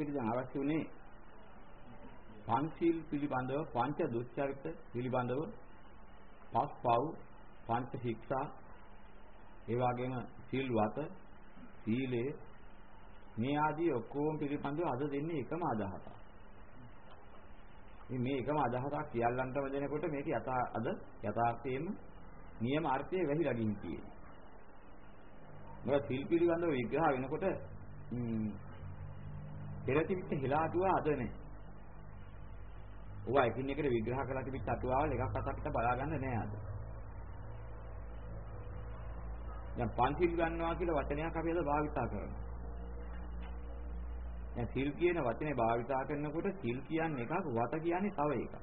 අපිට දැන් අවශ්‍ය උනේ පංචීල් පිළිබඳව පංච දුස්චරිත පිළිබඳව පස්පව් පංච ශික්ෂා ඒ වගේම සිල්වත සීලය මේ ආදී ඔක්කොම පිළිබඳව අද දෙන්නේ එකම අදහසක්. මේ එකම අදහසක් සියල්ලන්ටම දෙනකොට මේක යථා අද යථාර්ථයේම නියම අර්ථය වැහිලා ගින් තියෙන්නේ. මොකද සිල් පිළිබඳව විග්‍රහ වෙනකොට පෙරතිවිච්ච හිලාටුව අද නැහැ. ඔවා එකින් එකට විග්‍රහ කරලා තිබිච්ච අටුවාවල් එකක් අතකට බලාගන්න නෑ අද. දැන් පන්සිල් ගන්නවා කියලා වචනයක් අපි අද භාවිතා කරනවා. දැන් සිල් කියන වචනේ භාවිතා කරනකොට සිල් කියන්නේ එකක් වත කියන්නේ තව එකක්.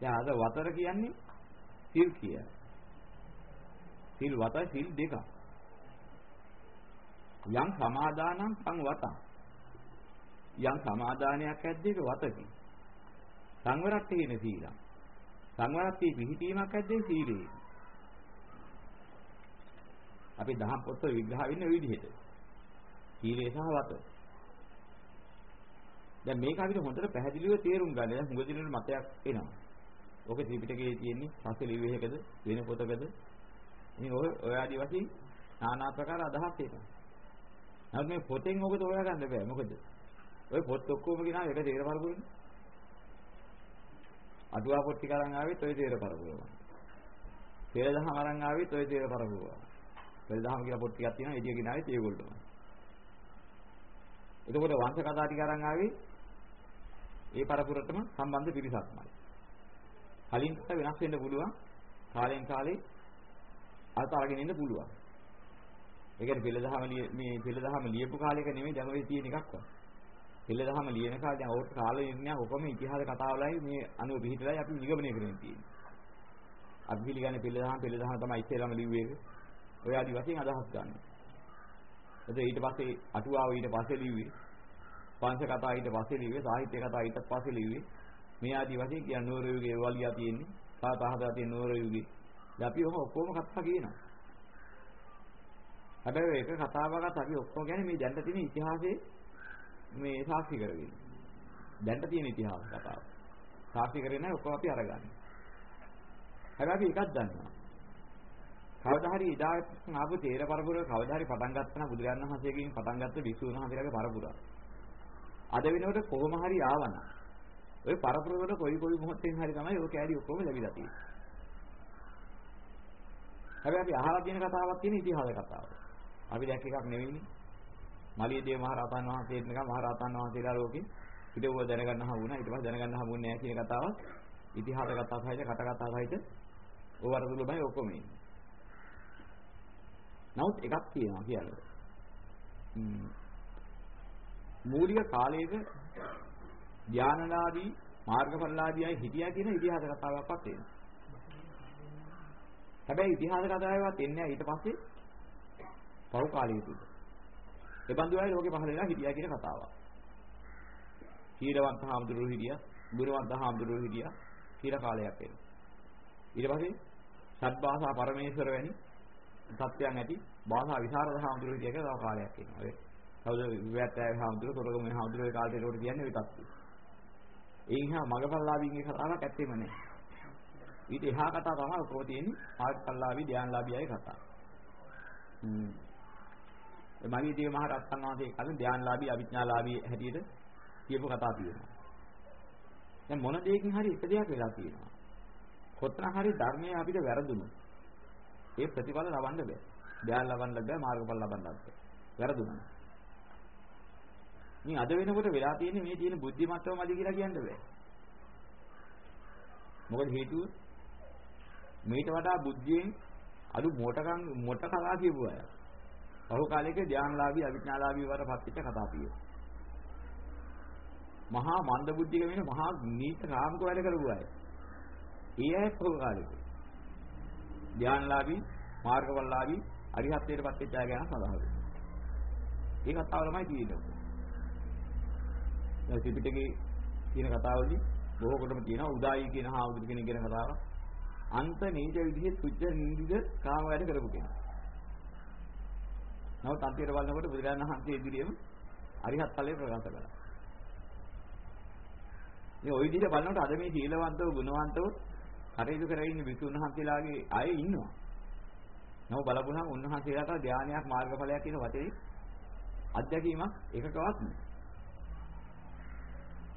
දැන් අද වතර කියන්නේ සිල් කිය. සිල් වත සිල් දෙකක්. යම් සමාදානං සං වතං. යම් සමාදානයක් ඇද්ද ඒක වතකි. සංවරත්තේන සීලං. සංවරත්තේ පිහිටීමක් ඇද්ද සීලේ. අපි දහම් පොත විග්‍රහ වෙන විදිහට. සීලේ සහ වත. දැන් මේක අපිට හොඳට පැහැදිලිව තේරුම් ගන්න. දැන් හුඟ දිනවල මතයක් එනවා. ඔක ත්‍රිපිටකයේ තියෙන්නේ පස්සේ ලිවිහෙකද වෙන පොතකද? ඉතින් ඔය ඔය ආදි වශයෙන් নানা ආකාර අදහස් එනවා. නමුත් මේ පොතෙන් ඔබට හොයාගන්න බෑ. මොකද ඔය පොත් ඔක්කොම ගෙනාව එක තේර පරපුරනේ. අටුවා පොත් ටික අරන් ආවෙත් ඔය තේර පරපුරම. තේර දහම අරන් ආවෙත් ඔය තේර පරපුරම. තේර දහම කියලා පොත් ටිකක් තියෙනවා. එදිය ගෙනාවෙත් ඒගොල්ලෝම. එතකොට වංශ කතා ටික අරන් ආවේ ඒ පරපුරටම සම්බන්ධ පිරිසක්මයි. කලින් කට වෙනස් වෙන්න පුළුවන්. කාලෙන් කාලේ අත අරගෙන ඉන්න පුළුවන්. ඒ කියන්නේ පෙළදහම මේ පෙළදහම ලියපු කාලෙක නෙමෙයි දැන් ඔය තියෙන එකක්වත්. පෙළදහම ලියන කාලේ දැන් ඕක කාල නිර්ණය ඔකම ඉතිහාස කතාවලයි මේ අනුව පිළිහිටලයි අපි නිගමනය කරගෙන තියෙන්නේ. අපි පිළිගන්නේ පෙළදහම පෙළදහම තමයි ඉස්සෙල්ලාම ලිව්වේ. ඔය ආදි වශයෙන් අදහස් ගන්න. එතකොට ඊට පස්සේ අටුවාව ඊට පස්සේ ලිව්වේ. පංච කතා ඊට පස්සේ ලිව්වේ. සාහිත්‍ය කතා ඊට පස්සේ ලිව්වේ. මේ ආදි වශයෙන් කියන්නේ නෝර යුගයේ වලියා තියෙන්නේ. සාතහදා තියෙන නෝර යුගයේ. දැන් අපි ඔහොම ඔක්කොම කතා කියනවා. හැබැයි ඒක කතාවකට අපි ඔක්කොම කියන්නේ මේ දැන්ට තියෙන ඉතිහාසයේ මේ සාක්ෂි කරගෙන. දැන්ට තියෙන ඉතිහාස කතාව. සාක්ෂි කරගෙන ඔක්කොම අපි අරගන්නේ. හැබැයි අපි එකක් දන්නවා. කවදා හරි ඉදා ආපු තේර පරපුර කවදා හරි පටන් ගත්තා බුදුරජාණන් වහන්සේගෙන් පටන් ගත්ත විසුණු වහන්සේලාගේ පරපුර. අද වෙනකොට කොහොම හරි ආවනම් ওই පරපුර වල කොයි කොයි මොහොතෙන් හරි තමයි ඔය කෑලි ඔක්කොම ලැබිලා තියෙන්නේ. හැබැයි අපි අහලා තියෙන කතාවක් තියෙන ඉතිහාස කතාවක්. අපි දැක්ක එකක් නෙවෙයිනේ. මලියදේව මහ රහතන් වහන්සේ නිකන් මහ රහතන් වහන්සේලා ලෝකේ හිටවුව දැනගන්න හම්බුණා. ඊට පස්සේ දැනගන්න හම්බුන්නේ නැහැ කියන කතාව ඉතිහාස කතා සහිත කට කතා සහිත ඕවර දුලබයි ඔක්කොම ඉන්නේ. නමුත් එකක් තියෙනවා කියන්නේ. මූලික කාලයක ධානලාභී මාර්ගඵලලාභී අය හිටියා කියන ඉතිහාස කතාවක්වත් එනවා. හැබැයි ඉතිහාස කතාවේවත් එන්නේ ඊට පස්සේ පහු කාලය තුල. ඒ බඳු අය ලෝකේ පහළ වෙලා හිටියා කියන කතාවක්. සීලවන්ත හාමුදුරුවෝ හිටියා, ගුණවන්ත හාමුදුරුවෝ හිටියා කියලා කාලයක් එනවා. ඊට පස්සේ සත්භාෂා පරමේශ්වර වැනි සත්‍යයන් ඇති භාෂා විසරද හාමුදුරුවෝ හිටියා කියලා කාලයක් එනවා. ඒ කවුද විවැත්තේ හාමුදුරුවෝ, තොරගම හාමුදුරුවෝ ඒ කාලේ ඒකට කියන්නේ ওই තත්ත්වය. ඒ නිසා මගපල්ලාභීන්ගේ කතාවක් ඇත්තෙම නැහැ. ඊට එහා කතා තමයි ඔක්කොම තියෙන්නේ ආත්පල්ලාභී ධානලාභී අය කතා. හ්ම් මගේ දේව මහ රහතන් වහන්සේ කලින් ධානලාභී අවිඥාලාභී හැටියට කියපු කතා තියෙනවා. දැන් මොන දෙයකින් හරි එක දෙයක් වෙලා තියෙනවා. කොතන හරි ධර්මයේ අපිට වැරදුනොත් ඒ ප්‍රතිඵල ලබන්න බෑ. ධාන ලබන්න බෑ මාර්ගඵල ලබන්නත් බෑ. වැරදුනා. මේ අද වෙනකොට වෙලා තියෙන්නේ මේ තියෙන බුද්ධිමත්වම මදි කියලා කියන්න බෑ. මොකද හේතුව මේට වඩා බුද්ධියෙන් අලු මොටකම් මොට කලා කියපු අය. පහු කාලයක ධානලාභී අවිඥාලාභී වර පත්‍ච්ච කතා පිය. මහා මන්ද බුද්ධික වෙන මහා නීත කාමක වැඩ කරපු අය. ඒ අය පහු කාලෙක. ධානලාභී මාර්ගවලලාභී අරිහත්ත්වයට පත්‍ච්ච අය ගැන සඳහන් වෙනවා. ඒ කතාව තමයි තියෙන්නේ. දැන් ත්‍රිපිටකේ තියෙන කතාවලදී බොහෝ කොටම තියෙනවා උදායි කියන හාමුදුරු කෙනෙක් ගැන කතාවක්. අන්ත නීච විදිහේ සුද්ධ නින්දිද කාම වැඩ කරපු කෙනෙක්. නමුත් අන්තිමට බලනකොට බුදුරජාණන් වහන්සේ ඉදිරියේම අරිහත් ඵලය ප්‍රකාශ කළා. මේ ওই විදිහට බලනකොට අද මේ සීලවන්තව ගුණවන්තව කටයුතු කරගෙන ඉන්න විසුණු වහන්සේලාගේ අය ඉන්නවා. නම බලපුණාම උන්වහන්සේලාට ධානයක් මාර්ගඵලයක් කියන වචනේ අත්දැකීමක් එකකවත් නෑ.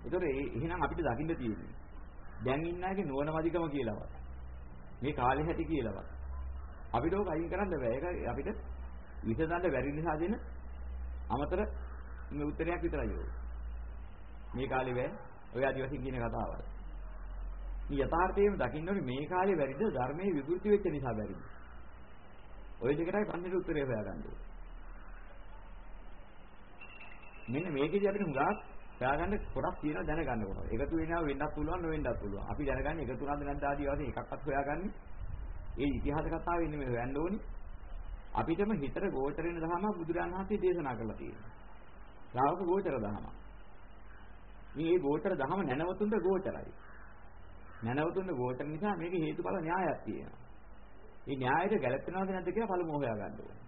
ඒතකොට එහෙනම් අපිට දකින්න තියෙන්නේ දැන් ඉන්න අයගේ නුවණ මදිකම කියලාවත් මේ කාලේ හැටි කියලාවත් අපිට ඕක අයින් කරන්න බෑ. ඒක අපිට විසඳන්න බැරි නිසා දෙන අමතර මේ උත්තරයක් විතරයි ඕක. මේ කාලේ බෑ. ඔය ආදිවාසීන් කියන කතාවල්. මේ යථාර්ථයේම දකින්න ඕනේ මේ කාලේ වැරිද ධර්මයේ විකෘති වෙච්ච නිසා වැරිද. ওই දෙකටයි පන්සිට උත්තරේ හොයාගන්න ඕනේ. මෙන්න මේකේදී අපිට හුඟක් හොයාගන්න කොටස් තියෙනවා දැනගන්න ඕනේ. එකතු වෙනවා වෙන්නත් පුළුවන් නොවෙන්නත් පුළුවන්. අපි දැනගන්නේ එකතු වුණාද නැද්ද ආදී වශයෙන් එකක්වත් හොයාගන්නේ. ඒ ඉතිහාස කතාවේ ඉන්නේ මේ හොයන්න ඕනේ. අපිටම හිතට ගෝචර වෙන ධර්ම බුදුරජාණන් වහන්සේ දේශනා කරලා තියෙනවා. ශ්‍රාවක ගෝචර ධර්ම. මේ මේ ගෝචර ධර්ම නැනවතුන්ට ගෝචරයි. නැනවතුන්ට ගෝචර නිසා මේකේ හේතුඵල න්‍යායක් තියෙනවා. මේ න්‍යායයට ගැලපෙනවද නැද්ද කියලා පළමුව හොයා ගන්න ඕනේ.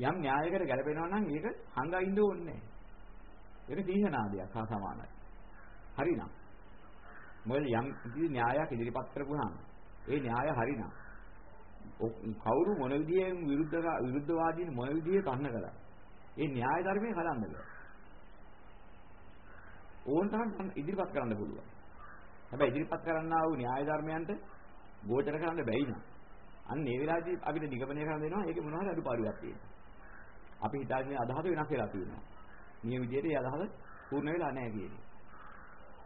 යම් න්‍යායයකට ගැලපෙනවා නම් ඒක හංගා ඉන්න ඕනේ නැහැ. ඒක තීහනාදයක් හා සමානයි. හරිනම්. මොකද යම් කිසි න්‍යායක් ඉදිරිපත් කරපුවාම ඒ න්‍යාය හරිනම් කවුරු මොන විදියෙන් විරුද්ධ විරුද්ධවාදීන් මොන විදියේ කන්න කළා. ඒ න්‍යාය ධර්මයේ හදන්න බෑ. ඕන තරම් ඉදිරිපත් කරන්න පුළුවන්. හැබැයි ඉදිරිපත් කරන්නා වූ න්‍යාය ධර්මයන්ට ගෝචර කරන්න බැයි නම් අන්න ඒ වෙලාවේදී අපිට නිගමනය කරන්න දෙනවා ඒකේ මොනවද අඩුපාඩුවක් තියෙනවා. අපි හිතාගෙන අදහස වෙනස් වෙලා තියෙනවා. මේ විදිහට ඒ අදහස පූර්ණ වෙලා නැහැ කියන්නේ.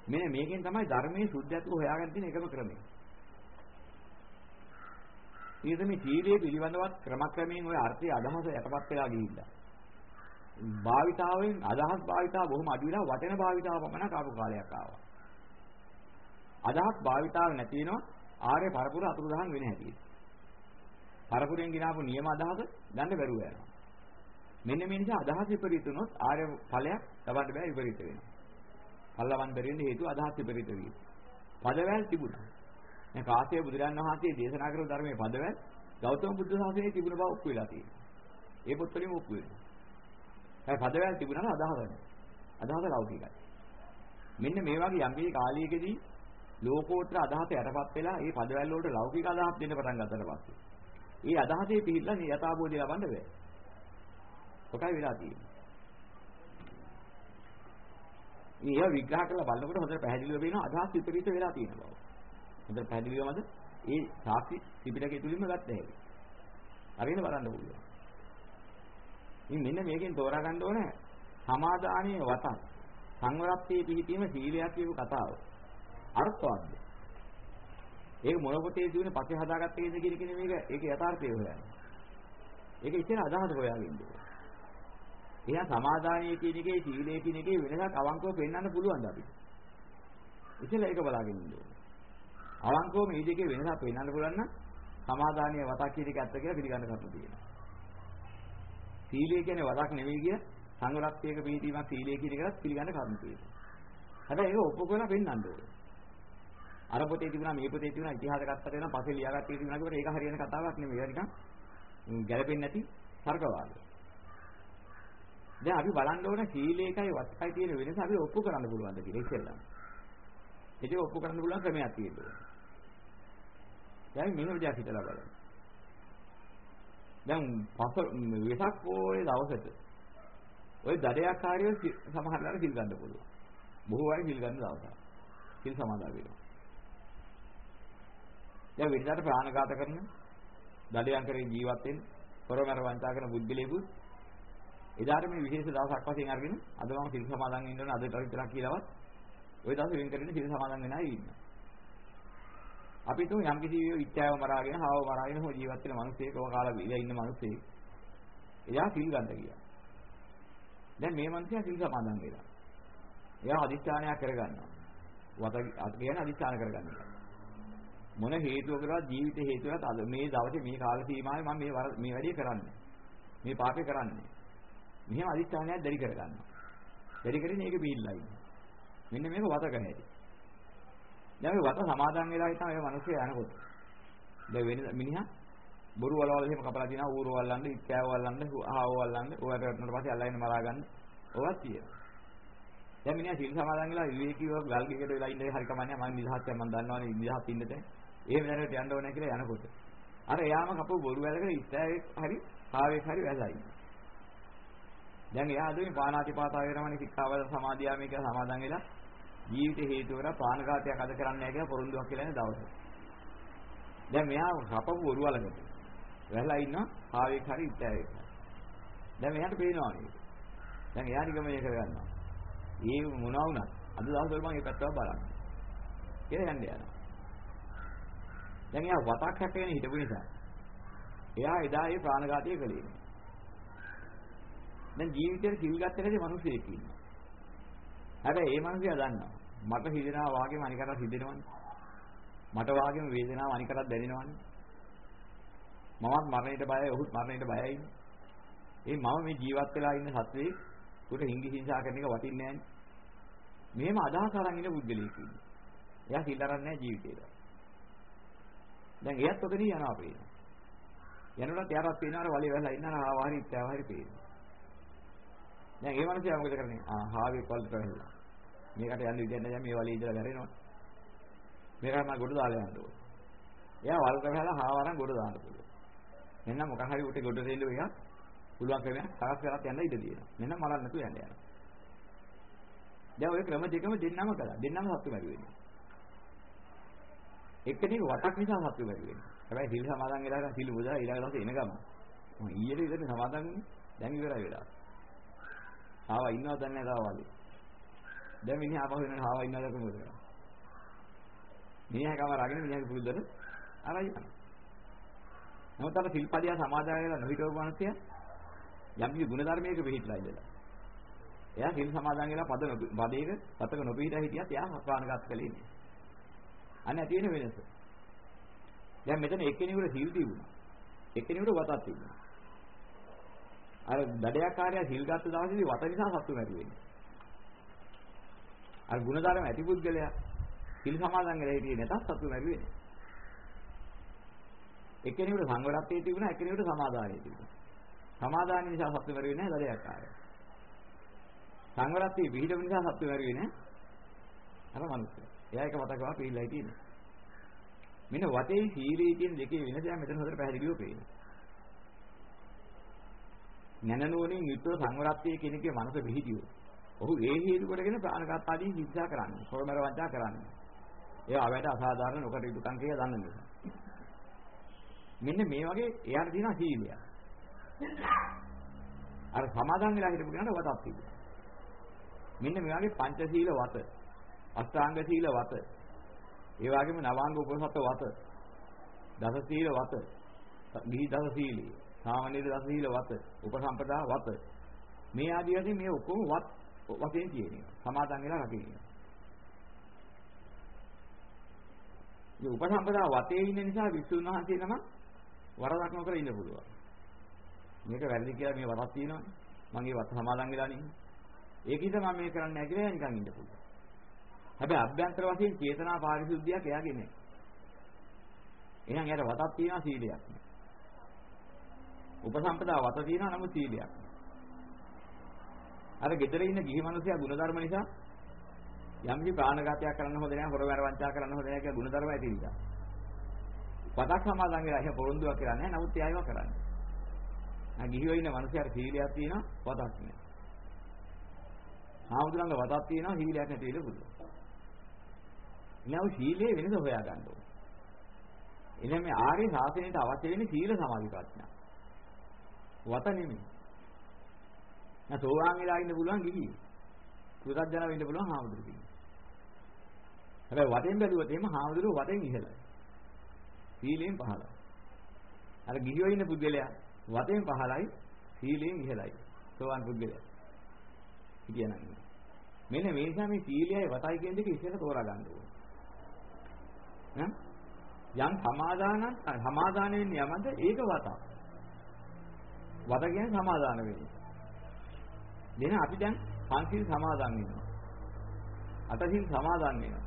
මෙන්න මේකෙන් තමයි ධර්මයේ සුද්ධත්ව හොයාගන්න තියෙන එකම ක්‍රමය. ඊට මේ තීරයේ පිළිබඳවත් ක්‍රමක්‍රමයෙන් ওই අර්ථය අදමස යටපත් වෙලා ගිහිල්ලා. භාවිතාවෙන් අදහස් භාවිතාව බොහොම අඩු වෙලා වටෙන භාවිතාව පමණක් ආපු කාලයක් ආවා. අදහස් භාවිතාව නැති වෙනවා ආර්ය පරපුර අතුරුදහන් වෙන හැටි. පරපුරෙන් ගినాපු නියම අදහස ගන්න බැරුව යනවා. මෙන්න මේ නිසා අදහස් විපරීත වුණොත් ආර්ය ඵලයක් ලබන්න බෑ විපරීත වෙනවා. පල්ලවන් බැරි වෙන හේතුව අදහස් විපරීත වීම. පදවැල් තිබුණා. දැන් කාශ්‍යප බුදුරන් වහන්සේ දේශනා කරපු ධර්මයේ පදවැල් ගෞතම බුදු සාසනයේ තිබුණ බව ඔප්පු වෙලා තියෙනවා. ඒ පොත්වලින් ඔප්පු වෙනවා. ඒ පදවැල් තිබුණා අදහස නැහැ. අදහස ලෞකිකයි. මෙන්න මේ වගේ යම් කාලයකදී ලෝකෝත්තර අදහස යටපත් වෙලා ඒ පදවැල් වලට ලෞකික අදහස් දෙන්න පටන් ගත්තට පස්සේ ඒ අදහසේ පිළිලා යථාබෝධය ලබන්න බෑ. ඔකයි වෙලා තියෙන්නේ. මේ විග්‍රහ කරලා බලනකොට හොඳට පැහැදිලිව වෙනවා අදහස් විපරීත වෙලා තියෙන බව. හොඳට පැහැදිලිවමද? ඒ සාක්ෂි ත්‍රිපිටකය තුලින්ම ගත්ත හැකි. හරියට බලන්න පුළුවන්. ඉතින් මෙන්න මේකෙන් තෝරා ගන්න ඕනේ සමාදානීය වතක් සංවරත්වයේ පිහිටීම සීලයක් කියපු කතාව. අර්ථවත්ද? ඒක මොන පොතේ දින පස්සේ හදාගත්තේ ඉන්නේ කියන කෙනේ මේක ඒකේ යථාර්ථය හොයන්නේ. ඒක ඉතින් අදහස හොයාගෙන ඉන්නේ. එහෙනම් සමාදානීය කියන එකේ සීලය කියන එකේ වෙනසක් අවංකව පෙන්වන්න පුළුවන්ද අපිට? ඉතින් ඒක බලාගෙන ඉන්න ඕනේ. අවංකව මේ දෙකේ වෙනසක් පෙන්වන්න පුළුවන් නම් සමාදානීය වතක් කියන එක ඇත්ත කියලා පිළිගන්න කරුණු තියෙනවා. සීලය කියන්නේ වතක් නෙවෙයි කිය සංවරත්වයක පිළිපීමක් සීලය කියන එකත් පිළිගන්න කරුණු තියෙනවා. හැබැයි ඒක ඔප්පු කරලා පෙන්වන්න ඕනේ. අර පොතේ තිබුණා මේ පොතේ තිබුණා ඉතිහාස ගත්තට වෙනවා පස්සේ ලියාගත්තේ තිබුණා කියවට ඒක හරියන කතාවක් නෙමෙයි. ඒක නිකන් ගැළපෙන්නේ නැති තර්කවාදය. දැන් අපි බලන්න ඕන සීලේකයි වත්කයි තියෙන වෙනස අපි ඔප්පු කරන්න පුළුවන්ද කියලා ඉතින්ලා. ඒක ඔප්පු කරන්න පුළුවන් ක්‍රමයක් තියෙනවා. දැන් මෙන්න විදිහට හිතලා බලන්න. දැන් පස වෙසක් ඕය දවසට ඔය දඩයාකාරියෝ සමහරවල් සිල් ගන්න පුළුවන්. බොහෝ අය සිල් ගන්න දවසක්. සිල් සමාදන් වෙනවා. දැන් විදිහට ප්‍රාණඝාත කරන දඩයන් කරේ ජීවත් වෙන පොරමර වංචා කරන බුද්ධිලේපු එදාට මේ විශේෂ දවසක් වශයෙන් අරගෙන අද මම සිල් සමාදන් වෙන්න ඕන අදට විතරක් කියලාවත් ওই දවසේ වෙන් කරගෙන සිල් සමාදන් වෙන අය ඉන්නවා. අපි තුන් යම් කිසි ඉච්ඡාව මරාගෙන හාව මරාගෙන හෝ ජීවත් වෙන මිනිස්සෙක් ඔය කාලා ඉඳලා ඉන්න මිනිස්සෙක් එයා සිල් ගන්න ගියා. දැන් මේ මිනිහා සිල් සමාදන් වෙලා. එයා අදිස්ථානයක් කරගන්නවා. වත අත කියන අදිස්ථාන කරගන්නවා. මොන හේතුවකටවත් ජීවිත හේතුවකට අද මේ දවසේ මේ කාල සීමාවේ මම මේ මේ වැඩේ කරන්නේ. මේ පාපේ කරන්නේ. මෙහෙම අදිස්ථානයක් දැරි කරගන්නවා. දැරි කරගෙන මේක බීල්ලා ඉන්නවා. මෙන්න මේක වතක හැටි. දැන් මේ වත සමාදන් වෙලා හිටම මේ මිනිස්සු යනකොට. දැන් වෙන මිනිහා බොරු වලවල් එහෙම කපලා දිනා ඌරු වල්ලන්න, ඉච්ඡාව වල්ලන්න, ආව වල්ලන්න, ඔයාලට වටනට පස්සේ අල්ලගෙන මරා ගන්න. ඔවත් තියෙනවා. දැන් මිනිහා සීල් සමාදන් වෙලා විවේකීව ගල්ගෙකට වෙලා ඉන්නේ හරි කමන්නේ මම නිදහස්ය මම දන්නවනේ නිදහස් ඉන්න තැන. එහෙම දැනට යන්න ඕනේ කියලා යනකොට. අර එයාම කපුව බොරු වැලකට ඉස්සෑවෙක් හරි කාවෙක් හරි වැලා ඉන්නේ. දැන් එයා අද මේ පානාතිපාතා වේරමණී සික්ඛාවල සමාදියාමේ කියලා සමාදන් වෙලා ජීවිත හේතු කරලා ප්‍රාණඝාතයක් අද කරන්නේ නැහැ කියලා පොරොන්දුවක් කියලා ඉන්නේ දවසේ. දැන් මෙයා කපපු බොරු වලකට වැලා ඉන්නවා කාවෙක් හරි ඉස්සෑවෙක්. දැන් මෙයාට පේනවා මේක. දැන් එයා නිගමනය කරගන්නවා. ඒ මොනවා වුණත් අද දවස්වල මම මේ පැත්තව බලන්න. කියලා යන්නේ යනවා. දැන් එයා වතක් හැකගෙන හිටපු නිසා එයා එදා ඒ ප්‍රාණඝාතය කළේ නෑ. දැන් ජීවිතේ සිල් ගත්ත නැති මිනිස්සෙක් ඉන්නවා. හැබැයි ඒ මිනිහයා දන්නවා මට හිතෙනවා වාගේම අනිකටත් හිතෙනවනේ. මට වාගේම වේදනාව අනිකටත් දැනෙනවනේ. මමත් මරණයට බයයි ඔහුත් මරණයට බයයි. ඒ මම මේ ජීවත් වෙලා ඉන්න සත්වේ උට හිංගි හිංසා කරන එක වටින්නේ නැහැ. මෙහෙම අදහස් අරන් ඉන්න බුද්ධලෙක් ඉන්නේ. එයා සිල් අරන්නේ නැහැ ජීවිතේට. දැන් එයත් ඔතනින් යනවා පේනවා. යනකොට එයාටත් පේනවා අර වලේ වැහලා ඉන්න අර ආවාරි ඉත්‍යාවාරි පේනවා. දැන් ඒ මනුස්සයා මොකද කරන්නේ? ආ හාවේ පල්ලට වැහලා. මේකට යන්න විදියක් නැහැ මේ වලේ ඉඳලා වැරෙනවා. මේකට මම ගොඩ දාලා යන්න ඕනේ. එයා වලට වැහලා හාවරන් ගොඩ දාන්න පුළුවන්. මෙන්න මොකක් හරි උට ගොඩ දෙන්න එයා පුළුවන් ක්‍රමයක් හරස් කරත් යන්න ඉඩ තියෙනවා. මෙන්න මරන්න නැතුව යන්න යනවා. දැන් ওই ක්‍රම දෙකම දෙන්නම කළා. දෙන්නම සතුටු වැඩි වෙනවා. එක්කෙනෙක් වටක් නිසා සතුටු වැඩි වෙනවා. හැබැයි සිල් සමාදන් වෙලා සිල් බුදා ඊළඟ දවසේ එන ගම. මම ඊයේ ඉතින් සමාදන් වුණේ. දැන් ඉවරයි වෙලා. ආවා ඉන්නවද දන්නේ නැහැ තාම දැන් මිනිහා ආපහු වෙනවා ආවා ඉන්නවද කොහොමද කරන්නේ? මිනිහා කම රාගෙන මිනිහාගේ පුරුද්දට අරයි යනවා. නමුත් අර සිල්පදියා සමාදන් වෙලා නොහිටව මිනිහයා යම් කිසි ගුණ ධර්මයක පිළිහිట్లా ඉඳලා. එයා සිල් සමාදන් වෙලා පද පදයක පතක නොපිහිටා හිටියත් එයා ප්‍රාණඝාත කළේ නෑ. අන්න ඇති වෙන වෙනස. දැන් මෙතන එක්කෙනෙකුට සිල් තිබුණා. එක්කෙනෙකුට වතක් තිබුණා. අර දඩයක්කාරයා සිල් ගත්ත දවසේදී වත නිසා සතු නැති වෙන්නේ. අර ಗುಣධර්ම ඇති පුද්ගලයා සිල් සමාදන් වෙලා හිටියේ නැතත් සතු නැති වෙන්නේ. එක්කෙනෙකුට සංවරත්වයේ තිබුණා එක්කෙනෙකුට සමාදානයේ තිබුණා. සමාදාන නිසා සතු නැති වෙන්නේ නැහැ දඩයක්කාරයා. සංවරත්වයේ විහිදෙන නිසා සතු නැති වෙන්නේ අර මනුස්සයා. එයා එක මතකවා පිළිලා හිටියේ. මෙන්න වතේ සීලයේ තියෙන දෙකේ වෙනස දැන් මෙතන හොඳට පැහැදිලිව පේනවා. නැනනුවණින් යුක්ත සංවරත්වයේ කෙනෙකුගේ මනස විහිදියෝ. ඔහු ඒ හේතු කොටගෙන ප්‍රාණඝාත ආදී හිංසා කරන්නේ. කොරමර වංචා කරන්නේ. ඒවා වැඩ අසාධාරණ නොකට යුතුකම් කියලා දන්න නිසා. මෙන්න මේ වගේ එයාට තියෙන සීලය. අර සමාදන් වෙලා හිටපු කෙනාට වතක් තිබුණා. මෙන්න මේ වගේ පංචශීල වත, අෂ්ටාංග සීල වත, ඒ වගේම නවාංග උපසත වත, දස සීල වත, ගිහි දස සීලී, සාමාන්‍ය දස සීල වත, උපසම්පදා වත. මේ ආදී වශයෙන් මේ ඔක්කොම වත් වශයෙන් තියෙනවා. සමාදන් වෙලා රකින්න. මේ උපසම්පදා වතේ ඉන්න නිසා විසුණු වහන්සේ නම වරදක් නොකර ඉන්න පුළුවන්. මේක වැරදි කියලා මේ වරක් තියෙනවනේ. මගේ වත සමාදන් වෙලා නේ. ඒකින්ද මම මේ කරන්නේ නැහැ කියලා නිකන් ඉන්න පුළුවන්. හැබැයි අභ්‍යන්තර වශයෙන් චේතනා පාරිශුද්ධියක් එයාගේ නැහැ. එහෙනම් එයාට වතක් තියෙනවා සීලයක් නැහැ. උපසම්පදා වත තියෙනවා නමුත් සීලයක් නැහැ. අර ගෙදර ඉන්න ගිහි මිනිසයා ಗುಣධර්ම නිසා යම් කිසි ප්‍රාණඝාතයක් කරන්න හොඳ නැහැ, හොරවැර වංචා කරන්න හොඳ නැහැ කියලා ಗುಣධර්ම ඇති නිසා. පතක් සමාදන් වෙලා එහෙම පොරොන්දුවක් කියලා නැහැ. නමුත් එයා ඒවා කරන්නේ. ආ ගිහිව ඉන්න මිනිසයාට සීලයක් තියෙනවා, පතක් නැහැ. ආමුදුරංග වතක් තියෙනවා, සීලයක් නැති වෙන්න පුළුවන්. ඊළඟ සීලයේ වෙනස හොයා ගන්න ඕනේ. එනම් මේ ආර්ය ශාසනයට අවශ්‍ය වෙන්නේ සීල සමාධි ප්‍රඥා. වත නෙමෙයි. නැත්නම් සෝවාන් වෙලා ඉන්න පුළුවන් ගිහි. පුරද්දන වෙන්න පුළුවන් හාමුදුරු කෙනෙක්. හැබැයි වතෙන් බැලුවොත් එහෙම හාමුදුරුවෝ වතෙන් ඉහළයි. සීලයෙන් පහළයි. අර ගිහියෝ ඉන්න පුද්ගලයා වතෙන් පහළයි සීලයෙන් ඉහළයි. සෝවාන් පුද්ගලයා. කියනන්නේ. මෙන්න මේ නිසා මේ සීලයයි වතයි කියන දෙක ඉස්සෙල්ලා තෝරා ගන්න ඕනේ. යම් සමාදානක් සමාදාන වෙන්නේ යමද ඒක වතක්. වත කියන්නේ සමාදාන වෙන්නේ. දෙන අපි දැන් පංචිල් සමාදන් වෙනවා. අටසිල් සමාදන් වෙනවා.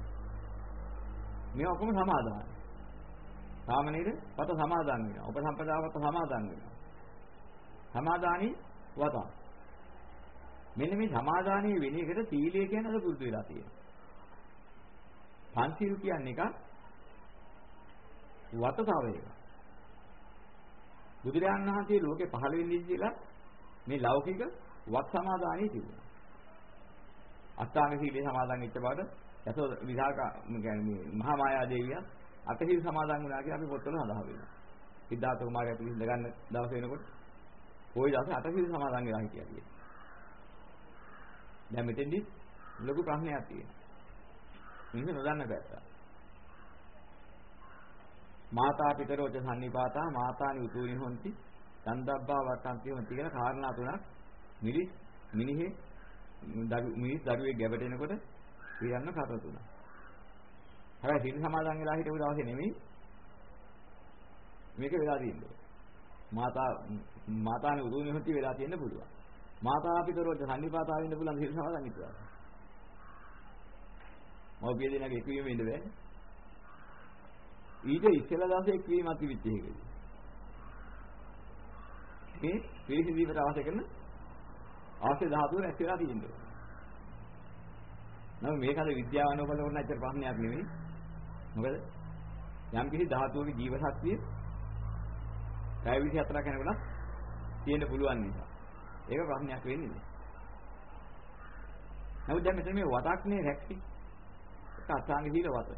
මේ ඔක්කොම සමාදාන. සාමනීර වත සමාදන් වෙනවා. උපසම්පදාවත සමාදන් වෙනවා. සමාදානි වත. මෙන්න මේ සමාදානයේ වෙන එකට සීලය කියන්නේ අද පුරුදු වෙලා තියෙනවා. පන්සිල් කියන්නේ එක වතතාව එක. බුදුරජාණන් වහන්සේ ලෝකේ පහළ වෙන්නේ කියලා මේ ලෞකික වත් සමාදානයේ තිබුණා. අෂ්ටාංග සීලේ සමාදන් වෙච්ච බාට යසෝ විසාක කියන්නේ මේ මහා මායා දේවිය අටහිල් සමාදන් වුණා කියලා අපි පොත්වල සඳහන් වෙනවා. සිද්ධාර්ථ කුමාරයා ඇතුළේ ඉඳ ගන්න දවස වෙනකොට පොයි දවසේ අටහිල් සමාදන් වෙලා හිටියා කියන්නේ. දැන් මෙතෙන්දි ලොකු ප්‍රශ්නයක් තියෙනවා. මිනිහ නොදන්න පැත්ත. මාතා පිතරෝච සම්නිපාතා මාතානි උතුණි හොන්ති දන්දබ්බා වටන්ති හොන්ති කියලා කාරණා තුනක් මිනිස් මිනිහේ දරු මිනිස් දරුවෙක් ගැබටෙනකොට කියන්න කත තුනක්. හැබැයි සිල් සමාදන් වෙලා හිටපු දවසේ නෙමෙයි මේක වෙලා තියෙන්නේ. මාතා මාතානේ උරුණි හොති වෙලා තියෙන්න පුළුවන්. මාතා පිටරෝජ සම්නිපාතා වෙන්න පුළුවන් සිල් සමාදන් හිටුවා. මව්පිය දෙනාගේ එක්වීම ඉඳ බෑ. ඊට ඉස්සෙල්ලා දවසේ එක්වීම අතිවිච්ච එකකදී. මේ පිරිසිදීමට අවශ්‍ය කරන අවශ්‍ය ධාතුව රැස් වෙලා තියෙනවා. නමුත් මේක අද විද්‍යාව අනුබල වුණ ඇත්තට ප්‍රශ්නයක් නෙවෙයි. මොකද යම් කිසි ධාතුවක ජීව ශක්තිය පැය 24ක් යනකොට තියෙන්න පුළුවන් නිසා. ඒක ප්‍රශ්නයක් වෙන්නේ නෑ. නමුත් දැන් මෙතන මේ වතක්නේ රැක්කේ. ඒක අසංග සීල වත.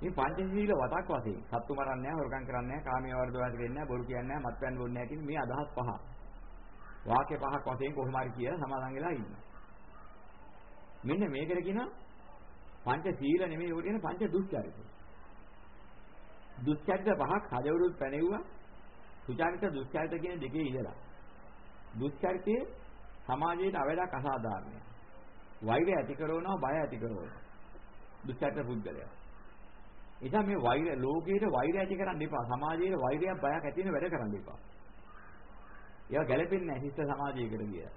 මේ පංච සීල වතක් වශයෙන් සත්තු මරන්නේ නැහැ, හොරකම් කරන්නේ නැහැ, කාමයේ වර්ධවත් වෙන්නේ නැහැ, බොරු කියන්නේ නැහැ, මත්පැන් බොන්නේ නැහැ කියන මේ අදහස් පහ. වාක්‍ය පහක් වශයෙන් කොහොම හරි කියලා සමාදන් වෙලා ඉන්නවා. මෙන්න මේකට කියනවා පංච සීල නෙමෙයි ඒකට කියන පංච දුස්චරිත. දුස්චරිත පහක් හදවරුත් පැනෙව්වා. සුචරිත දුස්චරිත කියන දෙකේ ඉඳලා. දුස්චරිතයේ සමාජයට අවැඩක් අසාධාරණයි. වෛරය ඇති කරනවා බය ඇති කරනවා. දුස්චරිත පුද්ගලයා. එනිසා මේ වෛර ලෝකයේ වෛරය ඇති කරන්න එපා. සමාජයේ වෛරයක් බයක් ඇති වෙන වැඩ කරන්න එපා. ඒවා ගැලපෙන්නේ නැහැ ශිෂ්ට සමාජයකට කියලා.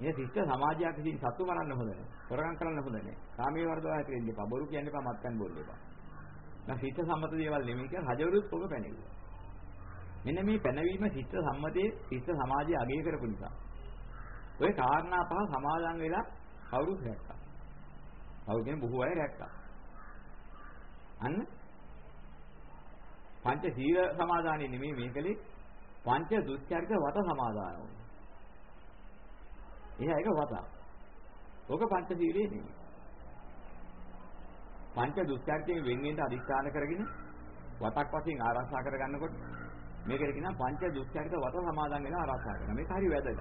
මේ ශිෂ්ට සමාජයක් විසින් සතු මරන්න හොඳ නැහැ. හොරගම් කරන්න හොඳ නැහැ. කාමයේ වර්ධවා කරන්න එපා. බොරු කියන්න එපා. මත්පැන් බොන්න එපා. දැන් ශිෂ්ට සම්මත දේවල් නෙමෙයි කියලා හජවරුත් ඔබ පැනෙන්නේ. මෙන්න මේ පැනවීම ශිෂ්ට සම්මතයේ ශිෂ්ට සමාජය අගය කරපු නිසා. ওই කාරණා පහ සමාදන් වෙලා කවුරුත් රැක්කා. කවුරු කියන්නේ බොහෝ අය රැක්කා. අන්න පංච සීල සමාදානෙ නෙමෙයි මේකලේ පංච දුස්චරිත වත සමාදාන වුණා. එහා එක වත. ඕක පංච සීලේ නෙමෙයි. පංච දුස්චරිතයෙන් වෙන් වෙන්න අදිස්ථාන කරගෙන වතක් වශයෙන් ආරක්ෂා කරගන්නකොට මේකට කියනවා පංච දුස්චරිත වත සමාදන් වෙලා ආරක්ෂා කරනවා. මේක හරි වැදගත්.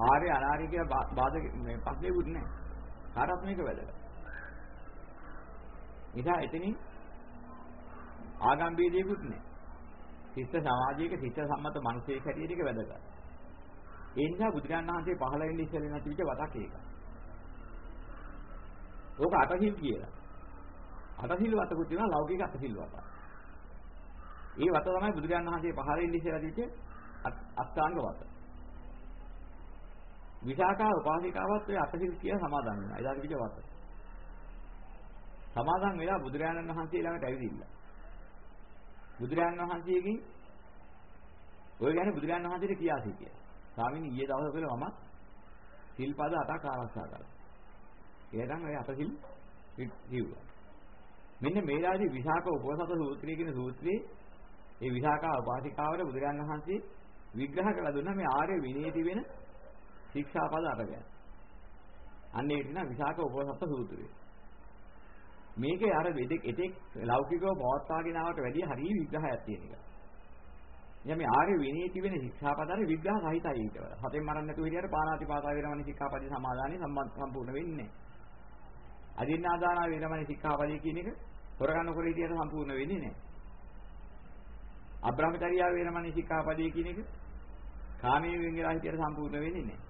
ආර්ය අනාර්ය කියලා බාධක මේ පස්ලෙවුත් නැහැ. කාටත් මේක වැදගත්. නිසා එතනින් ආගම් ભેදයක්වත් නැහැ. ශිෂ්ට සමාජයක ශිෂ්ට සම්මත මිනිසෙක් හැටියට ඒක වැදගත්. ඒ නිසා බුදුරජාණන් වහන්සේ පහළ වෙන්නේ ඉස්සෙල්ලා නැති විදිහ වතක් ඒක. ඕක අටහිල් කියලා. අටහිල් වතකුත් තියෙනවා ලෞකික අටහිල් වත. ඒ වත තමයි බුදුරජාණන් වහන්සේ පහළ වෙන්නේ ඉස්සෙල්ලා තිබිච්ච අෂ්ටාංග වත. විසාකා උපාසිකාවත් ඔය අටහිල් කියලා සමාදන් වෙනවා. එදා තිබිච්ච වත. සමාදන් වෙලා බුදුරජාණන් වහන්සේ ළඟට ඇවිදින්න. බුදුරජාණන් වහන්සේගෙන් ඔය ගැන බුදුරජාණන් වහන්සේට කියා සිටියා. ස්වාමීනි ඊයේ දවසේ කියලා මම සිල්පද අටක් ආරක්ෂා කළා. ඒකෙන් ඔය අට සිල් කිව්වා. මෙන්න මේ රාජි විසාක උපසත සූත්‍රය කියන සූත්‍රයේ ඒ විසාකා උපාසිකාවට බුදුරජාණන් වහන්සේ විග්‍රහ කළ දුන්නා මේ ආර්ය විනයේ තිබෙන ශික්ෂාපද අට ගැන. අන්න ඒක නා විසාක උපසත සූත්‍රය. මේකේ අර වෙදෙක් එතෙක් ලෞකිකව පවත්වාගෙන ආවට වැඩිය හරිය විග්‍රහයක් තියෙන එක. එයා මේ ආර්ය විනයේ තිබෙන ශික්ෂාපදාරේ විග්‍රහ සහිතයි ඊට වඩා. හතෙන් මරන්න නැතුව හිටියට පාණාතිපාතා වේරමණී ශික්ෂාපදේ සමාදානෙ සම්පූර්ණ වෙන්නේ නැහැ. අදින්නාදාන වේරමණී ශික්ෂාපදේ කියන එක හොරගන්න කර හිටියට සම්පූර්ණ වෙන්නේ නැහැ. අබ්‍රහ්මචර්යා වේරමණී ශික්ෂාපදේ කියන එක කාමයේ වෙන්ගලා හිටියට සම්පූර්ණ වෙන්නේ නැහැ.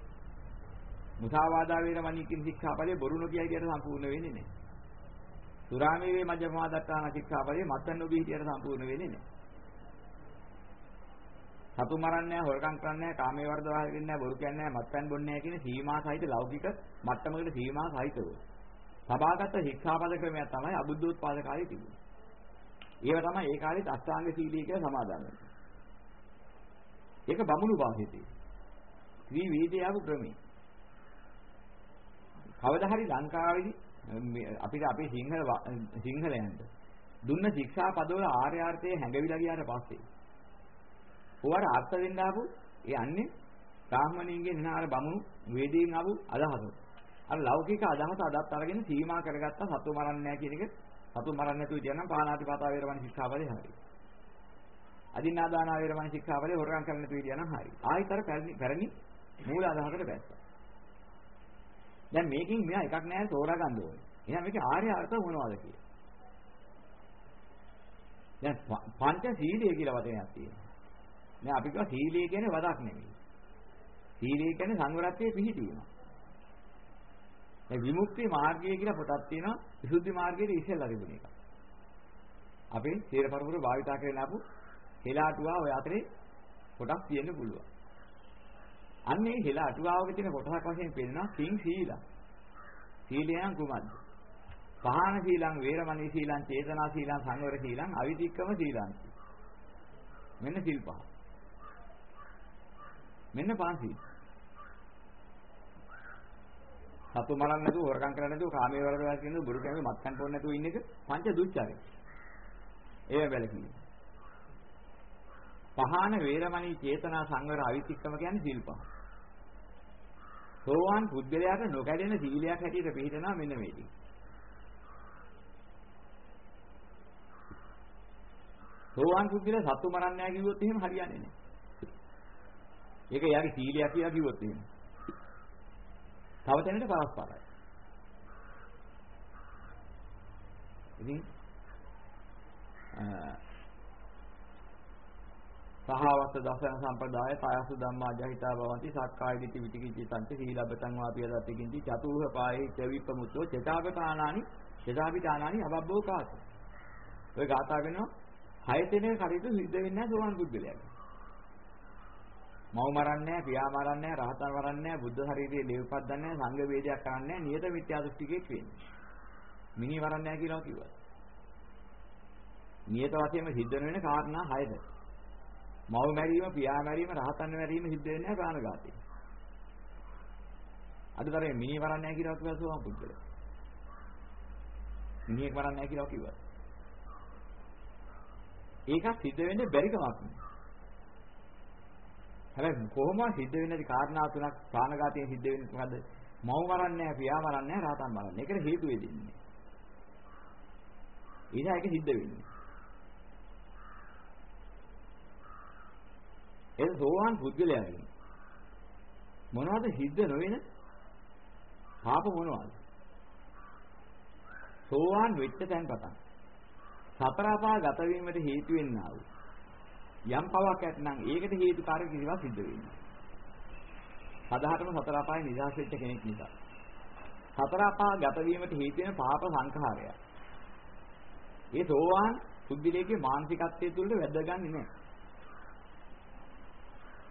මුසාවාදා වේරමණී කියන ශික්ෂාපදේ බොරු නොකිය හිටියට සම්පූර්ණ වෙන්නේ නැහැ. සුරාමේවේ මජ්ජපමාදත්තාන ශික්ෂාපදේ මත්යන් නොබී හිටියට සම්පූර්ණ වෙන්නේ නැහැ. සතු මරන්නේ නැහැ, හොරකම් කරන්නේ නැහැ, කාමයේ වර්ධවා වෙන්නේ නැහැ, බොරු කියන්නේ නැහැ, මත්පැන් බොන්නේ නැහැ කියන සීමා සහිත ලෞකික මට්ටමකට සීමා සහිතව. සබාගත ශික්ෂාපද ක්‍රමයක් තමයි අබුද්ධෝත්පාද කාලේ තිබුණේ. ඒව තමයි ඒ කාලේ අෂ්ටාංග සීලී කියලා සමාදන් වෙන්නේ. ඒක බමුණු භාෂිතේ. ත්‍රිවේදය ආපු ක්‍රමී. කවදා හරි ලංකාවේදී අපිට අපේ සිංහල සිංහලයන්ට දුන්න ශික්ෂා පදවල ආර්යාර්ථයේ හැඟවිලා ගියාට පස්සේ ඔයාට අර්ථ දෙන්න ආපු ඒ අන්නේ බ්‍රාහ්මණයින්ගෙන් එන අර බමුණු වේදීන් ආපු අදහස. අර ලෞකික අදහස අදත් අරගෙන සීමා කරගත්ත සතු මරන්නේ නැහැ කියන එක සතු මරන්නේ නැතුව කියනනම් පාණාතිපාතා වේරමණී ශික්ෂාපදේ හරියි. අදින්නාදාන වේරමණී ශික්ෂාපදේ හොරගම් කරන්න නැතුව කියනනම් හරියි. ආයිතර පැරණි පැරණි මූල අදහසකට බැස්සා. දැන් මේකෙන් මෙයා එකක් නැහැ තෝරා ගන්න ඕනේ. එහෙනම් මේකේ ආර්ය අර්ථ මොනවද කියලා. දැන් පංච සීලය කියලා වචනයක් තියෙනවා. දැන් අපි කියවා සීලය කියන්නේ වදක් නෙමෙයි. සීලය කියන්නේ සංවරත්වයේ පිහිටීම. දැන් විමුක්ති මාර්ගය කියලා පොතක් තියෙනවා. විසුද්ධි මාර්ගයේ ඉස්සෙල්ලා තිබුණ එක. අපි සීල පරපුර භාවිතා කරගෙන ආපු හෙලාටුවා ඔය අතරේ කොටක් තියෙන්න පුළුවන්. අන්න ඒ හෙල අටුවාවක තියෙන කොටසක් වශයෙන් පෙන්නනවා සිං සීලං. සීලයන් කුමක්ද? පහන සීලං, වේරමණී සීලං, චේතනා සීලං, සංවර සීලං, අවිතික්කම සීලං. මෙන්න සිල් පහ. මෙන්න පංච සතු මරන්න නැතුව හොරකම් කරන්න නැතුව කාමයේ වරදවා කියන බුරු කැමේ මත්කන් පොන්න නැතුව ඉන්න එක පංච දුච්චරය. ඒව බැලකිලි. පහන වේරමණී චේතනා සංවර අවිතික්කම කියන්නේ සිල් පහ. සෝවාන් පුද්ගලයාට නොකැඩෙන සීලයක් හැටියට පිළිතනවා මෙන්න මේකයි. සෝවාන් පුද්ගලයා සතු මරන්නේ නැහැ කිව්වොත් එහෙම හරියන්නේ නැහැ. ඒක එයාගේ සීලයක් කියලා කිව්වොත් එහෙම. තව තැනකට පරස්පරයි. ඉතින් සහවස්ත දසන සම්පදාය කායසු ධම්මා ජහිතා භවಂತಿ සක්කාය දිට්ඨි විචිකිච්ඡ සංච සීලබතං වාපිය දත්තිකින්ති චතුහ පායේ චවිප්පමුත්තෝ චතාපතානානි චතාපිතානානි අබබ්බෝ කාස. ඔය ගාථා වෙනවා හය දිනක කටයුතු සිද්ධ වෙන්නේ නැහැ සෝවාන් පුද්ගලයාට. මව මරන්නේ නැහැ පියා මරන්නේ නැහැ රහතන් මරන්නේ නැහැ බුද්ධ ශරීරයේ ලේවපත් දන්නේ නැහැ සංඝ වේදයක් කරන්නේ නැහැ නියත මිත්‍යා දෘෂ්ටිකෙක් වෙන්නේ මිනි මරන්නේ නැහැ කියලා කිව්වා. නියත වශයෙන්ම සිද්ධ වෙන කාරණා හයද. මව මැරීම, පියා මැරීම, රහතන් මැරීම සිද්ධ වෙන්නේ නැහැ ප්‍රාණඝාතයෙන්. අද තරේ මිනිහ වරන්නේ නැහැ කියලා කිව්වා සෝවාන් පුද්ගලයා. මිනිහෙක් වරන්නේ නැහැ කියලා කිව්වා. ඒක සිද්ධ වෙන්නේ බැරි කමක් නෙවෙයි. හැබැයි කොහොමද සිද්ධ වෙන්නේ කාරණා තුනක් ප්‍රාණඝාතයෙන් සිද්ධ වෙන්නේ මොකද? මව මරන්නේ නැහැ, පියා මරන්නේ නැහැ, රහතන් මරන්නේ. ඒකට හේතු වෙදින්නේ. ඊට ඒක සිද්ධ වෙන්නේ. ඒ සෝවාන් පුද්ගලයාගෙන් මොනවද සිද්ධ නොවන පාප මොනවද? සෝවාන් වෙච්ච තැන් පටන් සතර අපා ගත වීමට හේතු වෙන්නා වූ යම් පවක් ඇතනම් ඒකට හේතුකාරක කිසිවක් සිද්ධ වෙන්නේ. සදාහටම සතර අපායේ නිදහස් වෙච්ච කෙනෙක් නිසා. සතර අපා ගත වීමට හේතු වෙන පාප සංඛාරය. ඒ සෝවාන් සුද්ධිලේගේ මානසිකත්වයේ තුලට වැදගන්නේ නැහැ.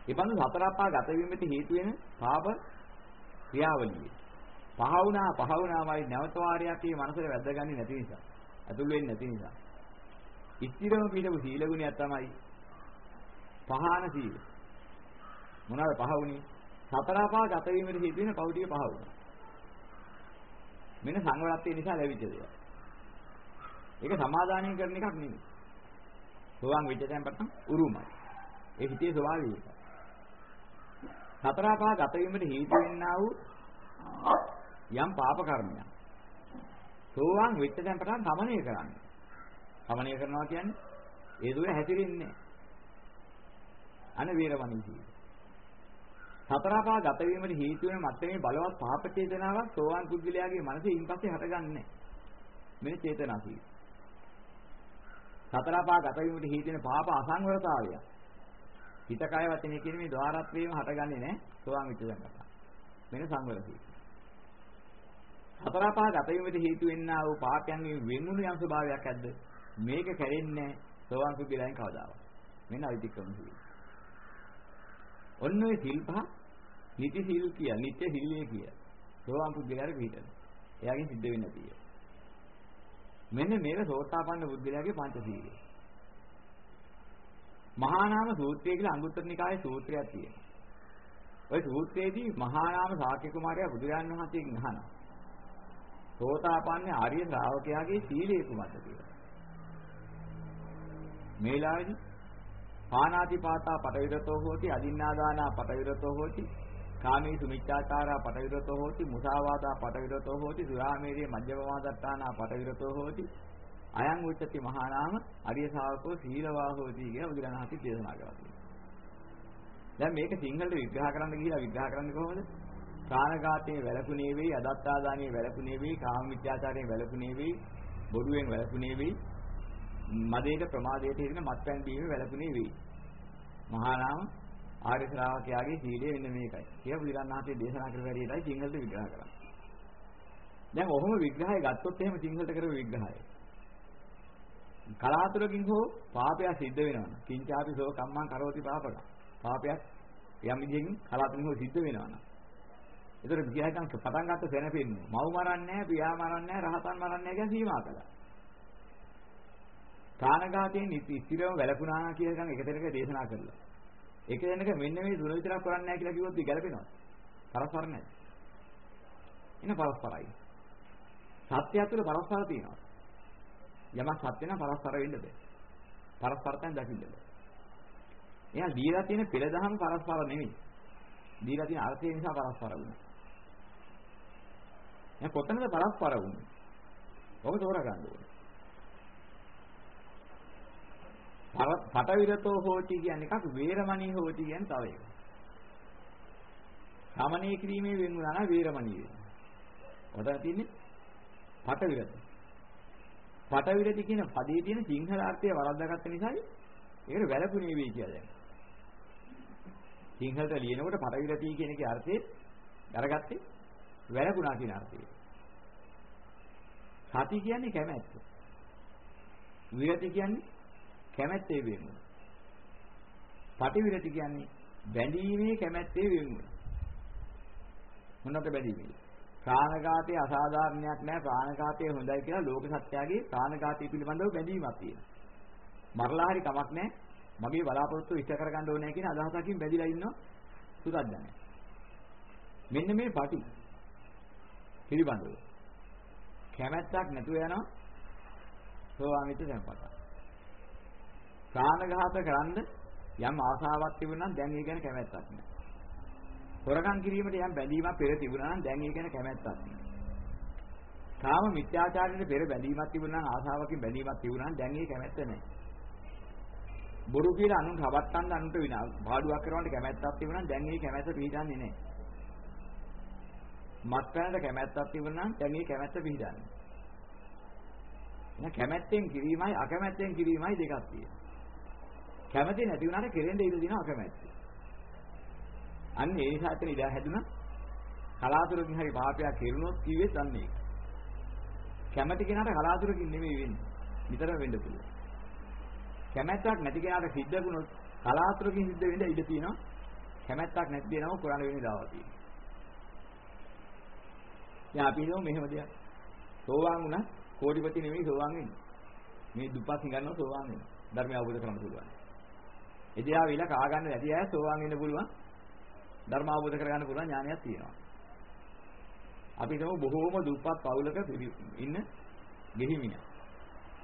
ඒ බඳු සතර අපා ගත වීමට හේතු වෙන පාප ක්‍රියාවලිය. පහ වුණා පහ වුණාමයි නැවත වාරයක් මේ මනසට වැදගන්නේ නැති නිසා. අතුල් වෙන්නේ නැති නිසා. ඉස්තිරම පිටපු සීල ගුණයක් තමයි පහාන සීල. මොනවාද පහ වුණේ? සතර අපා ගත වීමට හේතු වෙන පෞඩිය පහ වුණා. මෙන්න සංවරත්වය නිසා ලැබිච්ච දේවල්. ඒක සමාදානය කරන එකක් නෙමෙයි. සෝවාන් වෙච්ච තැන් පටන් උරුමයි. ඒ හිතේ ස්වභාවය ඒකයි. සතර පහ ගත වීමට හේතු වෙන්නා වූ යම් පාප කර්මයක්. සෝවාන් වෙච්ච දැන් පටන් සමනය කරන්නේ. සමනය කරනවා කියන්නේ ඒ දුර හැතිරෙන්නේ අන වේරමණී කියන්නේ. සතර පහ ගත වීමට හේතු වෙන මත්තේ බලවත් පාප චේතනාවක් සෝවාන් පුද්ගලයාගේ මනසේ ඉන්පස්සේ හටගන්නේ. මේ චේතනා කියන්නේ. සතර පහ ගත වීමට හේතු වෙන පාප අසංවරතාවය. හිත කය වචනේ කියන මේ ద్వාරත්වයේම හටගන්නේ නැහැ සෝවාන් විච්ච දැන් කතා. වෙන සංවර සීල. හතර පහ ගත වීමට හේතු වෙන්නා වූ පාපයන්ගෙන් වෙන්ුණු යම් ස්වභාවයක් ඇද්ද? මේක කැරෙන්නේ සෝවාන් සුද්ධිලයන් කවදාවත්. මෙන්න අවිතික්‍රම සීල. ඔන්න ඔය සීල් පහ නිති සීල් කිය, නිත්‍ය සීලය කිය. සෝවාන් පුද්ගලයාට පිළිතන. එයාගෙන් සිද්ධ වෙන්නේ නැතිය. මෙන්න මේක සෝතාපන්න බුද්ධිලයාගේ පංච සීලය. මහා නාම සූත්‍රය කියලා අංගුත්තර නිකායේ සූත්‍රයක් තියෙනවා. ඔය සූත්‍රයේදී මහා නාම ශාක්‍ය කුමාරයා බුදුරජාණන් වහන්සේගෙන් අහනවා. සෝතාපන්න ආර්ය ශ්‍රාවකයාගේ සීලය කුමක්ද කියලා. මේලාවේදී පානාතිපාතා පටවිරතෝ හෝති අදින්නාදානා පටවිරතෝ හෝති කාමී සුමිච්ඡාචාරා පටවිරතෝ හෝති මුසාවාදා පටවිරතෝ හෝති සුරාමේරිය මජ්ජපමාදත්තානා පටවිරතෝ හෝති අයං උච්චති මහා නාම අරිය ශාවකෝ සීලවා හෝති කියලා බුදුරණාහි දේශනා කරලා දැන් මේක සිංහලට විග්‍රහ කරන්න ගිහිලා විග්‍රහ කරන්නේ කොහොමද? ප්‍රාණඝාතයේ වැළකුණේ වෙයි, අදත්තාදානයේ වැළකුණේ වෙයි, කාම මිත්‍යාචාරයේ වැළකුණේ වෙයි, බොරුවෙන් වැළකුණේ වෙයි, මදේට ප්‍රමාදයට හිරින මත්පැන් බීමේ වැළකුණේ වෙයි. මහා නාම ආර්ය ශ්‍රාවකයාගේ සීලය වෙන්න මේකයි. කියලා බුදුරණාහිගේ දේශනා කරපු හැටියටයි සිංහලට විග්‍රහ කරන්නේ. දැන් ඔහොම විග්‍රහය ගත්තොත් එහෙම සිංහලට කරපු විග්‍රහය. කලාතුරකින් හෝ පාපය සිද්ධ වෙනවා. කිංචාපි සෝ කම්මං කරෝති පාපක. පාපයක් යම් විදිහකින් කලාතුරකින් හෝ සිද්ධ වෙනවා නම්. ඒතර ගියහන් පටන් ගත්ත සෙන පෙන්නේ. මව් මරන්නේ නැහැ, පියා මරන්නේ නැහැ, රහතන් මරන්නේ නැහැ කියන සීමා කළා. ප්‍රාණඝාතයෙන් ඉතිරව වැළකුණා කියන එක තැනක දේශනා කළා. ඒක දැනක මෙන්න මේ තුන විතරක් කරන්නේ නැහැ කියලා කිව්වොත් ගැලපෙනවා. පරස්පර නැහැ. එන පරස්පරයි. සත්‍ය අතුල පරස්පර තියෙනවා. යමක් සත්‍ය නම් පරස්පර වෙන්න බෑ. පරස්පරයෙන් දකින්න බෑ. එයා දීලා තියෙන පෙළ දහම පරස්පර නෙමෙයි. දීලා තියෙන අර්ථය නිසා පරස්පර වුණා. එයා කොතනද පරස්පර වුනේ? ඔබ තෝරගන්න ඕනේ. පටවිරතෝ හෝති කියන්නේ එකක් වේරමණී හෝති කියන්නේ තව එකක්. සමනය කිරීමේ වෙන වුණා නම් වේරමණී වෙනවා. ඔතන තියෙන්නේ පටවිරත. පටවිරති කියන පදේ තියෙන සිංහල අර්ථය වරද්දාගත්ත නිසායි ඒකට වැළපුණේ වෙයි කියලා දැන්. සිංහලට ලියනකොට පටවිරති කියන එකේ අර්ථය අරගත්තේ වැළපුණා කියන අර්ථය. සති කියන්නේ කැමැත්ත. විරති කියන්නේ කැමැත්තේ වෙනුව. පටිවිරති කියන්නේ බැඳීමේ කැමැත්තේ වෙනුව. මොනකට බැඳීමේ? ප්‍රාණඝාතයේ අසාධාරණයක් නැහැ ප්‍රාණඝාතය හොඳයි කියලා ලෝක සත්‍යයේ ප්‍රාණඝාතය පිළිබඳව බැඳීමක් තියෙනවා. මරලා හරි කමක් නැහැ. මගේ බලාපොරොත්තු ඉෂ්ට කරගන්න ඕනේ කියන අදහසකින් බැඳිලා ඉන්නවා සුදද්දනේ. මෙන්න මේ පටි පිළිබඳව කැමැත්තක් නැතුව යනවා සෝවාමිත සම්පත. ප්‍රාණඝාත කරන්න යම් ආසාවක් තිබුණා නම් දැන් ඒ ගැන කැමැත්තක් නැහැ. හොරකම් කිරීමට යම් බැඳීමක් පෙර තිබුණා නම් දැන් ඒ ගැන කැමැත්තක් නැහැ. කාම මිත්‍යාචාරයේ පෙර බැඳීමක් තිබුණා නම් ආසාවකින් බැඳීමක් තිබුණා නම් දැන් ඒ කැමැත්ත නැහැ. බොරු කියලා අනුන් හවත්තන්න අනුන්ට විනා පාඩුවක් කරනවට කැමැත්තක් තිබුණා නම් දැන් ඒ කැමැත්ත පිළිගන්නේ නැහැ. මත්පැනට කැමැත්තක් තිබුණා නම් දැන් ඒ කැමැත්ත පිළිගන්නේ. නැහැ. කැමැත්තෙන් කිරීමයි අකමැත්තෙන් කිරීමයි දෙකක් තියෙනවා. කැමති නැති වුණාට කෙරෙන්න ඉඩ දෙනවා අකමැති. අන්න ඒ නිසා එතන ඉඩ හැදුනා කලාතුරකින් හරි පාපයක් කෙරුණොත් කිව්වෙත් අන්න ඒක. කැමති කෙනාට කලාතුරකින් නෙමෙයි වෙන්නේ. නිතරම වෙන්න පුළුවන්. කැමැත්තක් නැති කෙනාට සිද්ධ වුණොත් කලාතුරකින් සිද්ධ වෙන්න ඉඩ තියෙනවා. කැමැත්තක් නැති දෙනම කරන්න වෙන්නේ දාවා තියෙනවා. දැන් අපි හිතමු මෙහෙම දෙයක්. සෝවාන් වුණා කෝටිපති නෙමෙයි සෝවාන් වෙන්නේ. මේ දුප්පත් හිඟන්නව සෝවාන් වෙනවා. ධර්මය අවබෝධ කරගන්න පුළුවන්. එදියා විල කා ගන්න නැති අය සෝවාන් වෙන්න පුළුවන්. ධර්ම අවබෝධ කරගන්න පුළුවන් ඥානයක් තියෙනවා. අපි හිතමු බොහෝම දුප්පත් පවුලක ඉන්න ගෙහිමින.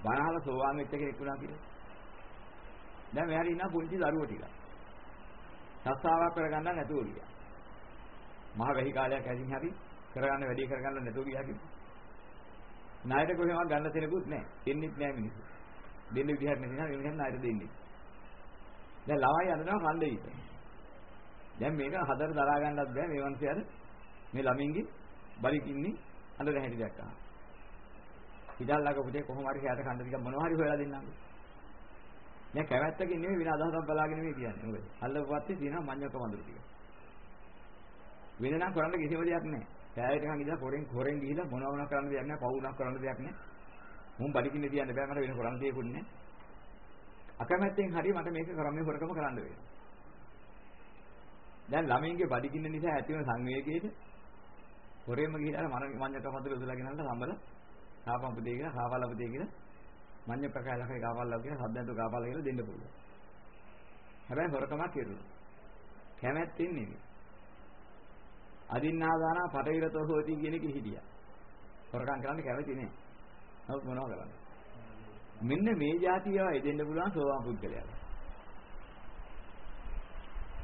බණහල සෝවාන් වෙච්ච කෙනෙක් වුණා කියලා. දැන් මෙයාට ඉන්න පුංචි දරුවෝ ටික. සස්සාවක් කරගන්න නැතුව ගියා. මහ වැහි කාලයක් ඇතින් හරි කරගන්න වැඩි කරගන්න නැතුව ගියා කිව්වා. ණයට කොහෙවත් ගන්න තැනකුත් නැහැ. දෙන්නෙත් නැහැ මිනිස්සු. දෙන්න විදිහක් නැති නිසා මේ මිනිහන් ණයට දෙන්නේ. දැන් ළමයි අඬනවා කණ්ඩ විතර. දැන් මේක හදර දරා ගන්නත් බෑ මේ වන්සියර මේ ළමින්ගේ බලිකින්නේ අඬන හැටි දැක්කා. ඉඩල්ලක පුතේ කොහොම හරි එයාට කණ්ඩ ටික මොනවා හරි හොයලා දෙන්නම්කෝ. දැන් කැමැත්තකින් නෙමෙයි වින අදහසක් බලාගෙන නෙමෙයි කියන්නේ. මොකද? අල්ලපුවත්තේ තියෙනවා මඤ්ඤක වඳුරු ටික. වෙන නම් කරන්න කිසිම දෙයක් නැහැ. පෑයට නිකන් ඉඳලා කොරෙන් කොරෙන් ගිහිලා මොනවා වුණා කරන්න දෙයක් නැහැ. පව් වුණා කරන්න දෙයක් නැහැ. මුන් බලිකින්නේ තියන්න බෑ මට වෙන කරන්න දෙයක්වත් නැහැ. අකමැත්තෙන් හරි මට මේක කරන්නේ හොරකම කරන්න වෙනවා. දැන් ළමයින්ගේ බඩගින්න නිසා ඇති වෙන සංවේගයේද හොරෙම ගිහිලා මන මඤ්ඤක මතුරු උදලාගෙන යනකොට සම්බල කාපම් පුතේ කියලා කාපල්ල පුතේ කියලා මඤ්ඤ ප්‍රකාශකේ කාපල්ල කියලා සද්දන්තු කාපල්ල කියලා දෙන්න පුළුවන්. හැබැයි හොරකමක් කෙරුණා. කැමැත්තෙන් නෙමෙයි. අදින්නාදාන පටවිරතෝ හෝති කියන එක හිටියා. හොරකම් කරන්න කැමති නෑ. නමුත් මොනව කරන්නේ? මෙන්න මේ જાතියව එදෙන්න පුළුවන් සෝවාන් පුද්ගලයාට.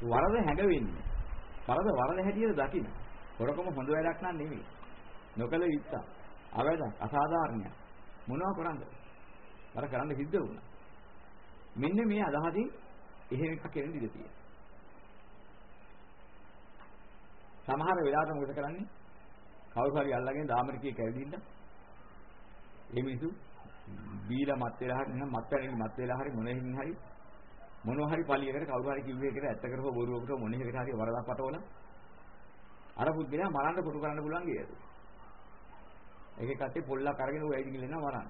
වරද හැඟවෙන්නේ. වරද වරද හැටියට දකින්න. හොරකම හොඳ වැඩක් නන් නෙමෙයි. නොකල යුත්තක්. අවැඩක් අසාධාරණයක්. මොනව කරන්නද? අර කරන්න සිද්ධ වුණා. මෙන්න මේ අදහසින් එහෙම එකක් කෙරෙන්න ඉඩ තියෙනවා. සමහර වෙලාවට මොකද කරන්නේ? කවුරු හරි අල්ලගෙන දාමරිකේ කැවිදින්න. ඒ මිනිසු බීලා මත් වෙලා හරි නම් මත් පැනලි මත් වෙලා හරි මොනෙකින් හරි මොනවා හරි පළියකට කවුරු හරි කිව්වේ එකට ඇත්ත කරව බොරුවකට මොනෙකට හරි වරදක් පටවල අර පුද්ගලයා මරන්න කොටු කරන්න පුළුවන් ගියද. ඒකේ කට්ටිය පොල්ලක් අරගෙන ඔය ඇවිදින්න ඉන්නවා මරන්න.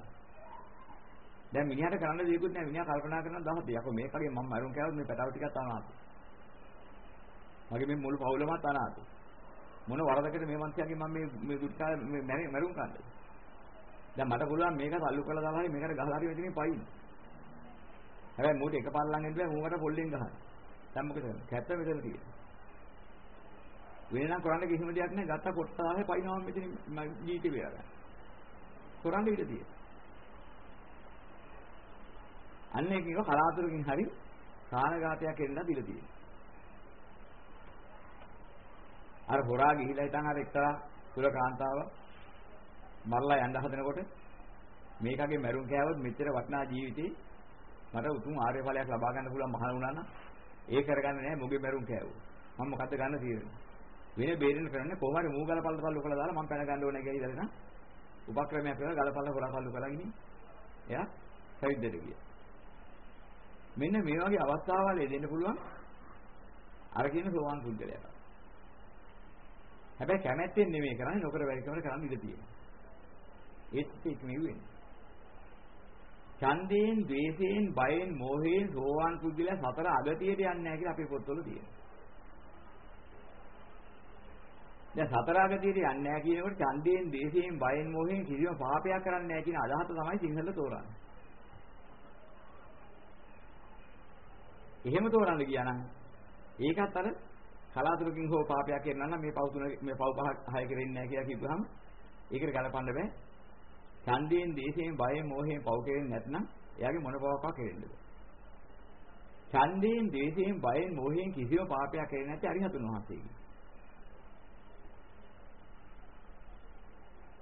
දැන් මිනිහට කරන්න දෙයක්වත් නැහැ මිනිහා කල්පනා කරනවා දහස් යකෝ මේකගේ මම මරුන් කෑවොත් මේ පැටව ටිකක් අනාථයි. මගේ මේ මුළු පවුලමත් අනාථයි. මොන වරදකට මේ මනුස්සයාගේ මම මේ මේ දුක්ඛා මේ මරුන් කන්නේ. දැන් මට පුළුවන් මේක තල්ලු කරලා දාලා හරි මේකට ගහලා හරි මෙතනින් පයින්. හැබැයි මූට එකපාර ළඟ ඉඳලා මූකට පොල්ලෙන් ගහන. දැන් මොකද කරන්නේ? කැත්ත මෙතන තියෙනවා. වෙනනම් කරන්න කිසිම දෙයක් නැහැ. ගත්ත කොට්ටාවේ පයින්නවා මෙතනින් ජීවිතේ බේරගන්න. කරන්න ඉඩ තියෙනවා. අන්න ඒක කලාතුරකින් හරි කාණඝාතයක් එන්න දිලා තියෙනවා. අර හොරා ගිහිලා හිටන් අර එක්තරා සුරකාන්තාව මරලා යන්න හදනකොට මේකගේ මරුන් කෑවොත් මෙච්චර වටිනා ජීවිතේ මට උතුම් ආර්ය ඵලයක් ලබා ගන්න පුළුවන් මහණ වුණා නම් ඒ කරගන්නේ නැහැ මුගේ මරුන් කෑවෝ. මම මොකද්ද ගන්න තියෙන්නේ? වෙන බේරෙන්න කරන්නේ කොහොම හරි මූ ගලපල්ල පල්ලු කරලා දාලා මම පැන ගන්න ඕනේ කියලා ඉඳලා උපක්‍රමයක් කරලා ගලපල්ල හොරා පල්ලු කරලා ගිහින් එයා සවිද්දට ගියා. මෙන්න මේ වගේ අවස්ථාවල් එදෙන්න පුළුවන් අර කියන සෝවාන් පුද්ගලයාට. හැබැයි කැමැත්තෙන් නෙමෙයි කරන්නේ නොකර බැරි කමර කරන්න ඉඩ තියෙනවා. ඒත් ඒක නෙවෙයි. ඡන්දයෙන්, ද්වේෂයෙන්, බයෙන්, මෝහයෙන් සෝවාන් පුද්ගලයා සතර අගතියට යන්නේ නැහැ කියලා අපේ පොත්වල තියෙනවා. දැන් සතර අගතියට යන්නේ නැහැ කියනකොට ඡන්දයෙන්, ද්වේෂයෙන්, බයෙන්, මෝහයෙන් කිසිම පාපයක් කරන්නේ නැහැ කියන අදහස තමයි සිංහල තෝරන්නේ. එහෙම තෝරන්න ගියා නම් ඒකත් අර කලාතුරකින් හෝ පාපයක් කරනවා නම් මේ පව් තුන මේ පව් පහ හය කෙරෙන්නේ නැහැ කියලා කිව්වහම ඒකට ගලපන්න බෑ. ඡන්දයෙන්, දේශයෙන්, බයෙන්, මෝහයෙන් පව් කෙරෙන්නේ නැත්නම් එයාගේ මොන පවක්වත් කෙරෙන්නේ නැහැ. ඡන්දයෙන්, දේශයෙන්, බයෙන්, මෝහයෙන් කිසිම පාපයක් කෙරෙන්නේ නැති අරිහතුන් වහන්සේගේ.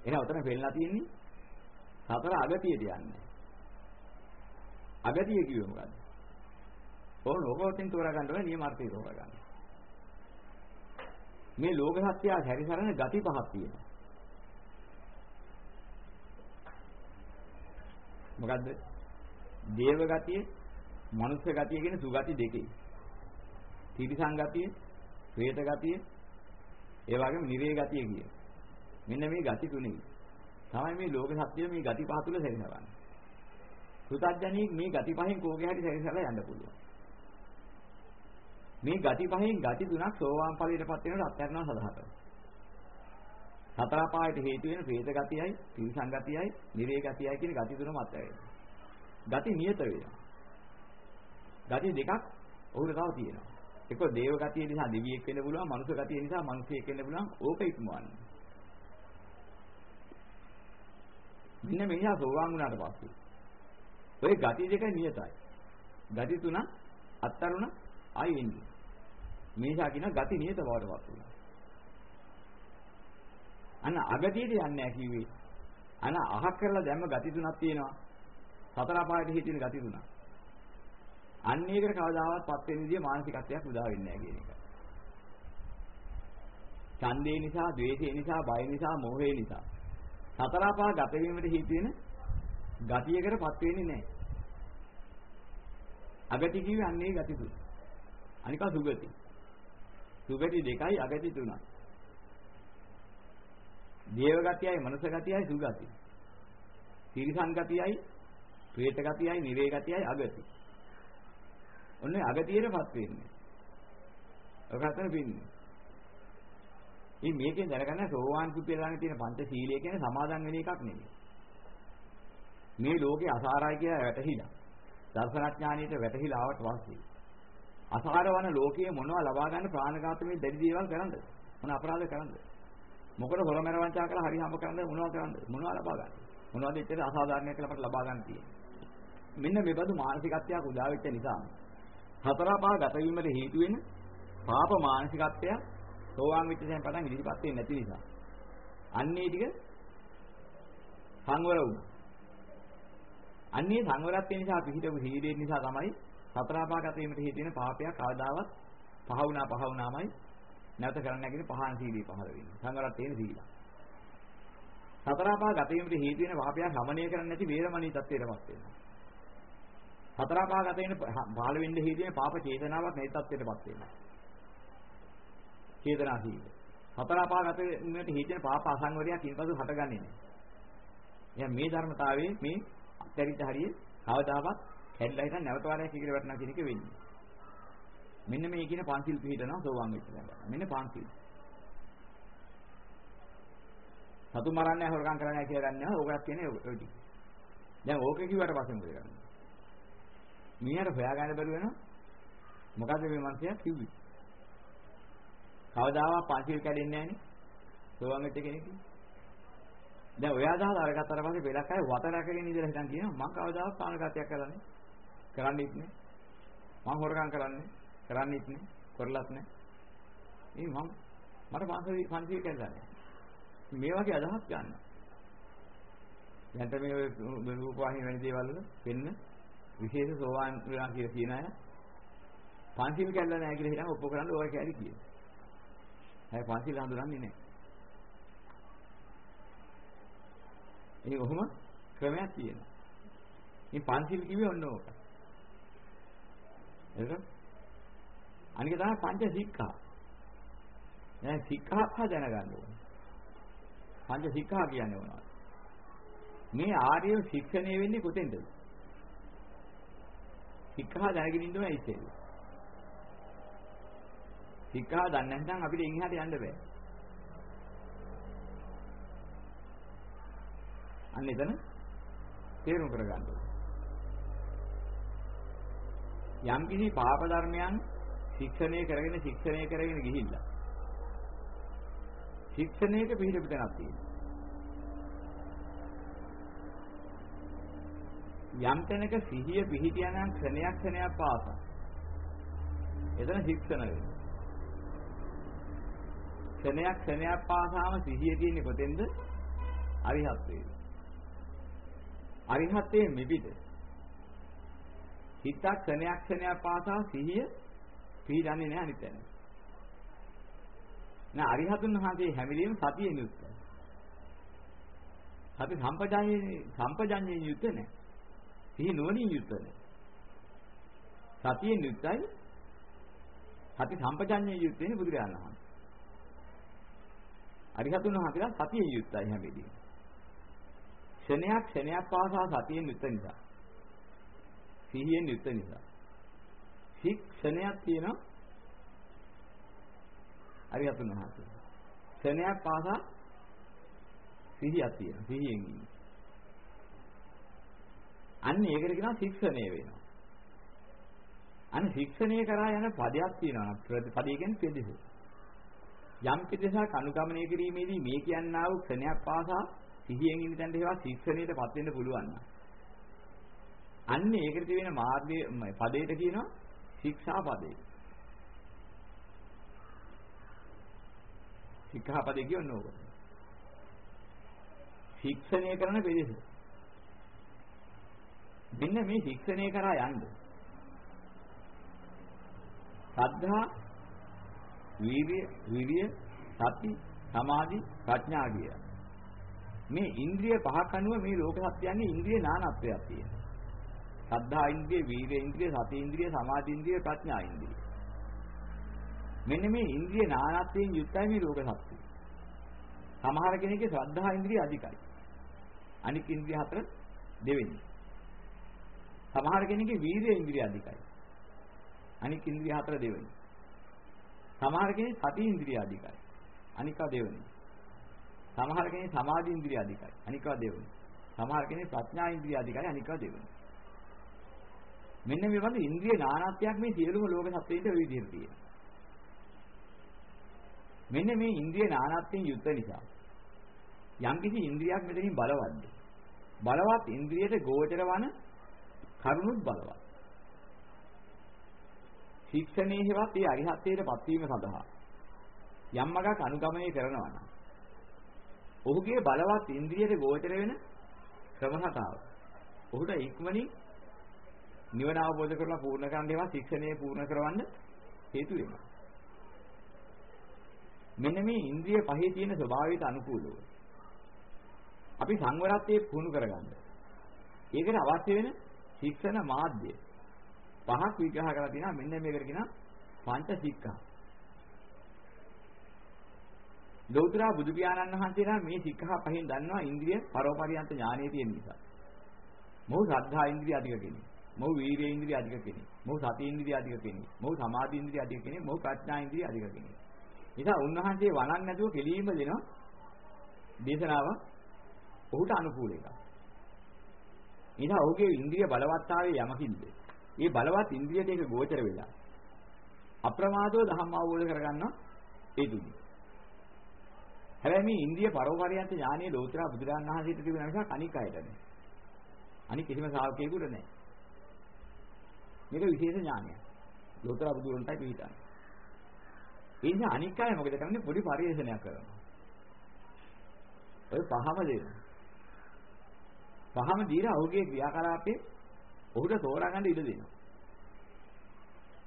එහෙනම් උතන වෙන්නලා තියෙන්නේ සතර අගතියට යන්නේ. අගතිය කිව්වෙ මොකද්ද? ඕන ලෝකවත්ෙන් තෝරා ගන්න ඕනේ නියමාර්ථය තෝරා ගන්න. මේ ලෝක සත්‍යය හැරිසරන ගති පහක් තියෙනවා. මොකද්ද? දේව ගතිය, මනුෂ්‍ය ගතිය කියන සුගති දෙකේ. තිරිසන් ගතිය, പ്രേත ගතිය, ඒ වගේම නිරේ ගතිය කියන. මෙන්න මේ ගති තුනේ. තමයි මේ ලෝක සත්‍යය මේ ගති පහ තුල සැරිසරන්නේ. සුතඥයෙක් මේ ගති පහෙන් කෝගේ හරි සැරිසරලා යන්න පුළුවන්. මේ ගති පහෙන් ගති තුනක් සෝවාන් ඵලයටපත් වෙනකොට අත්හැරනවා සදාහට. සතර පායට හේතු වෙන ප්‍රේත ගතියයි, තිරිසන් ගතියයි, නිරේ ගතියයි කියන ගති තුනම අත්හැරෙනවා. ගති නියත වෙනවා. ගති දෙකක් ඔහුට තව තියෙනවා. එක දේව ගතිය නිසා දෙවියෙක් වෙන්න පුළුවන්, මනුෂ්‍ය ගතිය නිසා මිනිසෙක් වෙන්න පුළුවන්. ඕක ඉක්මවන්න. මෙන්න මෙයා සෝවාන් වුණාට පස්සේ ඔය ගති දෙක නියතයි. ගති තුන අත්තරුණ ආයි එන්නේ. මේසා කියන ගති නියත බවට පත් වෙනවා. අන්න අගතියට යන්නේ නැහැ කිව්වේ. අන අහක් කරලා දැම්ම ගති තුනක් තියෙනවා. සතර අපායට හිටින ගති තුනක්. අන්න ඒකට කවදාවත් පත් වෙන විදිය මානසිකත්වයක් උදා වෙන්නේ නැහැ කියන එක. ඡන්දේ නිසා, ද්වේෂේ නිසා, බය නිසා, මෝහේ නිසා සතර අපා ගත වීමට හේතු වෙන ගතියකටපත් වෙන්නේ නැහැ. අගති කිව්වේ අන්නේ ගති තුන. අනික සුගති. සුගති දෙකයි අගති තුනයි. දේව ගතියයි මනස ගතියයි සුගති. තිරිසන් ගතියයි, ප්‍රේත ගතියයි, නිරේ ගතියයි අගති. ඔන්නේ අගතියටපත් වෙන්නේ. ඔක හතර පින්නේ. ඉතින් මේකෙන් දැනගන්න සෝවාන් කුපියලානේ තියෙන පංච සීලය කියන්නේ සමාදන් වෙන එකක් නෙමෙයි. මේ ලෝකේ අසාරයි කියලා වැටහිලා. දර්ශනඥානියට වැටහිලා ආවට පස්සේ අසාරවන ලෝකයේ මොනවා ලබා ගන්න ප්‍රාණඝාත මේ දැඩි දේවල් කරන්නද? මොන අපරාධ කරන්නේ? මොකද හොරමර වංචා කරලා හරි හම්බ කරන්නේ මොනවද කරන්නේ? මොනවද ලබා ගන්න? මොනවද ඉතින් අසාධාරණයක් කියලා අපට ලබා ගන්න තියෙන්නේ? මෙන්න මේ බඳු මානසිකත්වයක් උදා වෙච්ච නිසා හතර පහ ගත වීමට හේතු වෙන පාප මානසිකත්වය සෝවාන් වෙච්ච දැන් පටන් ඉදිරිපත් වෙන්නේ නැති නිසා අන්නේ ටික සංවර වුණා. අන්නේ සංවරත්වය නිසා පිහිටපු හීරේ නිසා තමයි සතර පාගත වීමට හේතු වෙන පාපයක් කවදාවත් පහ වුණා පහ වුණාමයි නැවත කරන්න නැගින පහන් සීලී පහළ වෙන්නේ. සංවරත්වයේ සීල. සතර පාගත වීමට හේතු වෙන පාපයක් සමනය කරන්නේ නැති වේරමණී තත්ත්වයටපත් වෙනවා. සතර පාගත වෙන පහළ වෙන්න හේතු වෙන පාප චේතනාවක් නැති තත්ත්වයටපත් වෙනවා. චේතනා සීල. සතර පාගත වීමට හේතු වෙන පාප අසංවරයක් ඉන්පසු හටගන්නේ නැහැ. එහෙනම් මේ ධර්මතාවයේ මේ අත්‍යරිත හරිය කවදාවත් හැදලා හිටන් නැවත වාරයක් ඉගෙන වටනවා කියන එක වෙන්නේ. මෙන්න මේ කියන පංචිල් පිළිදනවා සෝවාන් වෙච්ච ගමන්. මෙන්න පංචිල්. සතු මරන්නේ හොරකම් කරන්නේ කියලා ගන්නවා. ඕකක් කියන්නේ ඔය ටික. දැන් ඕක කිව්වට පස්සේ මොකද කරන්නේ? මීහර හොයාගන්න බැරි වෙනවා. මොකද මේ මනුස්සයා කිව්වේ? කවදාවත් පංචිල් කැඩෙන්නේ නැහනේ. සෝවාන් වෙච්ච කෙනෙක්. දැන් ඔය අදහස අරගත්තට පස්සේ පෙලක් අය වත රැකගෙන ඉඳලා හිටන් කියනවා මං කවදාවත් පානගතයක් කරන්නේ කරන්නේත් නෑ මං හොරකම් කරන්නේ කරන්නේත් නෑ කරලත් නෑ මේ මං මට මාසෙ පන්සිය කැල්ලන්නේ මේ වගේ අදහස් ගන්න දැන් මේ රූපවාහිනී වෙන දේවල් වල වෙන්න විශේෂ සෝවාන් වෙනවා කියලා කියන අය පන්සිල් කැල්ල නෑ කියලා හිතන් ඔප්පු කරන්න ඕක කැරි කියන. හැබැයි පන්සිල් හඳුනන්නේ නෑ. ඒ කොහොම ක්‍රමයක් තියෙනවා. මේ පංචිල් කිව්වේ ඔන්න ඕක. එතකොට අනික තමයි පංච සික්ඛා. දැන් සික්ඛා පහ දැනගන්න ඕනේ. පංච සික්ඛා කියන්නේ මොනවද? මේ ආර්ය ශික්ෂණය වෙන්නේ කොතෙන්ද? සික්ඛා දැනගෙන ඉන්න ඕනේ ඉතින්. සික්ඛා දන්නේ නැත්නම් අපිට එහාට යන්න බෑ. අන්න එතන තේරුම් කරගන්න යම් කිසි පාප ධර්මයන් ශික්ෂණය කරගෙන ශික්ෂණය කරගෙන ගිහිල්ලා ශික්ෂණයක පිළිපිට තැනක් තියෙනවා. යම් තැනක සිහිය පිහිටියානම් ක්ෂණයක් ක්ෂණයක් පාසා එතන ශික්ෂණ වෙනවා. ක්ෂණයක් ක්ෂණයක් පාසාම සිහිය තියෙන්නේ කොතෙන්ද? අරිහත් වේද අරිහත්යේ මෙබිද හිතක් ක්ෂණයක් ක්ෂණයක් පාසා සිහිය පිළිදන්නේ නැහැ අනිත් තැන. නෑ අරිහතුන් වහන්සේ හැමිලියම සතියෙන් යුක්තයි. සති සම්පජාඤ්ඤේ සම්පජාඤ්ඤේ යුක්ත නැහැ. සිහි නුවණින් යුක්ත නැහැ. සතියෙන් යුක්තයි. සති සම්පජාඤ්ඤේ යුක්ත වෙන්නේ බුදුරජාණන් වහන්සේ. අරිහතුන් වහන්සේලා සතියෙන් යුක්තයි හැමිලියම. ක්ෂණයක් ක්ෂණයක් පාසා සතියෙන් යුත් නිසා. සිහියෙන් යුත් නිසා. සික් ක්ෂණයක් තියෙනවා අරියතුන් වහන්සේ. ක්ෂණයක් පාසා සිහියක් තියෙනවා. සිහියෙන් ඉන්නේ. අන්න ඒකට කියනවා ශික්ෂණය වෙනවා. අන්න ශික්ෂණය කරා යන පදයක් තියෙනවා. ප්‍රතිපදය කියන්නේ පිළිසෙ. යම් පිළිසක් අනුගමනය කිරීමේදී මේ කියන්නා වූ ක්ෂණයක් පාසා සිහියෙන් ඉන්න තැනට ඒවා ශික්ෂණයටපත් වෙන්න පුළුවන් නම් අන්න ඒකට තියෙන මාර්ගයේ පදේට කියනවා ශික්ෂා පදේ. ශික්ෂා පදේ කියන්නේ ඕක. ශික්ෂණය කරන පිළිස. මෙන්න මේ ශික්ෂණය කරා යන්න. සද්ධා, වීර්ය, විරිය, සති, සමාධි, ප්‍රඥා කියන මේ ඉන්ද්‍රිය පහක් අනුව මේ ලෝක සත්‍යයන්ගේ ඉන්ද්‍රිය නානත්වයක් තියෙනවා. සද්ධා ඉන්ද්‍රිය, වීර්ය ඉන්ද්‍රිය, සති ඉන්ද්‍රිය, සමාධි ඉන්ද්‍රිය, ප්‍රඥා ඉන්ද්‍රිය. මෙන්න මේ ඉන්ද්‍රිය නානත්වයෙන් යුක්තයි මේ ලෝක සත්‍යය. සමහර කෙනෙක්ගේ ශ්‍රද්ධා ඉන්ද්‍රිය අධිකයි. අනික් ඉන්ද්‍රිය හතර දෙවෙනි. සමහර කෙනෙක්ගේ වීර්ය ඉන්ද්‍රිය අධිකයි. අනික් ඉන්ද්‍රිය හතර දෙවෙනි. සමහර කෙනෙක් සති ඉන්ද්‍රිය අධිකයි. අනිකා දෙවෙනි. සමහර කෙනෙක් සමාධි ඉන්ද්‍රිය අධිකයි. අනිකව දෙවෙනි. සමහර කෙනෙක් ප්‍රඥා ඉන්ද්‍රිය අධිකයි. අනිකව දෙවෙනි. මෙන්න මේ වගේ ඉන්ද්‍රිය නානත්වයක් මේ සියලුම ලෝක සත්‍යයට ඔය විදිහට තියෙනවා. මෙන්න මේ ඉන්ද්‍රිය නානත්වයෙන් යුක්ත නිසා යම්කිසි ඉන්ද්‍රියක් මෙතනින් බලවත්ද? බලවත් ඉන්ද්‍රියට ගෝචර වන කරුණුත් බලවත්. ශික්ෂණයේ හෙවත් ඒ අරිහත්ත්වයට පත්වීම සඳහා යම් මගක් අනුගමනය කරනවා නම් ඔහුගේ බලවත් ඉන්ද්‍රියට ගෝචර වෙන ක්‍රමහතාව. ඔහුට ඉක්මනින් නිවන අවබෝධ කරලා පූර්ණ කරන්න ඒවා ශික්ෂණය පූර්ණ කරවන්න හේතු වෙනවා. මෙන්න මේ ඉන්ද්‍රිය පහේ තියෙන ස්වභාවයට අනුකූලව අපි සංවරත්වයේ පුහුණු කරගන්න. ඒකට අවශ්‍ය වෙන ශික්ෂණ මාධ්‍ය පහක් විග්‍රහ කරලා තියෙනවා මෙන්න මේකට කියනවා පංච ශික්ෂා. ලෞතර බුදු පියාණන් වහන්සේලා මේ ශික්ෂා පහෙන් දන්නවා ඉන්ද්‍රිය පරෝපරියන්ත ඥානයේ තියෙන නිසා. මොහු ශ්‍රද්ධා ඉන්ද්‍රිය අධික කෙනෙක්. මොහු වීර්ය ඉන්ද්‍රිය අධික කෙනෙක්. මොහු සති ඉන්ද්‍රිය අධික කෙනෙක්. මොහු සමාධි ඉන්ද්‍රිය අධික කෙනෙක්. මොහු ප්‍රඥා ඉන්ද්‍රිය අධික කෙනෙක්. නිසා උන්වහන්සේ වණන් නැතුව කෙලීම දෙනවා දේශනාව ඔහුට අනුකූල එකක්. නිසා ඔහුගේ ඉන්ද්‍රිය බලවත්තාවේ යමකින්ද. මේ බලවත් ඉන්ද්‍රියට ඒක ගෝචර වෙලා අප්‍රමාදව ධම්ම අවබෝධ කරගන්නවා ඒ දුන්නේ. හැබැයි මේ ඉන්ද්‍රිය පරෝපරියන්ත ඥානයේ ලෝතර බුදුරජාණන් වහන්සේට තිබෙන නිසා අනික් අයට නෑ. අනික් කිසිම ශ්‍රාවකයෙකුට නෑ. මේක විශේෂ ඥානයක්. ලෝතර බුදුරන්ටයි පිළිතන්නේ. ඒ නිසා අනික් අය මොකද කරන්නේ පොඩි පරිශ්‍රණයක් කරනවා. ඔය පහම දෙනවා. පහම දීලා ඔහුගේ ක්‍රියාකලාපේ ඔහුට තෝරාගන්න ඉඩ දෙනවා.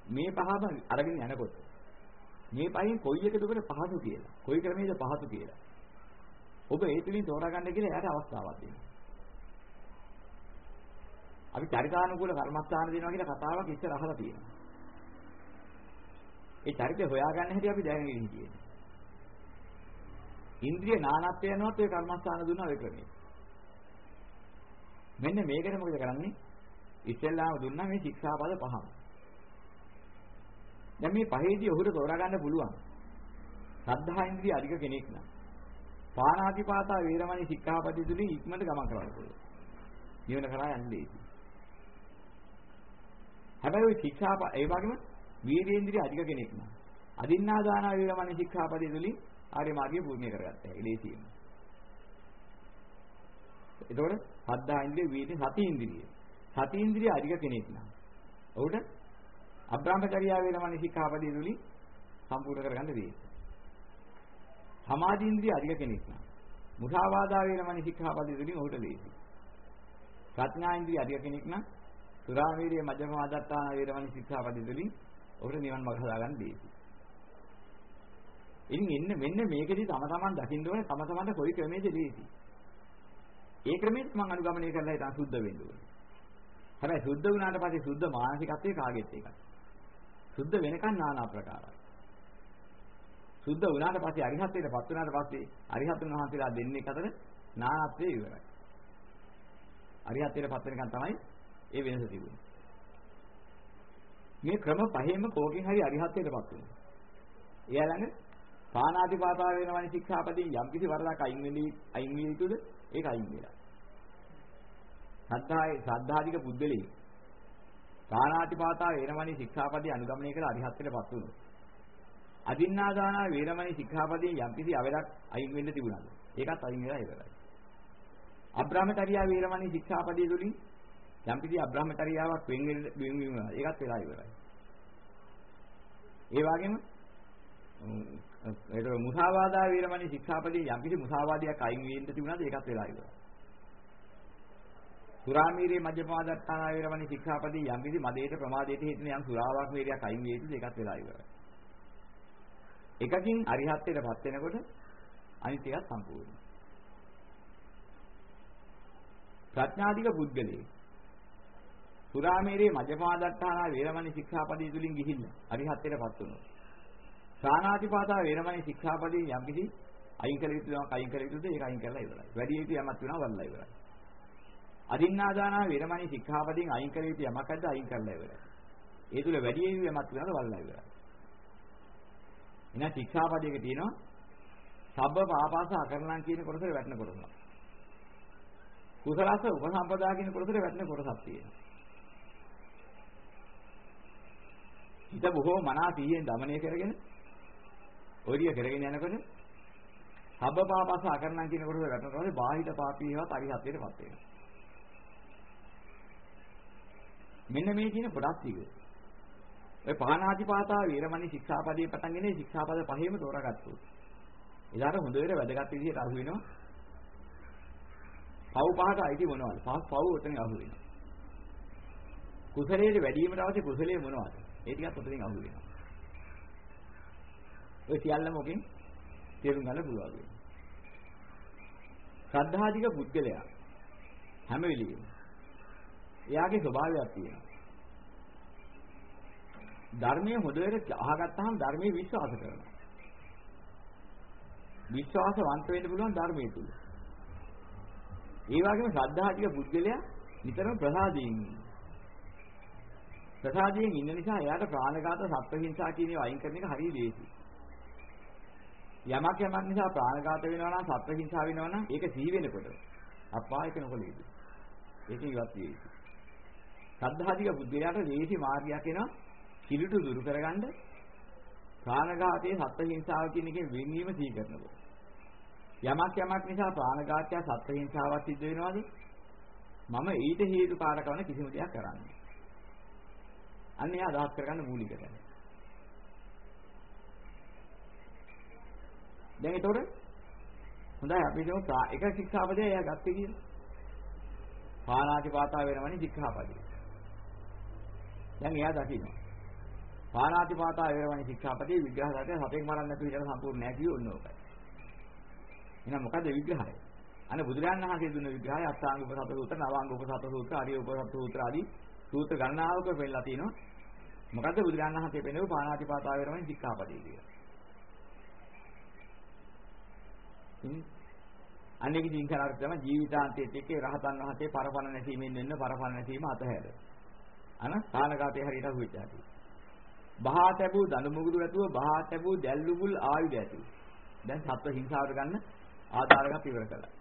මේ පහම අරගෙන යනකොට මේ පහෙන් කොයි එකද ඔබට පහසු කියලා. කොයි ක්‍රමයේද පහසු කියලා. ඔබ ඒ තුලින් තෝරාගන්න කියලා එයාට අවස්ථාවක් දෙනවා. අපි චරිතානුකූල කර්මස්ථාන දෙනවා කියලා කතාවක් ඉස්සර අහලා තියෙනවා. ඒ චරිතය හොයාගන්න හැටි අපි දැනගෙන ඉන්නේ. ඉන්ද්‍රිය නානත්වය යනවත් ඔය කර්මස්ථාන දුන්නා ඔය ක්‍රමයේ. මෙන්න මේකට මොකද කරන්නේ? ඉස්සෙල්ලාම දුන්නා මේ ශික්ෂාපද පහම. දැන් මේ පහේදී ඔහුට තෝරා ගන්න පුළුවන්. සද්ධා ඉන්ද්‍රිය අධික කෙනෙක් නම් පාණාතිපාතා වේරමණී ශික්ෂාපදයේ තුලින් ඉක්මනට ගමන් කරන්න පුළුවන්. නිවන කරා යන්නේ. හැබැයි ওই ශික්ෂාප ඒ වගේම වීර්යේන්ද්‍රිය අධික කෙනෙක් නම් අදින්නා දාන වේරමණී ශික්ෂාපදයේ තුලින් ආර්ය මාර්ගය පූර්ණ කරගත්තා. ඒ ලේසියෙන්. එතකොට සද්ධා ඉන්ද්‍රිය වීර්ය සති ඉන්ද්‍රිය. සති ඉන්ද්‍රිය අධික කෙනෙක් නම් ඔහුට අබ්‍රාහ්මචර්යාව වේරමණී ශික්ෂාපදයේ තුලින් සම්පූර්ණ කරගන්න වෙයි. සමාධි ඉන්ද්‍රිය අධික කෙනෙක් නම් මුසාවාදා වේරමණී ශික්ෂාපදයේ තුලින් ඔහුට ලේසි. ප්‍රඥා ඉන්ද්‍රිය අධික කෙනෙක් නම් සුරාමීරිය මජ්ජම ආදත්තාන වේරමණී ශික්ෂාපදයේ තුලින් ඔහුට නිවන් මාර්ග හදාගන්න ලේසි. ඉතින් එන්න මෙන්න මේකෙදි තම තමන් දකින්න ඕනේ තම තමන්ට කොයි ක්‍රමයේද ලේසි. ඒ ක්‍රමෙත් මම අනුගමනය කරලා ඉතින් සුද්ධ වෙන්න ඕනේ. හැබැයි සුද්ධ වුණාට පස්සේ සුද්ධ මානසිකත්වයේ කාගෙත් එකයි. සුද්ධ වෙනකන් নানা ආකාරයි. සුද්ධ වුණාට පස්සේ අරිහත්ත්වයටපත් වුණාට පස්සේ අරිහත්තුන් වහන්සේලා දෙන්නේ අතර නානත්වයේ ඉවරයි. අරිහත්ත්වයටපත් වෙනකන් තමයි ඒ වෙනස තිබුණේ. මේ ක්‍රම පහෙම කෝකෙන් හරි අරිහත්ත්වයටපත් වෙනවා. එයාලඟ පානාතිපාතා වෙනවනි ශික්ෂාපදී යම් කිසි වරදක් අයින් වෙන්නේ අයින් විය යුතුද? ඒක අයින් වෙලා. සද්ධායේ සද්ධාධික බුද්ධලේ පානාතිපාතා වේරමණී ශික්ෂාපදී අනුගමනය කළ අරිහත්ත්වයටපත් වුණා. අදින්නාදානා වේරමණී ශික්ෂාපදී යම්කිසි අවලක් අයින් වෙන්න තිබුණාද? ඒකත් අයින් වෙලා ඉවරයි. අබ්‍රාහ්මචර්යා වේරමණී ශික්ෂාපදී තුලින් යම්කිසි අබ්‍රාහ්මචර්යාවක් වෙන් වෙන වෙන ඒකත් වෙලා ඉවරයි. ඒ වගේම ඒක මුසාවාදා වේරමණී ශික්ෂාපදී යම්කිසි මුසාවාදයක් අයින් වෙන්න තිබුණාද ඒකත් වෙලා ඉවරයි. සුරාමීරේ මජ්ජපාදත්තාන වේරමණී ශික්ෂාපදී යම්කිසි මදේට ප්‍රමාදයට හේතුන යම් සුරාවක් වේරයක් අයින් වෙයි යුතුද ඒකත් වෙලා ඉවරයි. එකකින් අරිහත්ත්වයටපත් වෙනකොට අනිත් එකත් සම්පූර්ණයි. ප්‍රඥාධික පුද්ගලයේ සුරාමේරේ මජ්ජපාදත්තාන වේරමණී ශික්ෂාපදී තුලින් ගිහිල්ලා අරිහත්ත්වයටපත් වුණා. ශානාතිපාතා වේරමණී ශික්ෂාපදී යම්කිසි අයින් කළ යුතු යමක් අයින් කළ යුතුද ඒක අයින් කරලා ඉවරයි. වැඩි යුතු යමක් වෙනවා වල්ලා ඉවරයි. අදින්නාදානා වේරමණී ශික්ෂාපදයෙන් අයින් කළ යුතු යමක් අද අයින් කරලා ඉවරයි. ඒ තුල වැඩි යුතු යමක් වෙනවා වල්ලා ඉවරයි. එහෙනම් ශික්ෂාපදයක තියෙනවා සබ්බ පාපාස අකරණම් කියන කොටසට වැටෙන කොටස. කුසලස උපසම්පදා කියන කොටසට වැටෙන කොටසක් තියෙනවා. හිත බොහෝ මනා සීයෙන් দমনය කරගෙන ඔරිය කරගෙන යනකොට හබ්බ පාපස අකරණම් කියන කොට රටනවානේ බාහිර පාපී ඒවා පරිහත්යටපත් වෙනවා. මෙන්න මේ කියන පොඩක් ටික. ඔය පහනාති පාතා වීරමණී ශික්ෂාපදේ පටන් ගන්නේ ශික්ෂාපද පහේම තෝරාගත්තොත්. ඊළඟට හොඳ වෙර වැදගත් විදිහට අහු වෙනවා. පව් පහට අයිති මොනවද? පහ පව් උතන අහු වෙනවා. කුසලයේ වැඩිවීමට අවශ්‍ය කුසලයේ මොනවද? ඒ ටිකත් උතෙන් අහු වෙනවා. ඔය සියල්ලම ඔකෙන් තේරුම් ගන්න පුළුවන් වෙනවා. ශ්‍රද්ධාධික පුද්ගලයා හැම වෙලෙම එයාගේ ස්වභාවයක් තියෙනවා. ධර්මයේ හොඳට අහගත්තාම ධර්මයේ විශ්වාස කරනවා. විශ්වාසවන්ත වෙන්න පුළුවන් ධර්මයේ තුල. ඒ වගේම ශ්‍රද්ධාධික පුද්ගලයා නිතරම ප්‍රසාදයෙන් ප්‍රසාදයෙන් ඉන්න නිසා එයාට ප්‍රාණඝාත සත්ත්වහිංසා කියන ඒවා අයින් කරන එක හරිය ලේසියි. යමක් යමක් නිසා ප්‍රාණඝාත වෙනවා නම් සත්ත්වහිංසා වෙනවා නම් ඒක සිහි වෙනකොට අපායක නොකලේද. ඒක ඉවත් විය යුතුයි. සද්ධාධික බුද්ධයාට දේශි මාර්ගයක් එනවා කිලුට දුරු කරගන්න ප්‍රාණඝාතයේ සත්ත්වහිංසාව කියන එකේ වෙන්වීම සිහි කරනකොට. යමක් යමක් නිසා ප්‍රාණඝාතය සත්ත්වහිංසාවක් සිද්ධ වෙනවාද? මම ඊට හේතු කාරක වන කිසිම දෙයක් කරන්නේ. අන්න එයා අදහස් කරගන්න මූලික දැන. දැන් එතකොට හොඳයි අපි හිතමු එක ශික්ෂාපදේ එයා ගත්තේ කියලා. පාණාතිපාතා වෙනවනේ ශික්ෂාපදේ. දැන් එයා දකිනවා. පාණාතිපාතා වෙනවනේ ශික්ෂාපදේ විග්‍රහ කරලා සතෙක් මරන්න නැතුව ඉතල සම්පූර්ණ නැහැ කිව්ව ඔන්න ඕකයි. එහෙනම් මොකද විග්‍රහය? අනේ බුදුරජාණන් වහන්සේ දුන්න විග්‍රහය අෂ්ටාංග උපසත සූත්‍ර, නවාංග උපසත සූත්‍ර, ආර්ය උපසත සූත්‍ර ආදී සූත්‍ර ගණනාවක පෙන්නලා තිනවා. මොකද්ද බුදුරජාණන් වහන්සේ පෙන්වපු පාණාතිපාතා වෙනවනේ ශික්ෂාපදේ කියලා. අනේක දින්කරාට තමයි ජීවිතාන්තයේත් එක්ක රහතන් වහන්සේ පරපණ නැසීමෙන් වෙන්න පරපණ නැසීම අතහැර. අන සානගතේ හරියට හුවිච්චාටි. බහා තැබූ දනු මුගුරු ඇතුව බහා තැබූ දැල්ලුබුල් ආයුධ ඇතුව. දැන් සත්ව හිංසාවට ගන්න ආධාරයක් ඉවර කළා.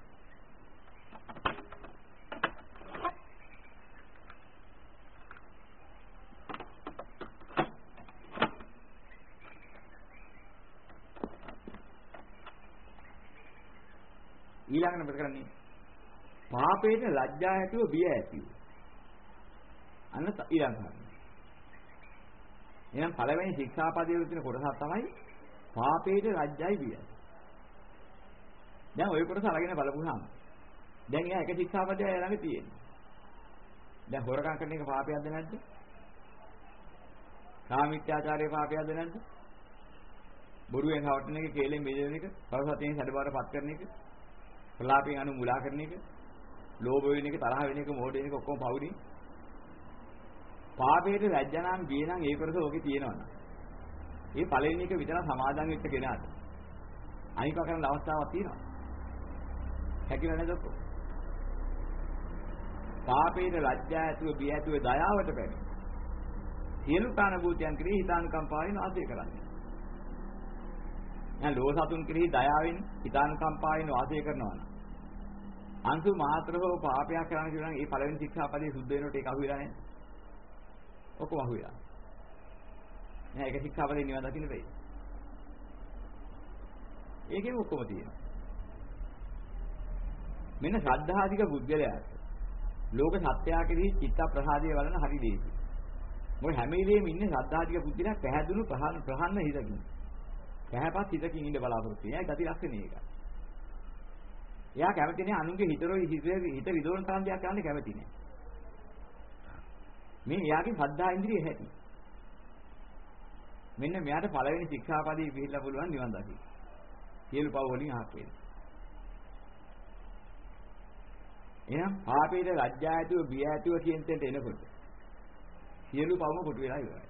ඊළඟට මොකද කරන්නේ? පාපේට ලැජ්ජා ඇතිව බිය ඇතිව. අන්න ඊළඟ කාරණා. එහෙනම් පළවෙනි ශික්ෂාපදයේ තියෙන කොටසක් තමයි පාපේට ලැජ්ජයි බියයි. දැන් ওই කොටස අරගෙන බලපුවාම දැන් එයා එක ශික්ෂාපදයක් ළඟ තියෙනවා. දැන් හොරකම් කරන එක පාපයක්ද නැද්ද? කාමීත්‍යාචාරයේ පාපයක්ද නැද්ද? බොරුවෙන් හවටන එක, කේලෙන් බෙදෙන එක, පරසතියෙන් සැඩබාර පත් කරන එක, ප්‍රලාපයෙන් අනු මුලා කරන එක, ලෝභ වෙන එක, තරහ වෙන එක, මෝඩ වෙන එක ඔක්කොම පවුනේ. පාපයට ලැජ්ජානම් ගියේ නම් ඒ කොටස ඕකේ තියෙනවනේ. ඒ පළවෙනි එක විතර සමාදන් වෙච්ච කෙනාට. අනික කරන්න අවස්ථාවක් තියෙනවා. හැකියාව නැද්ද ඔක්කොම? පාපේට ලැජ්ජා ඇතුව බිය ඇතුව දයාවට පැමිණ. සියලු කාණ භූතයන් කෙරෙහි හිතානුකම්පාවෙන් ආශ්‍රය කරන්නේ. දැන් ලෝසතුන් කෙරෙහි දයාවෙන් හිතානුකම්පාවෙන් වාසය කරනවා නම් අංශු මාත්‍ර හෝ පාපයක් කරන්න කියලා නම් ඒ පළවෙනි ශික්ෂාපදයේ සුද්ධ වෙනකොට ඒක අහු වෙලා නැහැ. ඔක්කොම අහු වෙලා. නෑ ඒක ශික්ෂාපදේ නිවන් දකින්න බැයි. ඒකෙම ඔක්කොම තියෙනවා. මෙන්න ශ්‍රද්ධාධික බුද්ධලයාට ලෝක සත්‍යය කෙරෙහි චිත්ත ප්‍රසාදයේ වලන හරි දෙයි. මොකද හැම වෙලේම ඉන්නේ ශ්‍රද්ධාධික බුද්ධලයා පැහැදුණු ප්‍රහාණ ප්‍රහන්න හිතකින්. පැහැපත් හිතකින් ඉන්න බලාපොරොත්තු වෙනවා. ඒ ගති ලක්ෂණේ ඒක. එයා කැමති නෑ අනුන්ගේ හිතරෝ හිත විදෝන තරම් දෙයක් කරන්න කැමති නෑ. මේ එයාගේ ශ්‍රද්ධා ඉන්ද්‍රිය හැටි. මෙන්න මෙයාට පළවෙනි ශික්ෂාපදේ පිළිලා පුළුවන් නිවන් දකින්න. සියලු පව වලින් අහක් වෙනවා. එහෙනම් පාපේට ලැජ්ජා ඇතුව බිය ඇතුව කියන තැනට එනකොට සියලු පවම කොටු වෙලා ඉවරයි.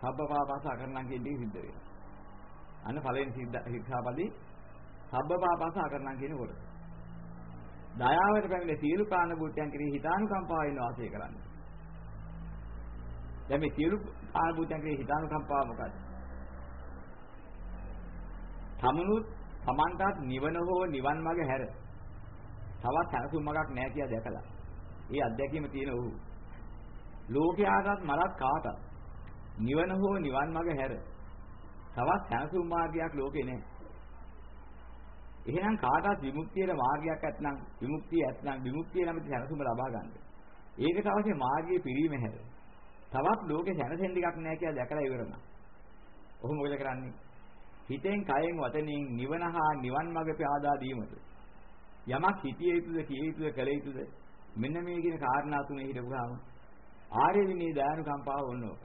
සබ්බ පාපස අකරණම් කියන දේ සිද්ධ වෙනවා. අන්න පළවෙනි ශික්ෂාපදේ සබ්බ පාපස අකරණම් කියන කොට. දයාවට පැමිණ සියලු කාණ භූතයන් කෙරෙහි හිතානුකම්පාවෙන් වාසය කරන්නේ. දැන් මේ සියලු කාණ භූතයන් කෙරෙහි හිතානුකම්පාව මොකක්ද? තමනුත් Tamanටත් නිවන හෝ නිවන් මඟ හැර තවත් සැනසුම් මඟක් නැහැ කියලා දැකලා. ඒ අත්දැකීම තියෙන ඔහු. ලෝකයාටත් මලත් කාටත් නිවන හෝ නිවන් මඟ හැර තවත් සැනසුම් මාර්ගයක් ලෝකේ නැහැ. එහෙනම් කාටවත් විමුක්තියේ මාර්ගයක් ඇත්නම් විමුක්තිය ඇත්නම් විමුක්තිය නැමැති සැනසුම ලබා ගන්න. ඒකට අවශ්‍ය මාර්ගයේ පිරීම හැර. තවත් ලෝකේ සැනසෙන්න ටිකක් නැහැ කියලා දැකලා ඉවරනම්. ඔහු මොකද කරන්නේ? හිතෙන් කයෙන් වචනෙන් නිවන හා නිවන් මඟ පාදා දීමද යමක් හිතිය යුතුද කිය යුතුද කළ යුතුද මෙන්න මේ කියන කාරණා තුනේ හිටපුවාම ආර්ය විනී දානුකම්පාව වුණෝක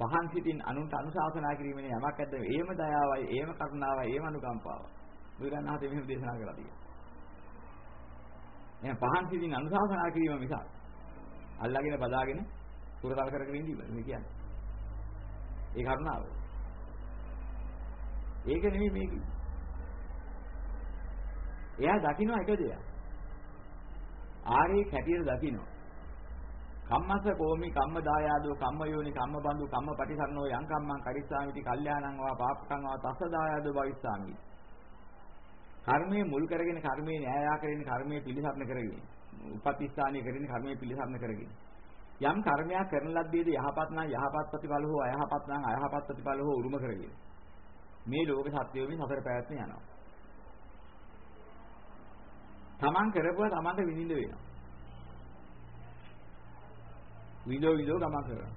පහන් සිතින් අනුන්ට අනුශාසනා කිරීමේ යමක් ඇද්ද ඒම දයාවයි ඒම කරුණාවයි ඒම අනුකම්පාවයි බුදුරණාහි මෙහෙම දේශනා කරලා තියෙනවා එහෙනම් පහන් සිතින් අනුශාසනා කිරීම මිසක් අල්ලාගෙන බදාගෙන පුරතල් කරගෙන ඉඳීම මේ කියන්නේ ඒ කරුණාව ඒක නෙමෙයි මේක. එයා දකින්න එක දෙයක්. ආරේ කැටියට දකින්න. කම්මස කෝමි කම්ම දායාදෝ කම්ම යෝනි කම්ම බඳු කම්ම පටිසරණෝ යං කම්මං කරිස්සාමිති කල්යාණං වා පාපකං වා තස්ස දායාදෝ භවිස්සාමි. කර්මයේ මුල් කරගෙන කර්මයේ න්‍යායා කරගෙන කර්මයේ පිළිසරණ කරගෙන උපතිස්ථානීය කරගෙන කර්මයේ පිළිසරණ කරගෙන යම් කර්මයක් කරන ලද්දේදී යහපත් නම් යහපත් ප්‍රතිඵල හෝ අයහපත් නම් අයහපත් ප්‍රතිඵල හෝ උරුම කරගෙන මේ ලෝක සත්‍යෝ මේ සතර පැවැත්ම යනවා. තමන් කරපුවා තමන්ට විඳින්න වෙනවා. විදෝ විදෝ ගමන් කරනවා.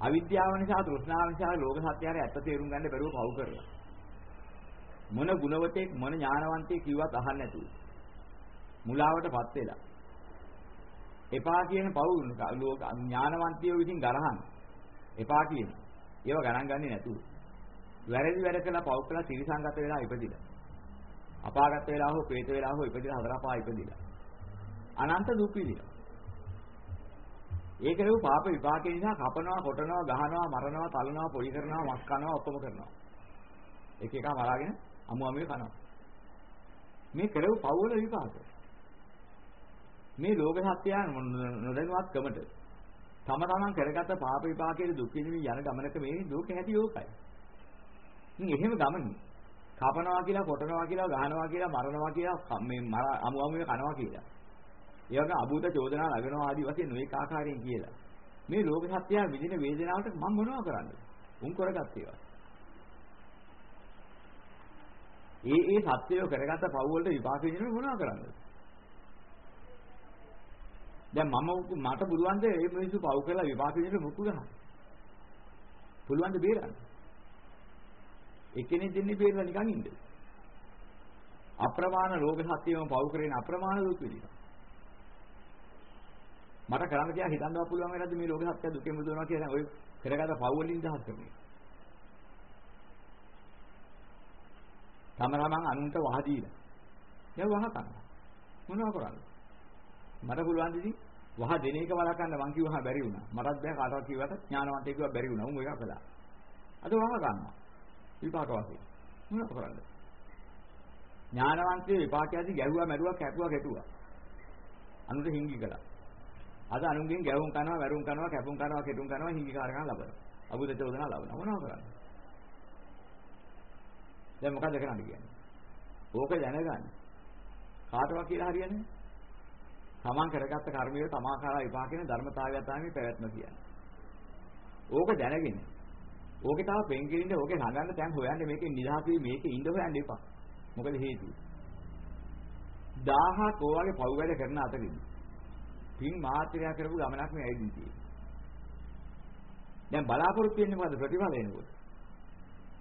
අවිද්‍යාව නිසා තෘෂ්ණාව නිසා ලෝක සත්‍යයට ඇත්ත තේරුම් ගන්න බැරුව පව් කරලා. මොන ගුණවතෙක් මොන ඥානවන්තයෙක් කිව්වත් අහන්න නැතුව. මුලාවටපත් වෙලා. එපා කියන පව් ලෝක ඥානවන්තයෝ විසින් ගරහන්. එපා කියන. ඒව ගණන් ගන්නේ නැතුව. වැරදි වැඩ කළා පව් කළා තිරිසංගත වෙලා ඉපදිලා. අපාගත වෙලා හෝ ප්‍රේත වෙලා හෝ ඉපදිලා හතර පහ ඉපදිලා. අනන්ත දුක් විඳිනවා. ඒක නේ පාප විපාකේ නිසා කපනවා, කොටනවා, ගහනවා, මරනවා, තලනවා, පොඩි කරනවා, මස් කනවා, ඔක්කොම කරනවා. එක එක මරාගෙන අමු අමුවේ කනවා. මේ කරව පව් වල විපාක. මේ ලෝක සත්‍යයන් නොදැනුවත්කමට තම තමන් කරගත්ත පාප විපාකයේ දුක් විඳින යන ගමනක මේ ලෝකෙ හැටි යෝකයි. ඉතින් එහෙම ගමනේ කපනවා කියලා කොටනවා කියලා ගහනවා කියලා මරනවා කියලා මේ මර අමු අමුවේ කනවා කියලා. ඒ වගේ අභූත චෝදනා ලගනවා ආදී වශයෙන් නොඑක ආකාරයෙන් කියලා. මේ ලෝක සත්‍යය විඳින වේදනාවට මම මොනව කරන්නද? උන් කරගත් ඒවා. ඒ ඒ සත්‍යය කරගත්ත පව් වලට විපාක විඳින්න මොනව කරන්නද? දැන් මම මට පුළුවන් ද මේ මිනිස්සු පව් කරලා විපාක විඳින්න මුක්කු ගන්න. පුළුවන් ද බේරන්න? එක්කෙනෙක් දෙන්නේ බේරලා නිකන් ඉන්න. අප්‍රමාණ රෝග සත්‍යයම පව් කරගෙන අප්‍රමාණ දුක් විඳිනවා. මට කරන්න තියා හිතන්නවත් පුළුවන් වෙලාද මේ රෝග සත්‍ය දුකෙන් මුදවනවා කියලා ඔය කරගත පව් වලින් දහස් කරන්නේ. තමරමං අනුන්ට වහ දීලා. දැන් වහ කරනවා. මොනව කරන්නේ? මට පුළුවන් දෙදී වහ දෙන එක වළක්වන්න මං කිව්වහම බැරි වුණා. මටත් බෑ කාටවත් කිව්වට ඥානවන්තයෙක් කිව්වා බැරි වුණා. උන් ඒක කළා. අද වහ ගන්නවා. විපාක වශයෙන්. මොනව කරන්නේ? ඥානවන්තයේ විපාකයේදී ගැහුවා මැරුවා කැපුවා ගැටුවා. අනුන්ට හිංගි කළා. අද අනුන්ගෙන් ගැහුම් කරනවා, මැරුම් කරනවා, කැපුම් කරනවා, කෙටුම් කරනවා, හිංගි කාරකම් ලබනවා. අබුද චෝදනා ලබනවා. මොනව කරන්නේ? දැන් මොකද කරන්න කියන්නේ? ඕක දැනගන්න. කාටවත් කියලා හරියන්නේ තමන් කරගත්ත කර්මයේ තමාකාර විපාකින ධර්මතාවය තමයි පැවැත්ම කියන්නේ. ඕක දැනගෙන ඕකේ තව පෙන්කිරින්න ඕකේ හංගන්න තැන් හොයන්න මේකේ නිදහස් වී මේකේ ඉඳ හොයන්න එපා. මොකද හේතුව? 1000ක් ඕවාගේ පව් වැඩ කරන අතරින් පින් මාත්‍රය කරපු ගමනක් මේ ඇවිදින් තියෙන්නේ. දැන් බලාපොරොත්තු වෙන්නේ මොකද ප්‍රතිඵල එනකොට?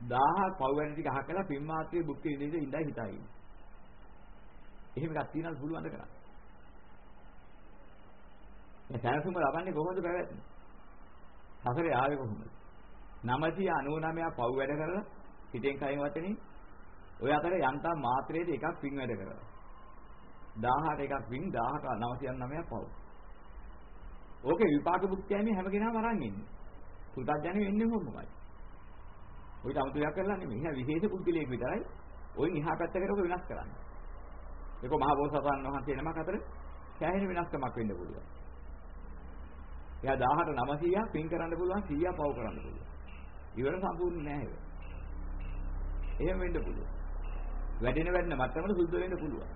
1000ක් පව් වැඩ ටික අහකලා පින් මාත්‍රයේ බුක්ති විඳින්න ඉඳයි හිතයි. එහෙම එකක් තියනද පුළුවන්ද කරන්නේ? මේ සැනසුම ලබන්නේ කොහොමද පැවැත්ම? සසරේ ආවේ කොහොමද? 999ක් පව් වැඩ කරලා හිතෙන් කයින් වචනින් ඔය අතර යන්තම් මාත්‍රයේදී එකක් පින් වැඩ කරලා 1000ට එකක් පින් 1000ට 999ක් පව්. ඕකේ විපාක භුක්තියනේ හැම කෙනාම අරන් ඉන්නේ. පුතත්ජනෙ වෙන්නේ කොහොමද? ඔය තමතුයක් කරලා නෙමෙයි. එහෙනම් විශේෂ පුද්ගලයෙක් විතරයි ඔයින් එහා පැත්ත කරක වෙනස් කරන්නේ. ඒක මහා බෝසතාණන් වහන්සේ නමක් අතර සෑහෙන වෙනස්කමක් වෙන්න පුළුවන්. එයා 1000ට 900ක් පින් කරන්න පුළුවන් 100ක් පව් කරන්න පුළුවන්. ඉවර සම්පූර්ණ නෑ ඒක. එහෙම වෙන්න පුළුවන්. වැඩෙන වැඩෙන මට්ටමට සුද්ධ වෙන්න පුළුවන්.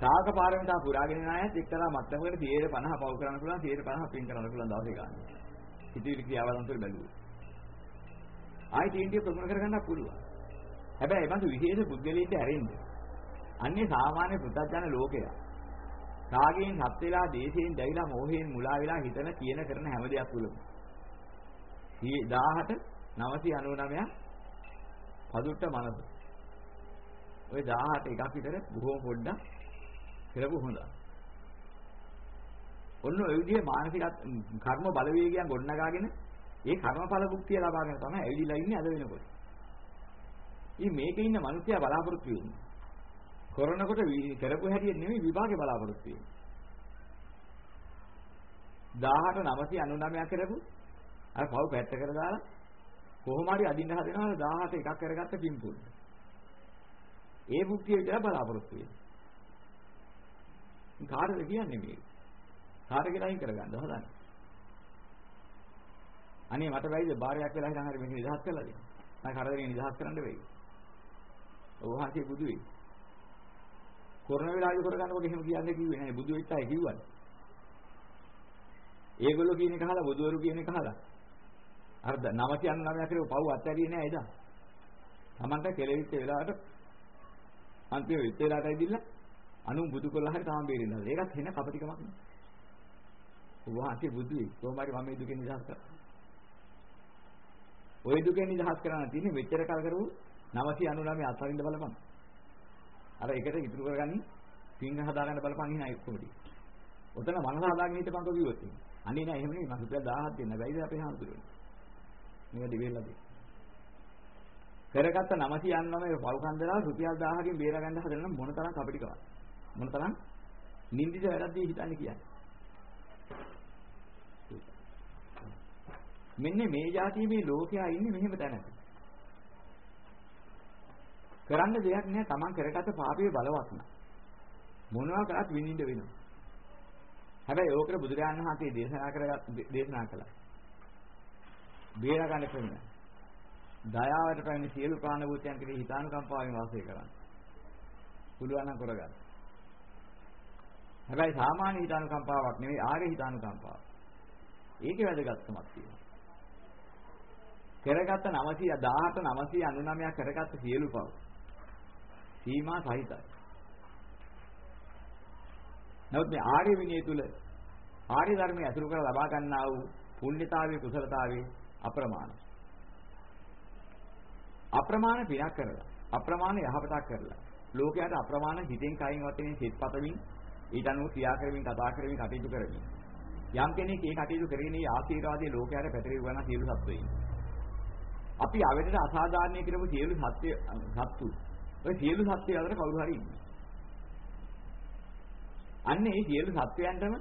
සාක පාරමිතා පුරාගෙන යන අයත් එක්තරා මට්ටමකට 150 පව් කරන්න පුළුවන් 150 පින් කරන්න පුළුවන් දවසේ ගන්න. හිතවිලි ක්‍රියාවලන් තුළ බැලුවොත්. ආයි තීන්දුව ප්‍රගුණ කරගන්න පුළුවන්. හැබැයි ඒ බඳු විශේෂ පුද්ගලයෙක්ට ඇරෙන්න. අන්නේ සාමාන්‍ය පුත්තජන ලෝකයා. රාගයෙන් හත් වෙලා, දේශයෙන් දැවිලා, මෝහයෙන් මුලා වෙලා හිතන කියන කරන හැම දෙයක් තුලම. 17 999ක් පදුට්ට මනස. ওই 18 එකක් විතර බොහොම පොඩ්ඩක් කරපු හොඳයි. ඔන්න ඔය විදිහේ මානසික කර්ම බලවේගයන් ගොඩනගාගෙන ඒ කර්මඵල භුක්තිය ලබාගෙන තමයි ඇවිදිලා ඉන්නේ අද වෙනකොට. ඉතින් මේකේ ඉන්න මිනිස්සයා බලාපොරොත්තු වෙන්නේ. කරනකොට කරපු හැටියට නෙමෙයි විභාගේ බලාපොරොත්තු වෙන්නේ. 18999ක් කරපු අර පව් පැත්තකට දාලා කොහොම හරි අදින්න හදනවා 17 එකක් කරගත්ත පිම්පුල්. ඒ භුක්තිය විතර බලාපොරොත්තු වෙන්නේ. කාටද කියන්නේ මේක? කාට කියලා අයින් කරගන්න හදන්නේ. අනේ මට බැයිද බාරයක් වෙලා හිටන් හරි මේක නිදහස් කරලා දෙන්න. මම කරදරේ නිදහස් කරන්න වෙයි. ඔබ වහන්සේ බුදු වෙයි. කොරණ වෙලාවේ කරගන්නකොට එහෙම කියන්නේ කිව්වේ නැහැ බුදු වෙච්ච අය කිව්වනේ. ඒගොල්ලෝ කියන එක අහලා බුදුවරු කියන එක අහලා අර 999 කරේ පව් අත්හැරියේ නෑ එදා. Tamanta කෙලෙවිච්ච වෙලාවට අන්තිම වෙච්ච වෙලාවට ඇවිදilla අනු බුදු කොල්ලා හරි තාම බේරෙන්නේ නැහැ. ඒකත් වෙන කපටිකමක් නේ. වහන්සේ බුදු වෙයි. කොහොම හරි මම මේ දුකෙන් නිදහස් කරා. ওই දුකෙන් නිදහස් කරන්න තියෙන්නේ මෙච්චර කල් කරපු 999 අත්හරින්න බලපන්. අර එකට ඉතුරු කරගන්නේ පින් හදාගන්න බලපන් ඉන්න කොමඩි. ඔතන මනස හදාගෙන හිටපන් කිව්වොත්. අනේ නෑ එහෙම නෙමෙයි මම රුපියල් 1000ක් දෙන්න බැයිද අපේ හාමුදුරුවෝ. මේක දිවෙල්ලා දෙන්න. කරගත්ත 999 පව් කන්දලා රුපියල් 1000කින් බේර ගන්න හදන මොන තරම් කපටිකමක්. මොන තරම් නින්දිද වැරද්දී හිතන්නේ කියන්නේ. මෙන්න මේ જાතිය මේ ලෝකයා ඉන්නේ මෙහෙම තැනක. කරන්න දෙයක් නැහැ Taman කරගත්ත පාපයේ බලවත් නා. මොනවා කරත් විඳින්න වෙනවා. හැබැයි ඕකට බුදුරජාණන් වහන්සේ දේශනා කරගත් දේශනා කළා. බේර ගන්න ක්‍රමය. දයාවට පැමිණි සියලු ප්‍රාණ භූතයන් කෙරෙහි හිතානුකම්පාවෙන් වාසය කරන්න. පුළුවන් නම් කරගන්න. හැබැයි සාමාන්‍ය හිතානුකම්පාවක් නෙවෙයි ආර්ය හිතානුකම්පාව. ඒකේ වැදගත්කමක් තියෙනවා. කරගත්ත 900 17 999 කරගත්ත සියලු පව සීමා සහිතයි. නමුත් මේ ආර්ය විනය තුල ආර්ය ධර්මයේ අසුරු කර ලබා ගන්නා වූ පුණ්‍යතාවයේ කුසලතාවයේ අප්‍රමාණ. අප්‍රමාණ පිනක් කරලා අප්‍රමාණ යහපතක් කරලා ලෝකයට අප්‍රමාණ හිතෙන් කයින් වචනෙන් සිත් පතමින් ඊට අනුව ක්‍රියා කරමින් කතා කරමින් කටයුතු කරමින් යම් කෙනෙක් ඒ කටයුතු කරගෙන ඒ ආශීර්වාදයේ ලෝකයට පැතිරෙවි වන සියලු සත්වයින් අපි අවැඩට අසාධාරණය කරපු සියලු සත්‍ය සත්තු ඔය සියලු සත්‍ය අතර කවුරු හරි ඉන්නේ. අන්න ඒ සියලු සත්වයන්ටම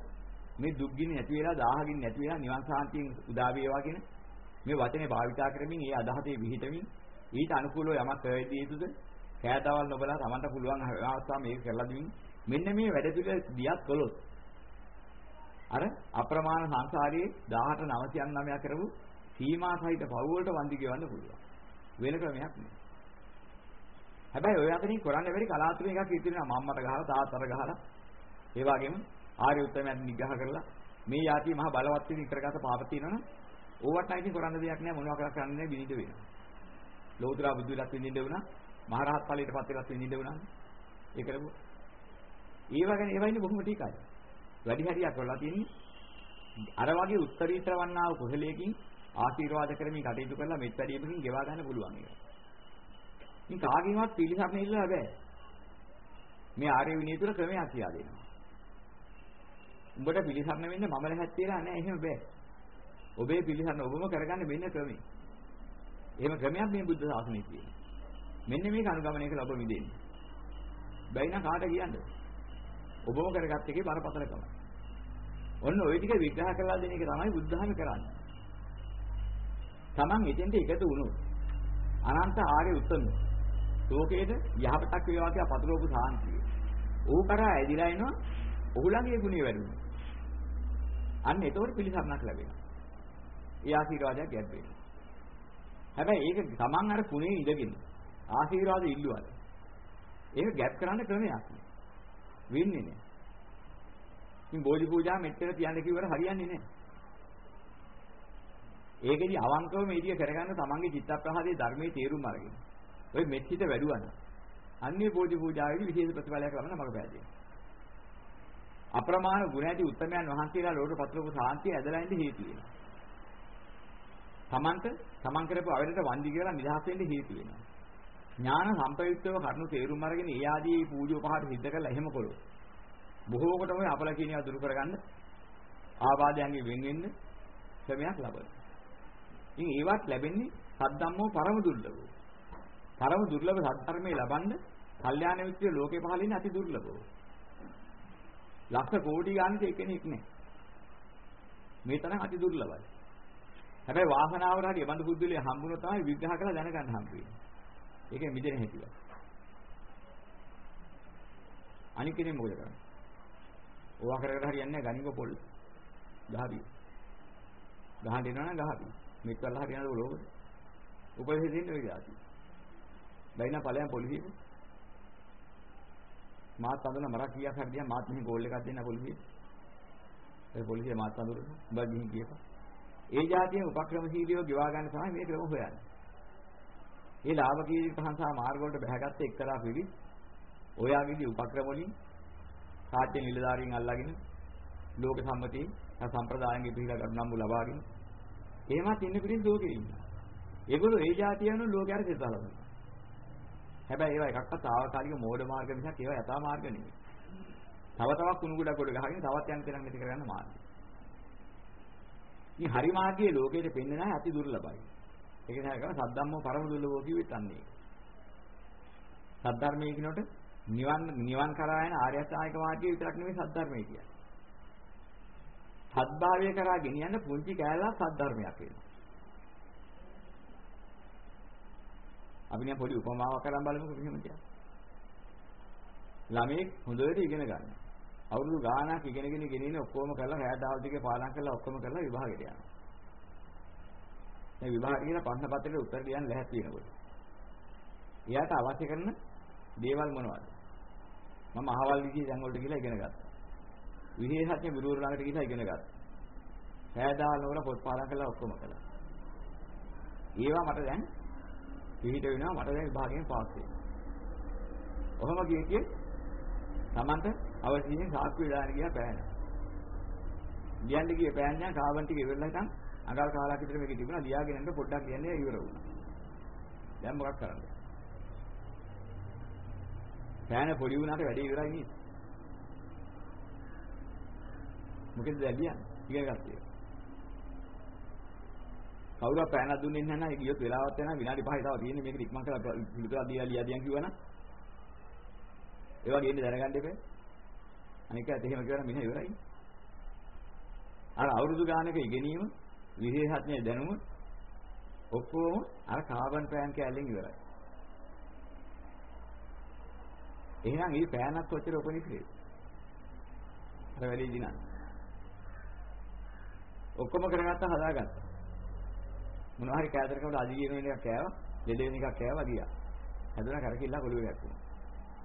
මේ දුක්ගිනි නැති වෙලා දාහගිනි නැති වෙලා නිවන් සාන්තියෙන් උදා වේවා කියන මේ වචනේ භාවිතා කරමින් ඒ අදහසේ විහිදමින් ඊට අනුකූලව යමක් ප්‍රවේදී යුතුද කෑදවල් නොබලා Tamanට පුළුවන් අවස්ථාව මේක කරලා දෙමින් මෙන්න මේ වැඩ පිළ දියත් කළොත් අර අප්‍රමාණ සංසාරයේ 18999 කරපු සීමා සහිත පව් වලට වන්දි ගෙවන්න පුළුවන්. වෙන ක්‍රමයක් නෑ. හැබැයි ඔය අතරින් කරන්න බැරි කලාතුරකින් එකක් ඉතිරිනවා මම්මට ගහලා තාත්තට ගහලා ඒ වගේම ආර්ය උත්තමයන් නිග්‍රහ කරලා මේ යාති මහ බලවත් වෙන ඉතරගත පාප තියෙනවනම් ඕවට නම් ඉතින් කරන්න දෙයක් නෑ මොනවා කරක් කරන්නේ විනිද වෙනවා. ලෝතර බුදු විලක් විඳින්න වුණා මහරහත් ඵලයට පත් වෙලත් විඳින්න වුණා. ඒ කරමු. ඒ වගේ ඒවා ඉන්නේ බොහොම ටිකයි. වැඩි හරියක් කරලා තියෙන්නේ අර වගේ උත්තරීතර වන්නා වූ කුසලයකින් ආශිර්වාද කරමින් කටයුතු කරලා මෙත් වැඩිමකින් ගෙවා ගන්න පුළුවන් ඒක. ඉතින් කාගෙන්වත් පිළිසරණ ඉල්ලලා බෑ. මේ ආර්ය විනය තුල ක්‍රමයක් කියලා දෙනවා. උඹට පිළිසරණ වෙන්න මම ලැහැත් කියලා නෑ එහෙම බෑ. ඔබේ පිළිසරණ ඔබම කරගන්න මෙන්න ක්‍රමය. එහෙම ක්‍රමයක් මේ බුද්ධ ශාසනයේ තියෙනවා. මෙන්න මේක අනුගමනය කළ ඔබ මිදෙන්නේ. බැයි නම් කාට කියන්නේ? ඔබම කරගත්ත එකේ බරපතලකම. ඔන්න ওই ටික විග්‍රහ කරලා දෙන එක තමයි බුද්ධහම කරන්නේ. Taman එතෙන්ට එකතු වුණොත් අනන්ත ආර්ය උත්තම ලෝකයේද යහපතක් වේවා කියලා පතුරවපු සාන්තිය. ඌ කරා ඇදිලා එනවා ඔහුලගේ ගුණය වැඩුණා. අන්න ඒතකොට පිළිසරණක් ලැබෙනවා. ඒ ආශිර්වාදයක් ගැබ් වෙනවා. හැබැයි ඒක Taman අර කුණේ ඉඳගෙන ආශිර්වාද ඉල්ලුවාද? ඒක ගැප් කරන්න ක්‍රමයක් වෙන්නේ නැහැ. ඉතින් බෝධි පූජා මෙච්චර තියන්න කිව්වට හරියන්නේ නැහැ. ඒකෙදි අවංකවම මේ ටික කරගන්න තමන්ගේ චිත්තප්‍රහාදයේ ධර්මයේ තේරුම් අරගෙන. ඔය මෙච්චිත වැඩුවන. අන්නේ බෝධි පූජාවේදී විශේෂ ප්‍රතිඵලයක් ලබන මග පෑදේ. අප්‍රමාණ ගුණ ඇති උත්තමයන් වහන්සේලා ලෝක පතරක සාන්තිය ඇදලා ඉඳ හේතු වෙනවා. තමන්ට තමන් කරපු අවරයට වන්දි කියලා නිදහස් වෙන්න හේතු වෙනවා. ඥාන සම්පයුක්තව කරුණු තේරුම් අරගෙන ඒ ආදී පූජෝපහාර සිද්ධ කරලා එහෙම කළොත් බොහෝ කොට ඔය අපල කියන ඒවා දුරු කරගන්න ආබාධයන්ගෙන් වෙන් වෙන්න ක්‍රමයක් ලබනවා. ඉතින් ඒවත් ලැබෙන්නේ සද්ධම්මෝ පරම දුර්ලභෝ. පරම දුර්ලභ සත්‍ධර්මයේ ලබන්න කල්යාණ මිත්‍ර ලෝකේ පහළින් අති දුර්ලභෝ. ලක්ෂ කෝටි ගානක එකෙනෙක් නෑ. මේ තරම් අති දුර්ලභයි. හැබැයි වාසනාවට හරි බඳු බුද්ධිලිය හම්බුනොත් තමයි විග්‍රහ කරලා දැනගන්න හම්බ වෙන්නේ. ඒකෙන් මිදෙන හැටිව. අනික කෙනෙක් මොකද කරන්නේ? ඕවා කර කර හරියන්නේ නැහැ ගණික පොල්. ගහපිය. ගහන්න එනවා නම් ගහපිය. මේක කරලා හරියනද ලෝකෙ? උපදෙස් දෙන්නේ ඔය જાති. බයිනා ඵලයන් පොලිසියට. මාත් අඳන මරක් කීයක් හරි දිහා මාත් මෙහි ගෝල් එකක් දෙන්න පොලිසියට. ඒ පොලිසිය මාත් අඳුරන උඹ ගිහින් කියපන්. ඒ જાතියේ උපක්‍රමශීලීව ගෙවා ගන්න තමයි මේ ක්‍රම හොයන්නේ. මේ ලාභ කීර්ති ප්‍රශංසා මාර්ග වලට බැහැගත්ත එක්තරා පිළි ඔයාගේදී උපක්‍රම වලින් සාත්‍ය නිලධාරීන් අල්ලාගෙන ලෝක සම්මතියේ සම්ප්‍රදායන්ගේ පිළිලා ගන්නම්බු ලබාගෙන එහෙමත් ඉන්න පිළින් ලෝකෙ ඉන්නවා. ඒගොල්ලෝ ඒ જાතියනු ලෝකයට සිතලනවා. හැබැයි ඒවා එකක්වත් తాවකාලික මෝඩ මාර්ග මිසක් ඒවා යථා මාර්ග නෙමෙයි. තව තවත් කුණු ගොඩ කොට ගහගෙන තවත් යන තැනක් නැති කරගන්න මාර්ගය. මේ හරි මාර්ගයේ ලෝකෙට පෙන්නේ නැහැ අති දුර්ලභයි. ඒක නිසා කරන සද්ධම්මෝ පරම දුර්ලභෝ කිව්වෙත් අන්නේ. සද්ධර්මයේ කියනකොට නිවන් නිවන් කරා යන ආර්ය අෂ්ටාංගික මාර්ගය විතරක් නෙමෙයි සද්ධර්මයේ කියන්නේ. සත්භාවය කරා ගෙනියන්න පුංචි කෑල්ලක් සද්ධර්මයක් වෙනවා. අපි නිකන් පොඩි උපමාවක් කරන් බලමුකෝ මෙහෙම කියන්නේ. ළමෙක් හොඳට ඉගෙන ගන්න. අවුරුදු ගාණක් ඉගෙනගෙන ගෙනින ඔක්කොම කරලා රැය දවල් දෙකේ පාඩම් කරලා ඔක්කොම කරලා විභාගෙට යනවා. මේ විභාග කියන ප්‍රශ්න පත්‍රයේ උත්තර ලියන්න ලැහැත් වෙනකොට. එයාට අවශ්‍ය කරන දේවල් මොනවද? මම අහවල් විදිහේ තැන් වලට ගිහලා ඉගෙන ගත්තා. විශේෂඥ ගුරුවරු ළඟට ගිහලා ඉගෙන ගත්තා. සෑදාල වල පොත් පාඩම් කරලා ඔක්කොම කළා. ඒවා මට දැන් පිළිහිට වෙනවා මට දැන් විභාගයෙන් පාස් වෙනවා. ඔහොම ගියේ කිය Tamanta අවශ්‍යයෙන් සාක්කුවේ දාන්න ගියා පෑනවා. ලියන්න ගියේ පෑන්නා කාබන් ටික ඉවරලා හිටන් අඟල් කාලයක් විතර මේක තිබුණා ලියාගෙන යන්න පොඩ්ඩක් කියන්නේ ඉවර වුණා. දැන් මොකක් කරන්නද? පෑන පොඩි වුණාට වැඩේ ඉවරයි නේද? මොකද දැන් ලියන්නේ? ඉගෙන ගත්තේ. කවුරුත් පෑනක් දුන්නේ නැහැ නේද? ගියොත් වෙලාවක් වෙනවා විනාඩි 5යි තව තියෙන්නේ මේක ඉක්මන් කරලා පිළිතුරක් දීලා ලියා දියන් කිව්වනම් ඒ වගේ ඉන්නේ දැනගන්න එපා. අනික ඇත්ත එහෙම කියවන මිනිහ ඉවරයි. අර අවුරුදු ගානක ඉගෙනීම විශේෂඥ දැනුම ඔක්කොම අර කාබන් පෑන් කෑල්ලෙන් ඉවරයි. එහෙනම් මේ පෑනක් කොච්චර උපනිශ්‍රේ? අර වැඩි දිනන. ඔක්කොම කරගත්තා හදාගත්තා. මොනවා හරි කෑදරකවල අධිගිය වෙන එකක් කෑවා, දෙද වෙන එකක් කෑවා ගියා. හැදුනා කරකිල්ලා කොළුවේ ගැටුණා.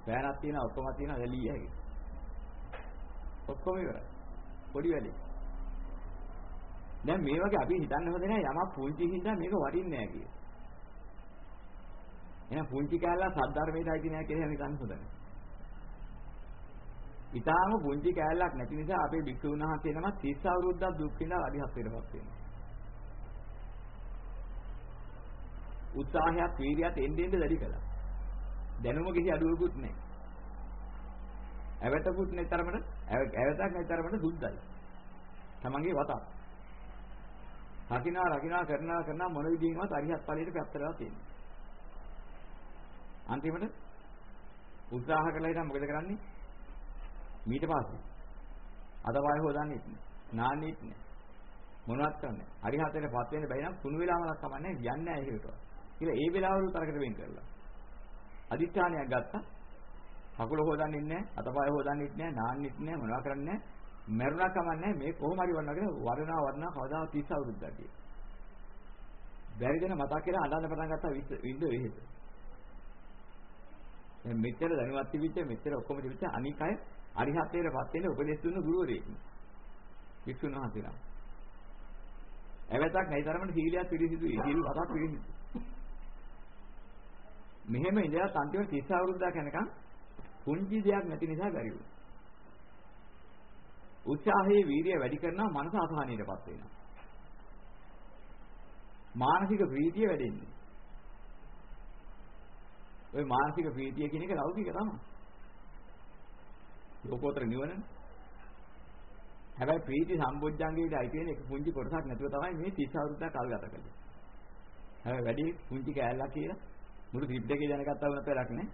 පෑනක් තියෙනවා ඔක්කොම තියෙනවා දැලිය හැකි. ඔක්කොම ඉවරයි. පොඩි වැඩි. දැන් මේ වගේ අපි හිතන්න හොඳ නැහැ යමක් පුංචි හින්දා මේක වටින්නේ නැහැ කියලා. එහෙනම් පුංචි කැලලා සද්ධර්මයට අයිති නැහැ කියලා හිතන්න හොඳ නැහැ. ඊටාම පුංචි කැලලක් නැති නිසා අපේ භික්ෂුන් වහන්සේ නම 30 අවුරුද්දක් දුක් විඳලා අධිහත් වෙනපත් වෙනවා. උත්සාහයක් වීර්යයක් එන්න එන්න වැඩි කළා. දැනුම කිසි අඩුවකුත් නැහැ. ඇවතකුත් නැතරමට ඇවතක් නැතරමට සුද්ධයි. තමන්ගේ වතක්. රකින්නා රකින්නා කරනවා කරනවා මොන විදිහින්වත් අරිහත් ඵලයට පැත්ත වෙලා තියෙනවා. අන්තිමට උත්සාහ කරලා ඉතින් මොකද කරන්නේ? ඊට පස්සේ අදවාය හොදන්නේ නාන්නේ නැහැ. මොනවත් කරන්නේ. අරිහතට පත් වෙන්න බැරි නම් කුණු වෙලාවලක් කමන්නේ යන්නේ නැහැ ඒකට. කියලා ඒ වෙලාවලු තරකට වෙන් කරලා. අදිත්‍යානයක් ගත්තා. කකුල හොදන්නේ නැහැ, අතපය හොදන්නේ නැහැ, නාන්නෙත් නැහැ, මොනවා කරන්නේ නැහැ. මරුණා කමන්නේ මේ කොහොම හරි වුණා කියලා වරණා වරණා කවදා 30 අවුරුද්දක් ගියේ. බැරි දෙන මතක් කියලා අඬන්න පටන් ගත්තා විඳ වෙහෙස. දැන් මෙච්චර දැනුවත් තිබිච්ච මෙච්චර ඔක්කොම තිබිච්ච අනික් අය අරිහත්ත්වයට පත් වෙන උපදෙස් දුන්න ගුරුවරයෙක්. වික්ෂුන් වහන්සේලා. ඇවතක් නැති තරමට සීලයක් පිළිසිදුයි. සීල් අතක් පිළිසිදු. මෙහෙම ඉඳලා අන්තිමට 30 අවුරුද්දක් යනකම් පුංචි දෙයක් නැති නිසා බැරි වුණා. උත්සාහයේ වීරිය වැඩි කරනවා මනස අසහනයටපත් වෙනවා. මානසික ප්‍රීතිය වැඩෙන්නේ. ওই මානසික ප්‍රීතිය කියන එක ලෞකික තමයි. ලෝකෝත්තර නිවනනේ. හැබැයි ප්‍රීති සම්බොජ්ජංගේට අයිති වෙන එක පුංචි කොටසක් නැතුව තමයි මේ 30 අවුරුද්දක් කල් ගත කළේ. හැබැයි වැඩි පුංචි කෑල්ලක් කියලා මුළු ත්‍රිපිටකේ දැනගත්තා වුණත් වැඩක් නැහැ.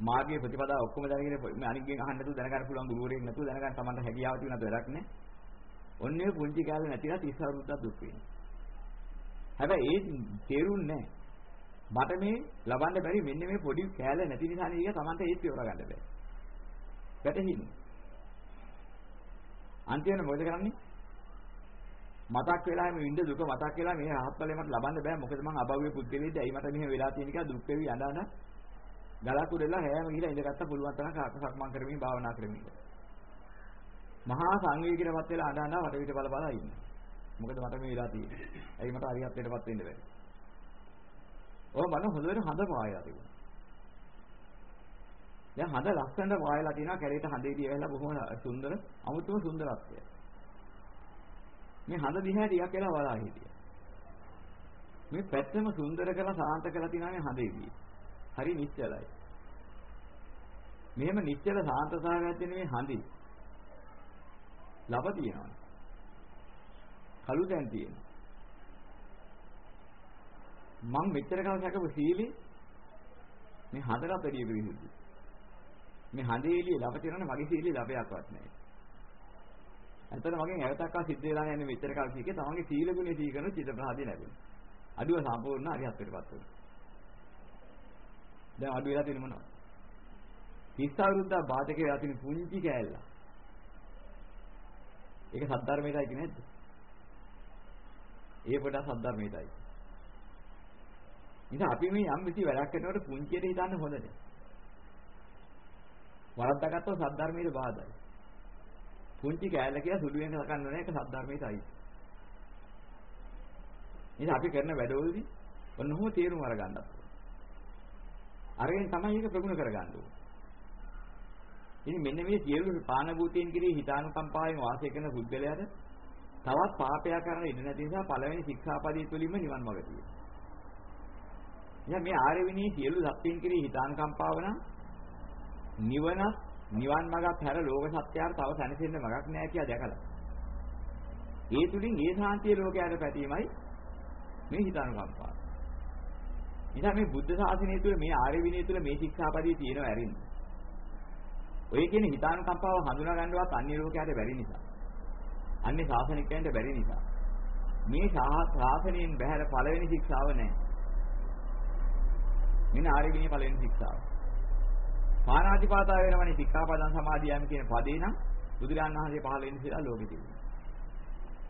මාර්ගයේ ප්‍රතිපදා ඔක්කොම දැනගෙන අනිත්ගෙන් අහන්න නැතුව දැනගන්න පුළුවන් ගුරුවරයෙක් නැතුව දැනගන්න තමන්ට හැකියාව තියුණත් වැඩක් නැහැ. ඔන්නේ පුංචි කෑල්ල නැතිලා 30 අවුරුද්දක් දුක් වෙනවා. හැබැයි ඒ තේරුන්නේ මට මේ ලබන්න බැරි මෙන්න මේ පොඩි කෑල්ල නැති නිසා නේද තමන්ට ඒත් ඉවර ගන්න බැහැ. වැටහින්නේ. අන්තිමට මොකද කරන්නේ? මතක් වෙලා මේ විඳ දුක මතක් වෙලා මේ රහත්ඵලෙ මට ලබන්න බෑ. මොකද මං අභව්‍ය පුද්ගලෙක්ද ඇයි මට මෙහෙම වෙලා තියෙන කියලා දුක් වෙවි අඬන ගලක් උඩලා හැම ගිහලා ඉඳගත්ත පුළුවන් තරම් කාකසක් මං කරමින් භාවනා කරමින්. මහා සංවේගීකටපත් වෙලා අඬ අඬ වටවිට බල බල ඉන්නේ. මොකද මට මේ වෙලා තියෙන්නේ? ඇයි මට අරියත්වයටපත් වෙන්න බැරි? ඔය මන හොඳට හඳ පායලා තිබුණා දැන් හඳ ලස්සනට පායලා තිනවා කැරේට හඳේදී ඇවිල්ලා බොහොම සුන්දර අමුතුම සුන්දරත්වය මේ හඳ දිහා ටිකක් වෙලා බලා හිටියා. මේ පැත්තම සුන්දර කරලා සාන්ත කරලා තියනවා මේ හඳේදී. හරි නිශ්චලයි. මෙහෙම නිශ්චල සාන්ත සාගත මේ හඳේ. ලබ තියෙනවා. කළු දැන් තියෙනවා. මම මෙච්චර කාල සැකපු සීලේ මේ හඳට පෙරිය පිළිසුදු. මේ හඳේ එළිය ලබ තියෙනවනේ මගේ සීලේ ලබයක්වත් නැහැ. ඇත්තට මගෙන් ඇවතක්වා සිද්ධ වෙලා යන්නේ මෙච්චර කාල කීකේ තමන්ගේ සීල ගුණේ සී කරන චිත්ත ප්‍රහාදී ලැබෙනවා. අඩුව සම්පූර්ණ අරිහත්ත්වයටපත් වෙනවා. දැන් අඩු වෙලා තියෙන මොනවද? 30 අවුරුද්දක් බාධක වෙලා තියෙන පුංචි කෑල්ල. ඒක සද්ධර්මයටයි කියන්නේ නැද්ද? ඒ පොඩ සද්ධර්මයටයි. ඉතින් අපි මේ යම් කිසි වැඩක් කරනකොට පුංචියට හිතන්න හොඳ නැහැ. වරද්දාගත්තොත් සද්ධර්මයේ බාධායි. පුංචි කෑල්ල කියලා සුළුවෙන් හලකන්න ඕනේ ඒක සද්ධර්මයටයි. ඉතින් අපි කරන වැඩවලදී ඔන්නෝම තේරුම් අරගන්නත්. අරගෙන තමයි ඒක ප්‍රගුණ කරගන්න ඕනේ. ඉතින් මෙන්න මේ සියලු පාන භූතයන් කිරී හිතානුකම්පාවෙන් වාසය කරන පුද්ගලයාට තවත් පාපයක් කරන්න ඉඩ නැති නිසා පළවෙනි ශික්ෂාපදයේ තුලින්ම නිවන් මාර්ගය තියෙනවා. එහෙනම් මේ ආර්ය විනී සියලු සත්‍යයන් කිරී හිතානුකම්පාව නම් නිවනත් නිවන් මාර්ගත් හැර ලෝක සත්‍යයට තව සැනසෙන්න මගක් නෑ කියලා දැකලා. ඒ තුලින් ඒ සාන්තිය ලෝකයට පැතීමයි මේ හිතානුකම්පාව. නිසා මේ බුද්ධ ශාසනය තුළ මේ ආර්ය විනය තුළ මේ ශික්ෂාපදයේ තියෙනවා ඇරින්න. ඔය කියන හිතානුකම්පාව හඳුනා ගන්නවත් අන්‍ය ලෝකයට බැරි නිසා. අන්‍ය ශාසනිකයන්ට බැරි නිසා. මේ ශාසනයෙන් බැහැර පළවෙනි ශික්ෂාව නැහැ. මෙන්න ආර්ය විනය පළවෙනි ශික්ෂාව. පාණාතිපාතා වෙනවනේ සික්ඛාපදං සමාදියාම කියන පදේ නම් බුදුරජාණන් වහන්සේ පහළ වෙන ඉස්සෙල්ලා ලෝකෙ තිබුණා.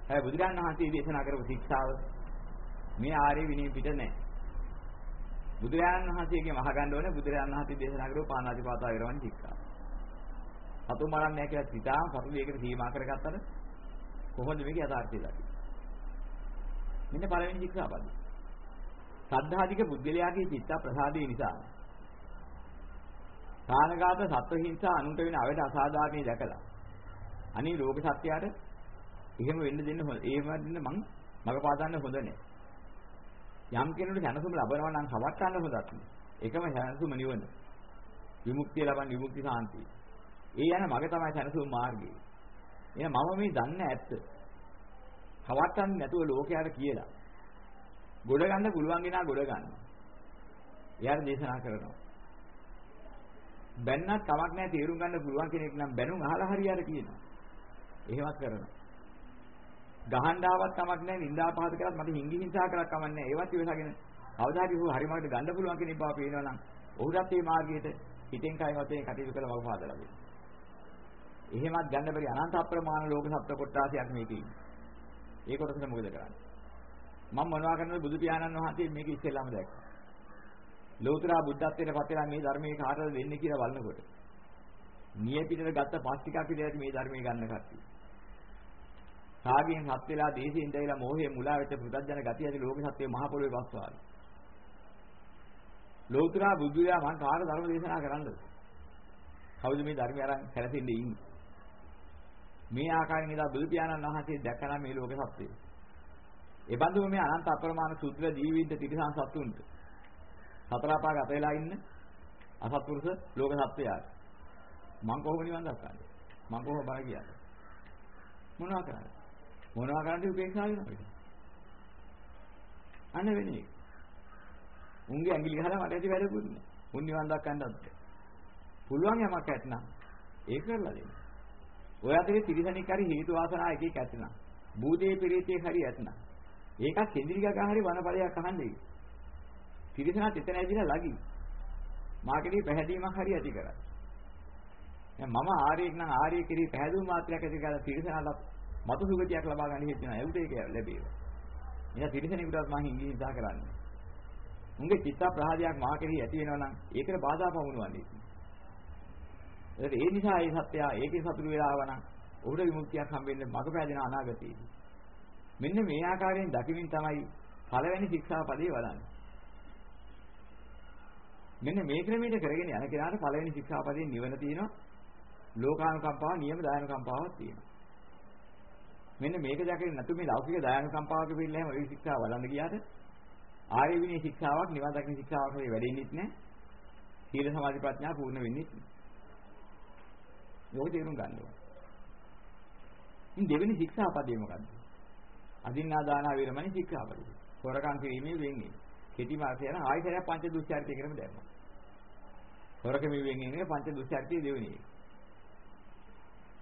හැබැයි බුදුරජාණන් වහන්සේ දේශනා කරපු ශික්ෂාව මේ ආර්ය විනය පිට නැහැ. බුදුරජාණන් වහන්සේගෙන් අහගන්න ඕනේ බුදුරජාණන් වහන්සේ දේශනා කරපු පාණාතිපාතා වෙනවනේ ශික්ෂාව. සතු මරන්නේ නැහැ කියලා හිතාම සතු දෙයකට සීමා කරගත්තට කොහොමද මේක යථාර්ථය දකින්නේ? මෙන්න පළවෙනි ශික්ෂාපදේ. සද්ධාධික බුද්ධලයාගේ චිත්ත ප්‍රසාදේ නිසා ප්‍රාණඝාත සත්ව හිංසා අනුන්ට වෙන අවේද අසාධාරණේ දැකලා. අනේ ලෝක සත්‍යයට එහෙම වෙන්න දෙන්න හොඳ එහෙම දෙන්න මං මග පාදන්න හොඳ නෑ. යම් කෙනෙකුට සැනසුම ලබනවා නම් හවට්ටන්න හොඳක් නෑ. ඒකම සැනසුම නිවන. විමුක්තිය ලබන විමුක්ති සාන්තිය. ඒ යන මග තමයි සැනසුම මාර්ගය. එහෙනම් මම මේ දන්න ඇත්ත. හවට්ටන්නේ නැතුව ලෝකයට කියලා. ගොඩ ගන්න පුළුවන් කෙනා ගොඩ ගන්නවා එයාට දේශනා කරනවා. බැන්නත් කමක් නැහැ තේරුම් ගන්න පුළුවන් කෙනෙක් නම් බැනුම් අහලා හරියට කියනවා. එහෙමත් කරනවා. ගහන්න ආවත් කමක් නැහැ නින්දා පහත කරත් මට හිංගි හිංසා කරක් කමක් නැහැ. ඒවත් ඉවසගෙන අවදාහරි හෝ හරි මාර්ගයට ගන්න පුළුවන් කෙනෙක් බව පේනවා නම් ඔහුටත් මේ මාර්ගයට හිතෙන් කයින් වශයෙන් කටයුතු කළ මඟ පාදලා දෙන්න. එහෙමත් ගන්න බැරි අනන්ත අප්‍රමාණ ලෝක සත්ත්ව කොටාසියක් මේකේ ඉන්නේ. ඒ කොටසට මොකද කරන්නේ? මම මොනවා කරනවද බුදු පියාණන් වහන්සේ මේක ඉස්සෙල්ලාම දැක්කා. ලෝතර බුද්ධත්වයට පත් වෙලා මේ ධර්මයේ කාටද දෙන්නේ කියලා බලනකොට නිය පිටට ගත්ත පස් ටිකක් විතරයි මේ ධර්මයේ ගන්න කට්ටිය. රාගයෙන් හත් වෙලා දේශයෙන් දැවිලා මෝහයෙන් මුලා වෙච්ච පුදජන ගතිය ඇති ලෝක සත්‍යයේ මහ පොළොවේ පස්වාලු. ලෝතුරා බුදුයා මං කාට ධර්ම දේශනා කරන්නද? කවුද මේ ධර්මය අරන් සැලසෙන්නේ ඉන්නේ? මේ ආකාරයෙන් ඉඳලා බුදු පියාණන් වහන්සේ දැකලා මේ ලෝක සත්‍යය. ඒ බඳුම මේ අනන්ත අප්‍රමාණ සූත්‍ර ජීවිත තිරසන් සතුන්ට සතර අපා ගත වෙලා ඉන්න අසත්පුරුෂ ලෝක සත්‍යය. මං කොහොම නිවන් දක්වන්නේ? මං කොහොම බල කියන්නේ? මොනවා කරන්නේ? මොනවා කරන්නේ උපේක්ෂා වෙනවා. අන්න වෙන්නේ. උන්ගේ ඇඟිලි ගහලා මට ඇති වැඩකුත් නෑ. උන් නිවන් දක්වන්නත් පුළුවන් යමක් ඇත්නම් ඒක කරලා දෙන්න. ඔය අතරේ තිරිසනෙක් හරි හේතු වාසනා එකක් ඇත්නම් භූතේ පිරිතේ හරි ඇත්නම් ඒක කෙඳිරි ගගා හරි වනපලයක් අහන්නේ. තිරිසනත් එතන ඇවිල්ලා ලගි. මාකෙදී පැහැදීමක් හරි ඇති කරා. දැන් මම ආර්යෙක් නම් ආර්ය කිරී පැහැදුම් මාත්‍රයක් ඇති කරලා තිරිසනට මතු සුගතියක් ලබා ගන්න හිතෙනවා. එවිට ඒක ලැබේවා. එහෙනම් තිරිසනෙකුටත් මම හිංගිහිංසා කරන්නේ. උන්ගේ චිත්ත ප්‍රහාදයක් මා කෙරෙහි ඇති වෙනවා නම් ඒකට බාධා පමුණවන්නේ. ඒ නිසා ඒ සත්‍යය ඒකේ සතුරු වෙලා ආවනම් ඔහුට විමුක්තියක් හම්බෙන්නේ මග පෑදෙන අනාගතයේදී. මෙන්න මේ ආකාරයෙන් දකිමින් තමයි පළවෙනි ශික්ෂාපදේ වඩන්නේ. මෙන්න මේ ක්‍රමයට කරගෙන යන කෙනාට පළවෙනි ශික්ෂාපදයෙන් නිවන තියෙනවා. ලෝකානුකම්පාව, නියම දායනුකම්පාවක් තියෙනවා. මෙන්න මේක දැකගෙන නැතු මේ ලෞකික දායනුකම්පාවක පිළිලා හැම ඒ ශික්ෂාව වඩන්න ගියාට ආර්ය විනය ශික්ෂාවක් නිවන් දකින ශික්ෂාවක් නෙවෙයි වැඩෙන්නෙත් නැහැ. සීල සමාධි ප්‍රඥා පූර්ණ වෙන්නෙත් නැහැ. යෝග තේරුම් ගන්න ඕනේ. ඉතින් දෙවෙනි ශික්ෂාපදේ මොකද්ද? අදින්නා දාන වේරමණී ශික්ෂාපදේ. හොරකම් කිරීමේ වෙන්නේ. කෙටි මාසය යන ආයතරය පංච දුස්චාරිතය කරම දැම්මා. හොරකම වෙන්නේ පංච දුස්චාරිතය දෙවෙනි එක.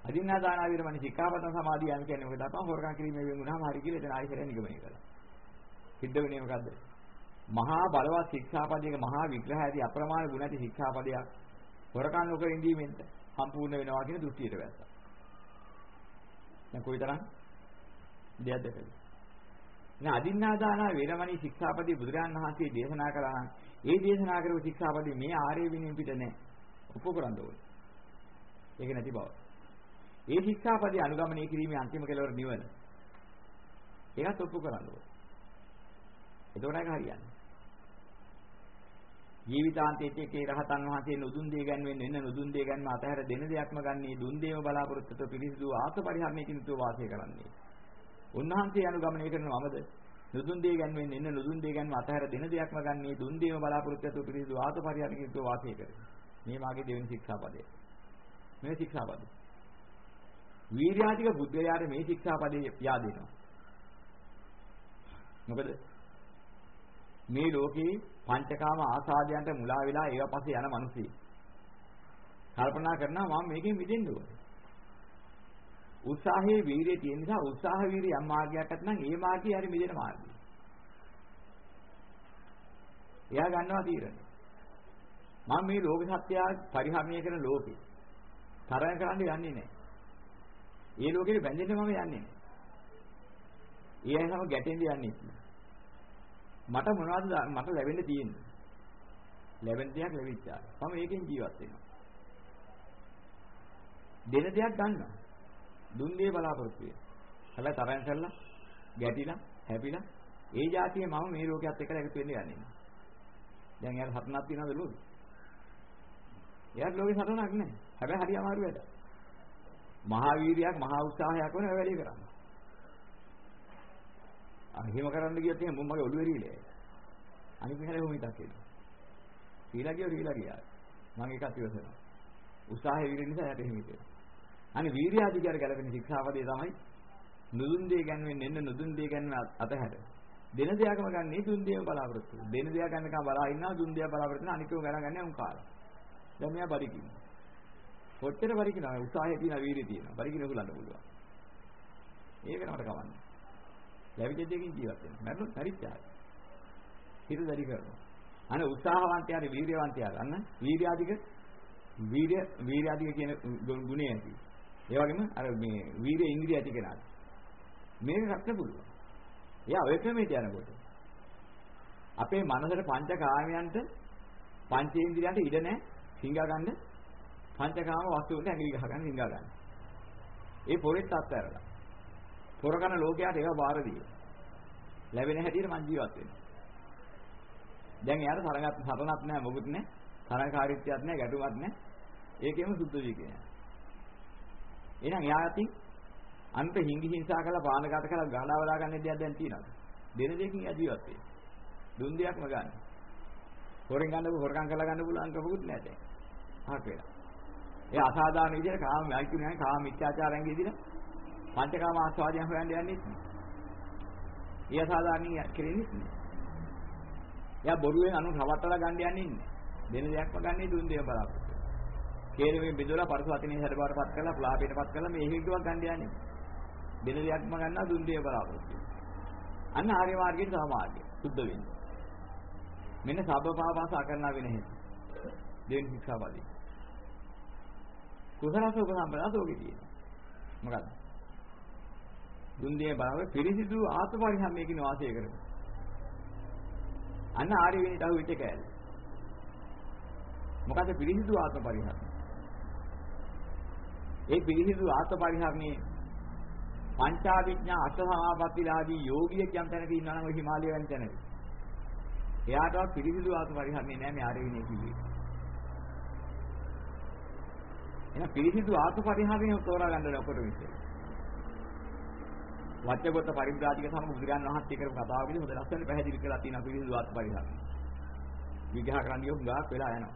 අදින්නා දාන වේරමණී ශික්ෂාපද සමාධිය යන කියන්නේ මොකද? අපා හොරකම් කිරීමේ වෙන් වුණාම හරි කියලා එතන ආයතරය නිගමනය කළා. සිද්ධ වෙන්නේ මොකද්ද? මහා බලවත් ශික්ෂාපදයක මහා විග්‍රහය ඇති අප්‍රමාණ ගුණ ඇති ශික්ෂාපදයක් හොරකම් නොකර ඉඳීමෙන් සම්පූර්ණ වෙනවා කියන දෘෂ්ටියට වැස්සා. දැන් කොයිතරම් දෙයක්ද කියලා. ඉතින් අදින්නාදාන වේරමණී ශික්ෂාපදේ බුදුරජාන් වහන්සේ දේශනා කළා නම් ඒ දේශනා කරපු ශික්ෂාපදේ මේ ආර්ය විනයෙන් පිට නැහැ. ඔප්පු කරන්න ඕනේ. ඒක නැති බව. ඒ ශික්ෂාපදේ අනුගමනය කිරීමේ අන්තිම කෙලවර නිවන. ඒකත් ඔප්පු කරන්න ඕනේ. එතකොට ඒක හරියන්නේ. ජීවිතාන්තයේ එකේ රහතන් වහන්සේ නුදුන් දේ ගැන්වෙන්න එන්න නුදුන් දේ ගැන්ම අතහැර දෙන දෙයක්ම ගන්නේ දුන් දේම බලාපොරොත්තුට පිළිසිදු ආස පරිහරණයකින් යුතුව වාසය කරන්නේ. උන්වහන්සේ අනුගමනය කරන මමද නුදුන් දේ ගැන්වෙන්න එන්න නුදුන් දේ ගැන්ම අතහැර දෙන දෙයක්ම ගන්නේ දුන් දේම බලාපොරොත්තුට පිළිසිදු ආස පරිහරණයකින් යුතුව වාසය කරන්නේ. මේ මාගේ දෙවෙනි ශික්ෂාපදය. මේ ශික්ෂාපදය. වීර්යාධික බුද්ධයාට මේ ශික්ෂාපදේ යාදෙනවා. මොකද මේ ලෝකේ පංචකාම ආසාදයන්ට මුලා වෙලා ඒව පස්සේ යන මිනිස්සු. කල්පනා කරනවා මම මේකෙන් මිදෙන්න ඕනේ. උත්සාහයේ වීරිය තියෙන නිසා උත්සාහ වීරිය යම් මාර්ගයක් නැත්නම් ඒ මාර්ගය හරි මිදෙන මාර්ගය. එයා ගන්නවා තීරණය. මම මේ ලෝක සත්‍යය පරිහරණය කරන ලෝකේ තරණ කරන්න යන්නේ නැහැ. ඒ ලෝකෙට බැඳෙන්න මම යන්නේ නැහැ. ඒ අයම ගැටෙන්න යන්නේ නැහැ. මට මොනවද මට ලැබෙන්න තියෙන්නේ? ලැබෙන දෙයක් ලැබිච්චා. මම ඒකෙන් ජීවත් වෙනවා. දෙන දෙයක් ගන්නවා. දුන් දේ බලාපොරොත්තු වෙනවා. හැබැයි තරයන් කරලා ගැටිලා හැපිලා ඒ જાතිය මම මේ ලෝකයක් එක්ක එකතු වෙන්න යන්නේ නෑ. දැන් යාර හතනක් තියනවද ලෝකෙ? එයාට ලෝකෙ හතනක් නෑ. හැබැයි හරි අමාරු වැඩ. මහා වීරියක් මහා උත්සාහයක් වෙන වැඩේ කරන්නේ. අහිම කරන්න ගියත් එහෙනම් මම මගේ ඔළුව එරිලේ. අනිත් මෙහෙර කොහොම හිතක් එනවා. සීලා ගියෝ සීලා ගියා. මම ඒකත් ඉවසනවා. උත්සාහය විරින් නිසා යට එහෙම හිතේ. අනේ වීර්යාධිකාර ගැලපෙන ශික්ෂාපදේ තමයි නුදුන් දේ ගැන්වෙන්න එන්න නුදුන් දේ ගැන්ව අතහැර. දෙන දෙයක්ම ගන්නේ දුන් දේම බලාපොරොත්තු. දෙන දෙයක් ගන්නකම් බලා ඉන්නවා දුන් දෙයක් බලාපොරොත්තු වෙන අනිකව ගණන් ගන්න උන් කාලා. දැන් මෙයා පරිකින්න. කොච්චර පරිකිනවා උත්සාහය තියෙන වීර්යය තියෙනවා. පරිකින්න උගලන්න පුළුවන්. ඒක නමට කවන්නේ. ලැබිච්ච දෙයකින් ජීවත් වෙනවා. මරණොත් පරිත්‍යාගය. හිත දැඩි කරනවා. අනේ උත්සාහවන්තයාට වීර්යවන්තයාට අන්න වීර්යාධික වීර්ය වීර්යාධික කියන ගුණය ඇති. ඒ වගේම අර මේ වීර්ය ඉන්ද්‍රිය ඇති කෙනාට. මේක රැක්ක පුළුවන්. එයා ඔය ක්‍රමයට යනකොට අපේ මනසට පංච කාමයන්ට පංචේන්ද්‍රියන්ට ඉඩ නැහැ සිංගා ගන්න පංචකාම වස්තුන්ට ඇඟිලි ගහ ගන්න සිංගා ගන්න. ඒ පොරෙත් අත්හැරලා හොරකන ලෝකයට ඒවා බාර දීලා. ලැබෙන හැටියට මං ජීවත් වෙනවා. දැන් එයාට තරගත් සරණක් නැහැ මොකුත් නැහැ. තරගකාරීත්වයක් නැහැ ගැටුමක් නැහැ. ඒකෙම සුද්ධ වී කියනවා. එහෙනම් එයා අතින් අන්ත හිඟි හිංසා කරලා පානගත කරලා ගහලා වලා ගන්න දෙයක් දැන් තියෙනවද? දෙන දෙකින් එයා ජීවත් වෙන්නේ. දුන් දෙයක්ම ගන්න. හොරෙන් ගන්නකො හොරකම් කරලා ගන්න පුළුවන් කමකුත් නැහැ දැන්. අහක් වෙලා. ඒ අසාධාරණ විදිහට කාම අයිති නැහැ කාම මිත්‍යාචාරයෙන් ගියදිලා පංචකාම ආස්වාදයන් හොයන්න යන්නේ නැහැ. ඒ අසාධාරණිය කෙරෙන්නේ නැහැ. එයා බොරුවෙන් අනු රවට්ටලා ගන්න යන්නේ නැහැ. දෙන දෙයක්ම ගන්නේ දුන් දෙය බලාපොරොත්තු. කේලමේ බෙදලා පරස වතිනේ හැඩබාරපත් කරලා ප්ලාපේටපත් කරලා මේ හේතුවක් ගන්න යන්නේ. දෙන දෙයක්ම ගන්නවා දුන් දෙය බලාපොරොත්තු. අන්න ආර්ය මාර්ගයෙන් සමාර්ගය සුද්ධ වෙන්නේ. මෙන්න සබ්බපාපාස අකරණා වෙන හේතු. දෙවෙනි ශික්ෂාපදේ. කුසලස උපසම්පදා සෝගේ තියෙනවා. මොකද්ද? දුන්දියේ බව පිරිසිදු ආත්ම පරිහම්යකින් වාසය කරනවා. අන්න ආර්ය වෙනිට අහු වෙච්ච කෑල්ල. මොකද පිරිසිදු ආත්ම පරිහරණය. ඒ පිරිසිදු ආත්ම පරිහරණයේ පංචාවිඥා අසහාපතිලාදී යෝගියෙක් යම් තැනක ඉන්නවා නම් ඔය හිමාලය වැනි තැනක. එයාටවත් පිරිසිදු ආත්ම පරිහරණය නෑ මේ ආර්ය වෙනිය කිව්වේ. එහෙනම් පිරිසිදු ආත්ම පරිහරණය තෝරා ගන්න ඕනේ ඔකට විශ්ේ. වච්චගත පරිබ්‍රාජික සමග බුදුරයන් වහන්සේ කරපු කතාවකදී හොඳ ලස්සන පැහැදිලි කරලා තියෙනවා පිළිසිදු ආත්ම පරිහරණය. විග්‍රහ කරන්න ගියොත් හුඟක් වෙලා යනවා.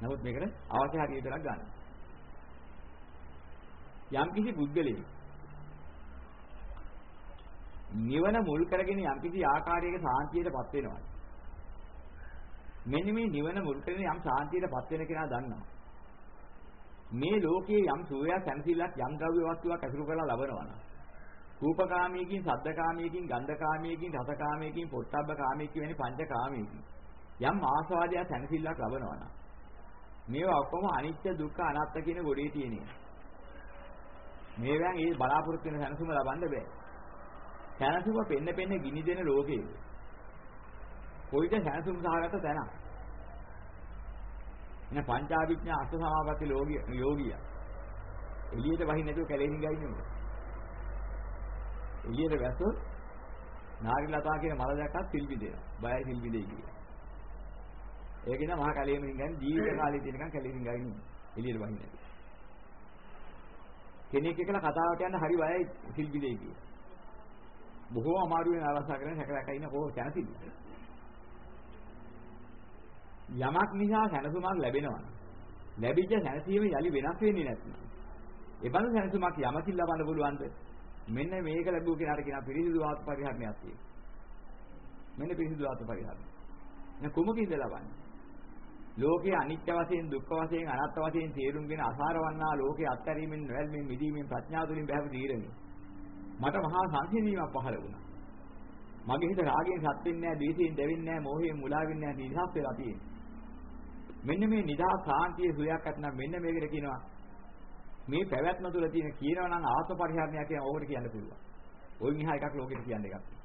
නමුත් මේකට අවශ්‍ය හරිය විතරක් ගන්න. යම් කිසි බුද්ධලෙක් නිවන මුල් කරගෙන යම් කිසි ආකාරයක සාන්තියටපත් වෙනවා. මෙන්න මේ නිවන මුල් කරගෙන යම් සාන්තියටපත් වෙන කෙනා දන්නවා. මේ ලෝකයේ යම් සෝයා සැනසෙල්ලක් යම් ද්‍රව්‍ය වස්තුවක් අසුරු කරලා ලබනවා නම් රූපකාමීකින්, සද්දකාමීකින්, ගන්ධකාමීකින්, රසකාමීකින්, පොට්ටබ්බකාමීකින් වැනි පංචකාමීකින් යම් ආස්වාදයක් සැනසෙල්ලක් ලබනවා නම් මේවා ඔක්කොම අනිත්‍ය දුක්ඛ අනාත්ම කියන ගොඩේ තියෙනවා. මේවෙන් ඒ බලාපොරොත්තු වෙන සැනසුම ලබන්න බෑ. සැනසුම පෙන්න පෙන්න ගිනි දෙන ලෝකේ. කොයිද සැනසුම් සහගත තැන? එන පංචාවිඥා අෂ්ට සමාපatti යෝගිය. එළියට වහින්න නැතුව කැලේකින් ගයින්නේ. එළියට වැස්සොත් නාරිලතා කියන මල දැක්කත් සිල්පි දෙනවා. බයයි සිල්පි දෙයි කියලා. ඒක නේ මහා කැලේම ඉඳන් ජීවිත කාලේ තියෙනකන් කැලේකින් ගයින්නේ. එළියට වහින්න නැතුව. කෙනෙක් එක්කලා කතාවට යන්න හරි බයයි සිල්පි දෙයි කියලා. බොහෝ අමාරුවෙන් ආරක්ෂා කරගෙන හැකලක ඉන්න කොහොම කැනසිල්ල. යමක් නිසා සැනසුමක් ලැබෙනවා. ලැබිච්ච සැනසීම යලි වෙනස් වෙන්නේ නැත්නම්. ඒ බඳු සැනසුමක් යමකින් ලබන්න පුළුවන්ද? මෙන්න මේක ලැබුව කෙනාට කියන පිරිසිදු ආත්ම පරිහරණයක් තියෙනවා. මෙන්න පිරිසිදු ආත්ම පරිහරණය. නේ කුමකින්ද ලබන්නේ? ලෝකයේ අනිත්‍ය වශයෙන් දුක්ඛ වශයෙන් අනාත්ම වශයෙන් තේරුම්ගෙන අසාරවන්නා ලෝකයේ අත්හැරීමෙන් නොවැල්මෙන් මිදීමෙන් ප්‍රඥාව තුළින් බහැව දීරණි. මට මහා සංසිඳීමක් පහළ වුණා. මගේ හිත රාගයෙන් සත් වෙන්නේ නැහැ, ද්වේෂයෙන් දැවෙන්නේ නැහැ, මෝහයෙන් මුලා වෙන්නේ නැහැ, නිදහස් වෙලා තියෙන්නේ. මෙන්න මේ නිදහස් සාන්තිය සුවයක් ඇතනම් මෙන්න මේකට කියනවා මේ පැවැත්ම තුළ තියෙන කියනවා නම් ආත්ම පරිහරණයක් කියන ඕකට කියන්න පුළුවන්. ওই මිහා එකක් ලෝකෙට කියන්න එකක්.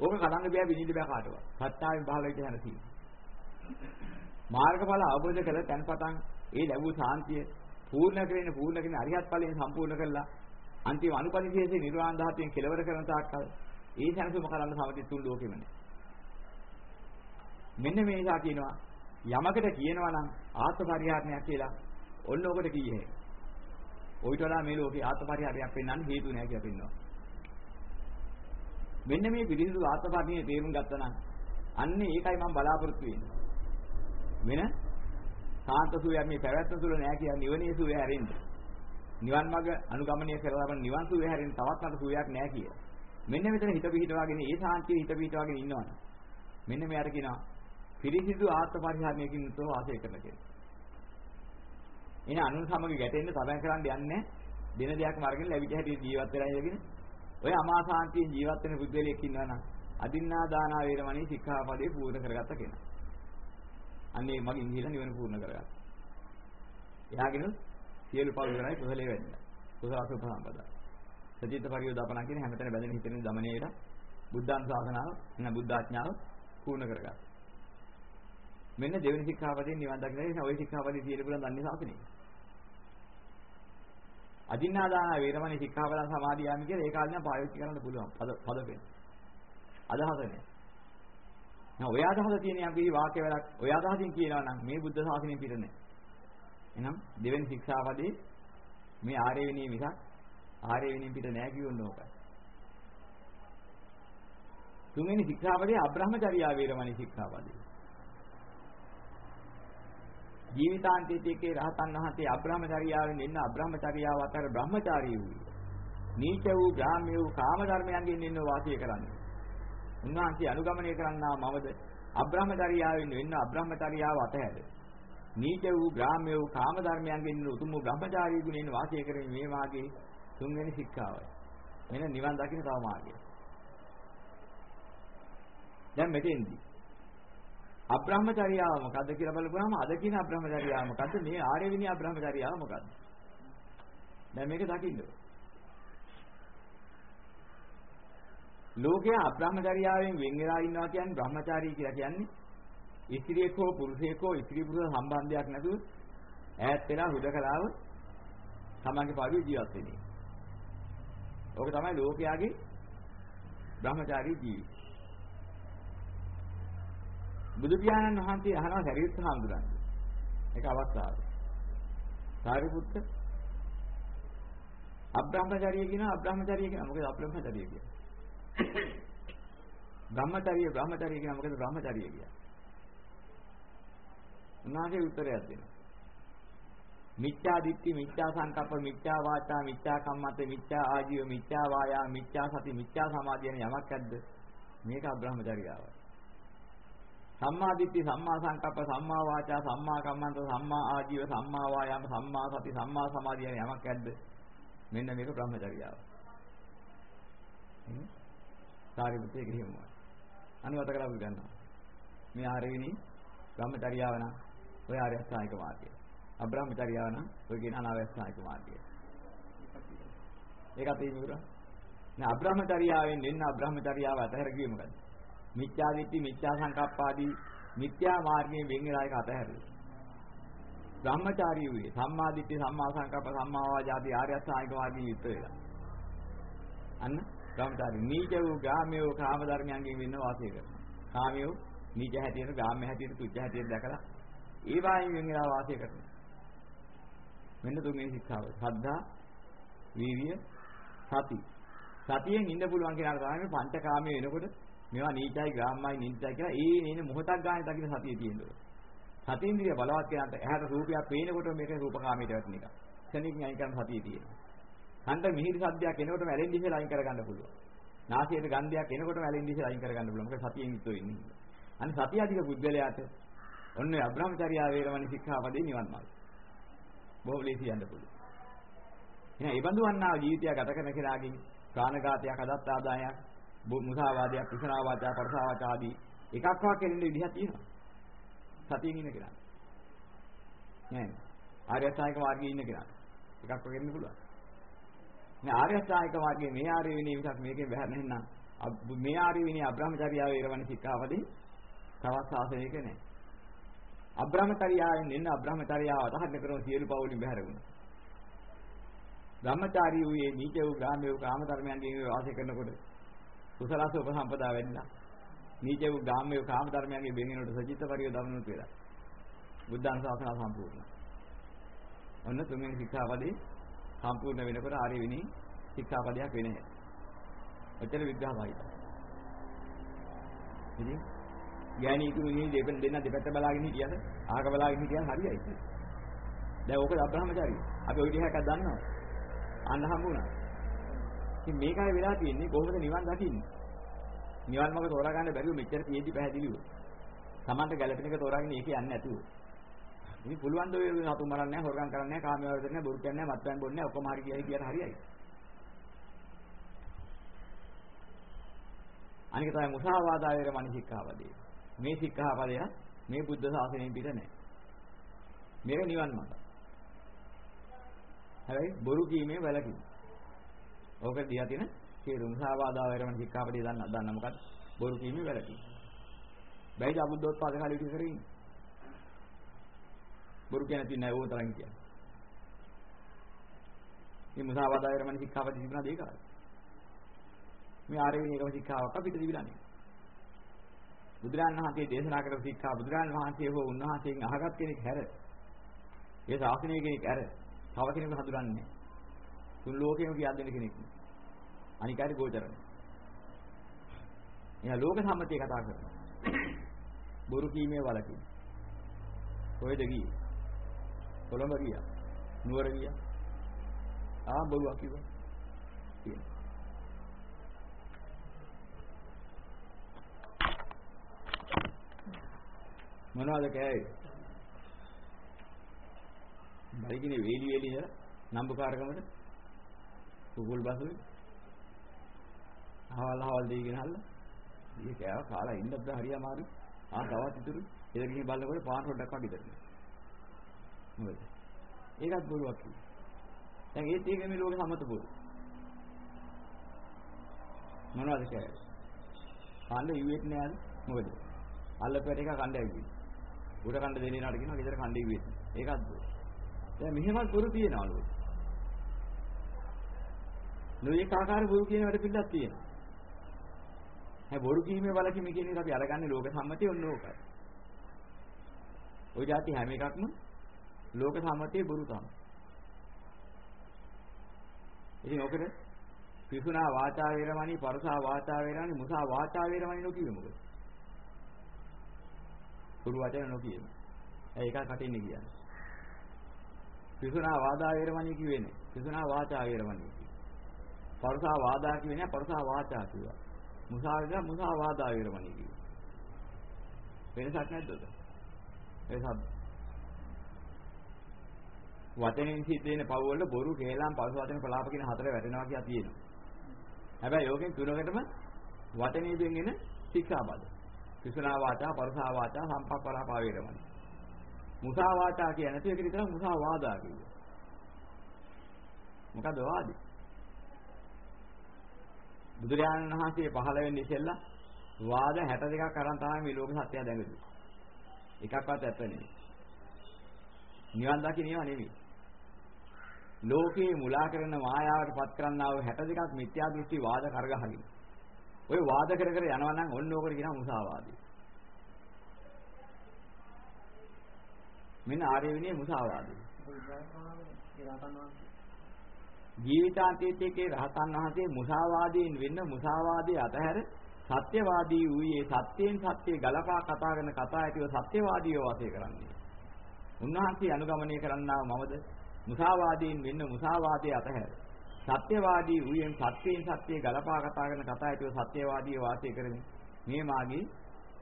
ඕක කලංග බෑ විනින්න බෑ කාටවත්. සත්‍යාවෙන් පහළ වෙච්ච හැනසීම. මාර්ගඵල අවබෝධ කළ තැන්පතන් ඒ ලැබූ සාන්තිය පූර්ණ කරගෙන පූර්ණ කරගෙන අරිහත් ඵලයෙන් සම්පූර්ණ කරලා අන්තිම අනුපරිශේෂේ නිර්වාණ ධාතුවෙන් කෙලවර කරන තාක්කල් ඒ සැනසීම කරන්න සමති තුන් ලෝකෙම නෑ. මෙන්න මේ නිසා කියනවා යමකට කියනවා නම් ආත්ම පරිහරණයක් කියලා ඔන්න ඔකට කියේ. ඔయిత වඩා මේ ලෝකේ ආත්ම පරිහරණයක් වෙන්නන්න හේතු නැහැ කියලා පෙන්වනවා. මෙන්න මේ පිළිසිදු ආත්ම පරිහරණයේ තේරුම් ගත්තා නම් අන්නේ ඒකයි මම බලාපොරොත්තු වෙන්නේ. වෙන සාන්ත සුවයක් මේ පැවැත්ම තුල නැහැ කියලා නිවනේ සුවය හැරෙන්න. නිවන් මඟ අනුගමනය කරලා නිවන් සුවය හැරෙන්න තවත් මට සුවයක් නැහැ කියලා. මෙන්න මෙතන හිත පිහිටවාගෙන ඒ සාන්තිය හිත පිහිටවාගෙන ඉන්නවනේ. මෙන්න මෙයාට කියනවා පිරිසිදු ආත්ම පරිහරණයකින් යුතුව වාසය කරන කෙනෙක්. එන අනුන් සමග ගැටෙන්න තරම් කරන්න යන්නේ දින දෙයක් මරගෙන ලැබිට හැටි ජීවත් වෙලා ඉඳගෙන ඔය අමාසාන්තියෙන් ජීවත් වෙන පුද්ගලයෙක් ඉන්නවා නම් අදින්නා දානා වේරමණී සික්ඛාපදේ පූර්ණ කරගත්ත කෙනා. අන්නේ මගින් ගිහිලා නිවන පූර්ණ කරගත්තා. එයාගෙන සියලු පව් කරයි කුසලයේ වෙන්න. කුසල සුභාම්පදා. සජිත පරියෝදාපන කියන හැමතැන බැඳෙන හිතෙන දමණය වෙලා බුද්ධාන් ශාසනාව නැ බුද්ධාඥාව පූර්ණ කරගත්තා. මෙන්න දෙවෙනි ශික්ෂාපදයෙන් නිවන් දකින්න නිසා ওই ශික්ෂාපදේ තියෙන බුලන් දන්නේ සාසනේ. අදින්නාදාන වේරමණී සික්ඛාපදං සමාදියාමි කියලා ඒ කාලේ නම් පාවිච්චි කරන්න පුළුවන්. පද පද පෙන්න. අදහස නෑ. නෑ ඔය අදහස තියෙන යම් කිසි වාක්‍ය වලක් ඔය අදහසින් කියනවා නම් මේ බුද්ධ ශාසනය පිට නෑ. එහෙනම් දෙවෙනි ශික්ෂාපදේ මේ ආර්ය විනය මිසක් ආර්ය විනය පිට නෑ කියන්න ඕකයි. තුන්වෙනි ශික්ෂාපදේ අබ්‍රහ්මචර්යා වේරමණී ශික්ෂාපදේ. ජීවිතාන්තයේදී රහතන් වහන්සේ අබ්‍රහ්මචර්යාවෙන් එන්න අබ්‍රහ්මචර්යාව අතර බ්‍රහ්මචාරී වූ. නීච වූ ග්‍රාම්‍ය වූ කාම ධර්මයන්ගෙන් ඉන්න වාසය කරන්නේ. උන්වහන්සේ අනුගමනය කරන්නා මවද අබ්‍රහ්මචර්යාවෙන් වෙන්න අබ්‍රහ්මචර්යාව අතහැර. නීච වූ ග්‍රාම්‍ය වූ කාම ධර්මයන්ගෙන් ඉන්න උතුම් බ්‍රහ්මචාරී ගුණයෙන් වාසය කරමින් මේ වාගේ තුන්වෙනි ශික්ෂාවයි. මෙන්න නිවන් දකින්න තව මාර්ගය. දැන් මෙතෙන්දී අබ්‍රහ්මචර්යාව මොකද්ද කියලා බලපුවාම අද කියන අබ්‍රහ්මචර්යාව මොකද්ද මේ ආර්ය විනය අබ්‍රහ්මචර්යාව මොකද්ද දැන් මේක දකින්න ලෝකයේ අබ්‍රහ්මචර්යාවෙන් වෙන් වෙලා ඉන්නවා කියන්නේ බ්‍රහ්මචාරී කියලා කියන්නේ ස්ත්‍රියෙක් හෝ පුරුෂයෙක් හෝ ස්ත්‍රී පුරුෂ සම්බන්ධයක් නැතුව ඈත් වෙලා හුදකලාව තමන්ගේ පාඩුවේ ජීවත් වෙන්නේ. ඕක තමයි ලෝකයාගේ බ්‍රහ්මචාරී ජීවිතය. බුදු පියාණන් වහන්සේ අහනවා සරියුත් හාමුදුරන්. ඒක අවස්ථාවක්. සාරිපුත්ත අබ්‍රහ්මචාරිය කියන අබ්‍රහ්මචාරිය කියන මොකද අබ්‍රහ්මචාරිය කියන්නේ? බ්‍රහ්මචාරිය බ්‍රහ්මචාරිය කියන මොකද බ්‍රහ්මචාරිය කියන්නේ? උන්වහන්සේ උත්තරයක් දෙනවා. මිච්ඡා දිට්ඨි මිච්ඡා සංකප්ප මිච්ඡා වාචා මිච්ඡා කම්මත මිච්ඡා ආජීව මිච්ඡා වායා මිච්ඡා සති මිච්ඡා සමාධිය යන යමක් ඇද්ද මේක අබ්‍රහ්මචාරියාවයි සම්මා දිට්ඨි සම්මා සංකප්ප සම්මා වාචා සම්මා කම්මන්ත සම්මා ආජීව සම්මා වායාම සම්මා සති සම්මා සමාධිය යන යමක් ඇද්ද? මෙන්න මේක බ්‍රහ්මචර්යාව. සාරිපුත්‍රයේ ගිහිමුවා අනුවත කරලා ගන්නවා. මේ ආරෙවිනි බ්‍රහ්මචර්යාව නම් ඔය ආර්ය අෂ්ටාංගික මාර්ගය. අබ්‍රහ්මචර්යාව නම් ඔය කියන අනාවැස්සාංගික මාර්ගය. ඒක අපේ මිතුරා නෑ අබ්‍රහ්මචර්යාවෙන් එන්න අබ්‍රහ්මචර්යාව අතහැර ගියේ මොකද මිත්‍යා දිට්ඨි මිත්‍යා සංකප්පාදී මිත්‍යා මාර්ගයෙන් වෙන් වෙලා ඒක අතහැරුවා. බ්‍රහ්මචාරී වූයේ සම්මා දිට්ඨි සම්මා සංකප්ප සම්මා වාචාදී ආර්ය අෂ්ටාංගික මාර්ගයේ යුක්ත වෙලා. අන්න බ්‍රහ්මචාරී නීච වූ ගාම්‍ය වූ කාම ධර්මයන්ගෙන් වෙන්න වාසය කරනවා. කාමය වූ නීච හැටියට ගාම්‍ය හැටියට තුච්ච හැටියට දැකලා ඒ වායින් වෙන් වෙලා වාසය කරනවා. මෙන්න තුන්වෙනි ශික්ෂාව. සද්ධා, වීර්ය, සති. සතියෙන් ඉන්න පුළුවන් කෙනාට තමයි පංචකාමයේ වෙනකොට මේවා නීචයි ග්‍රාම්මයි නින්දයි කියලා ඒ නේන මොහොතක් ගානේ දකින්න සතිය තියෙනවා. සතිඉන්ද්‍රිය බලවත් කෙනාට ඇහැට රූපයක් පේනකොට මේක රූපකාමයට වැටෙන එක. ක්ෂණිකින් අයින් කරන සතිය තියෙනවා. කන්ට මිහිරි සද්දයක් එනකොට වැලෙන් දිහලා අයින් කරගන්න පුළුවන්. නාසයට ගන්ධයක් එනකොට වැලෙන් දිහලා අයින් කරගන්න පුළුවන්. මොකද සතියෙන් යුක්තව ඉන්නේ. අනිත් සතිය අධික පුද්ගලයාට ඔන්න අබ්‍රහ්මචර්යා වේරමණී ශික්ෂාපදේ නිවන් මාර්ගය. බොහෝ ලේසි යන්න පුළුවන්. එහෙනම් ඒ බඳු වන්නා ජීවිතය ගත කරන කෙනාගෙන් ප්‍රාණඝාතයක් අදත් ආදායයක් මුසාවාදයක්, පිසනා වාචා, පරසා වාචා ආදී එකක්වත් කෙරෙන්න විදිහක් තියෙනවා. සතියෙන් ඉන්න කෙනා. නෑ. ආර්ය අෂ්ටාංගික මාර්ගයේ ඉන්න කෙනා. එකක් වෙන්න පුළුවන්. මේ ආර්ය අෂ්ටාංගික මාර්ගයේ මේ ආර්ය විනය විසක් මේකෙන් බහැර නැත්නම් මේ ආර්ය විනය අබ්‍රහ්මචර්යාව වේරවණ ශික්ෂාවදී තවත් සාසනයක නෑ. අබ්‍රහ්මචර්යාවෙන් එන්න අබ්‍රහ්මචර්යාව අතහරින කරන සියලු පවුලින් බහැර වුණා. බ්‍රහ්මචාරී වූයේ නීච වූ ග්‍රාම්‍ය වූ කාම ධර්මයන්ගෙන් වාසය කරනකොට කුසලස උපසම්පදා වෙන්න. නීච වූ ගාම්‍ය වූ කාම ධර්මයන්ගේ බෙන්ගෙනට සජිත පරිය දරනු කියලා. බුද්ධාන් ශාසන සම්පූර්ණ. ඔන්න තුන්වෙනි ශික්ෂාපදේ සම්පූර්ණ වෙනකොට ආර්ය විනී ශික්ෂාපදයක් වෙන්නේ නැහැ. ඔච්චර විග්‍රහයි. ඉතින් ගෑණී කුමිනී දෙපෙන් දෙන්න දෙපැත්ත බලාගෙන හිටියද ආක බලාගෙන හිටියන් හරියයි. දැන් ඕක අබ්‍රහ්මචාරී. අපි ওই විදිහට දන්නවා. අන්න හම්බුණා. ඉතින් මේකයි වෙලා තියෙන්නේ කොහොමද නිවන් දකින්නේ? නිවන් මාර්ග තෝරා ගන්න බැරිව මෙච්චර තියෙද්දි පැහැදිලිව. Tamanta ගැළපෙන එක තෝරාගෙන ඒක යන්නේ නැතුව. ඉතින් පුළුවන් ද ඔය නතු මරන්නේ නැහැ, හොරගම් කරන්නේ නැහැ, කාමයේ වර්ධනය නැහැ, බොරු කියන්නේ නැහැ, මත්පැන් බොන්නේ නැහැ, ඔක්කොම හරි කියයි කියන හරියයි. අනික තමයි මුසාවාදා වේරමණී ශික්ෂාපදේ. මේ ශික්ෂාපදය මේ බුද්ධ ශාසනයෙන් පිට නැහැ. මේක නිවන් මාර්ගය. හැබැයි බොරු කීමේ වැළකීම. ඕක දිහා තියෙන තේරුම් සාවාදා වේරමණ ශික්ෂාපදේ දන්න දන්න මොකක්ද? බොරු කීමේ වැරදි. බැයිද අබුද්ධෝත්පාද කාලේ විතර කරේ ඉන්නේ. බොරු කියන තියෙන නෑ ඕන තරම් කියන්නේ. මේ මුසාවාද වේරමණී ශික්ෂාපද තිබුණාද ඒ කාලේ? මේ ආරේවින එකම ශික්ෂාවක් අපිට තිබිලා නෑ. බුදුරන් වහන්සේ දේශනා කරපු ශික්ෂා බුදුරන් වහන්සේ හෝ උන්වහන්සේගෙන් අහගත් කෙනෙක් හැර ඒ ශාසනය කෙනෙක් හැර තව කෙනෙකු හඳුරන්නේ නෑ. තුන් ලෝකෙම කියා දෙන්න කෙනෙක් නෑ. අනිකාරි ගෝචරයි. එයා ලෝක සම්මතිය කතා කරනවා. බොරු කීමේ වලකින්. කොහෙද ගියේ? කොළඹ ගියා. නුවර ගියා. ආ බොරුවක් කිව්වා. කියන. මොනවද කෑවේ? බයිකිනේ වේලි වේලි නම්බුකාරකමට කුකුල් බසුයි. හවල් හවල් දෙයි ගෙනහල්ලා. ඊයේ කෑවා කාලා ඉන්නත් බෑ හරිය අමාරු. ආ තවත් ඉතුරු. ඒක ගිහින් බලනකොට පාන් රොඩක් වගේ දෙන්න. මොකද? ඒකත් බොරුවක් කිව්වා. දැන් ඒත් ඒක මේ ලෝකෙ සම්මත බොරු. මොනවද කියන්නේ? කන්න ඉුවෙත් නෑද? මොකද? අල්ලපැට එක කණ්ඩ ඇවිත්. උඩ කණ්ඩ දෙන්නේ නාට කියනවා ගෙදර කණ්ඩ ඉුවෙත්. ඒකත් බොරු. දැන් මෙහෙමත් බොරු තියනවා ලෝකෙ. නොයේක ආකාර බොරු කියන වැඩ පිළිලක් තියෙනවා. හැබැයි බොරු කීමේ වලකීම කියන එක අපි අරගන්නේ ලෝක සම්මතිය ඔන්න ඕකයි. ওই જાති හැම එකක්ම ලෝක සම්මතිය බොරු තමයි. ඉතින් ඔකද පිසුනා වාචා වේරමණී පරසා වාචා වේරමණී මුසා වාචා වේරමණී නොකියෙ මොකද? පුරු වචන නොකියෙ. ඒ එකක් කටින්නේ කියන්නේ. පිසුනා වාදා වේරමණී කිව්වේ නේ. පිසුනා වාචා වේරමණී. පරසා වාදා කිව්වේ නෑ පරසා වාචා කිව්වා. මුසා වේදා මුසා වාදා වේරමණී කිව්වා. වෙනසක් නැද්ද උද? වෙනසක් වචනෙන් සිද්ධ වෙන පව් වල බොරු කේලම් පස් වචන ප්‍රලාප කියන හතර වැටෙනවා කියලා තියෙනවා. හැබැයි යෝගෙන් තුනකටම වචනේෙන් එන ශික්ෂාපද. කිසුනා වාචා, පරසා වාචා, සම්පප්පලාපා වේරමණී. මුසා වාචා කියන්නේ නැති එක විතර මුසා වාදා කියනවා. මොකද වාදී? බුදුරජාණන් වහන්සේ පහළ වෙන්නේ ඉස්සෙල්ලා වාද 62ක් අරන් තමයි මේ ලෝක සත්‍යය දැඟලුවේ. එකක්වත් ඇත්ත නෙවෙයි. නිවන් දකින්න ඒවා නෙවෙයි. ලෝකේ මුලා කරන මායාවට පත් කරන්නා වූ 62ක් මිත්‍යා දෘෂ්ටි වාද කරගහගෙන. ওই වාද කර කර යනවා නම් ඔන්න ඕකට කියනවා මුසාවාදී. මෙන්න ආර්ය විනය මුසාවාදී. ජීවිතාන්තයේදී රහතන් වහන්සේ මුසාවාදීන් වෙන්න මුසාවාදී අතහැර සත්‍යවාදී වූයේ සත්‍යයෙන් සත්‍ය ගලපා කතා කරන කතා ඇතිව සත්‍යවාදීව වාසය කරන්නේ. උන්වහන්සේ අනුගමනය කරන්නා මමද මුසාවාදීන් වෙන්න මුසාවාදයේ අතහැර සත්‍යවාදී වූයෙන් සත්‍යයෙන් සත්‍ය ගලපා කතා කරන කතා ඇතිව සත්‍යවාදීව වාසය කරමින් මේ මාගේ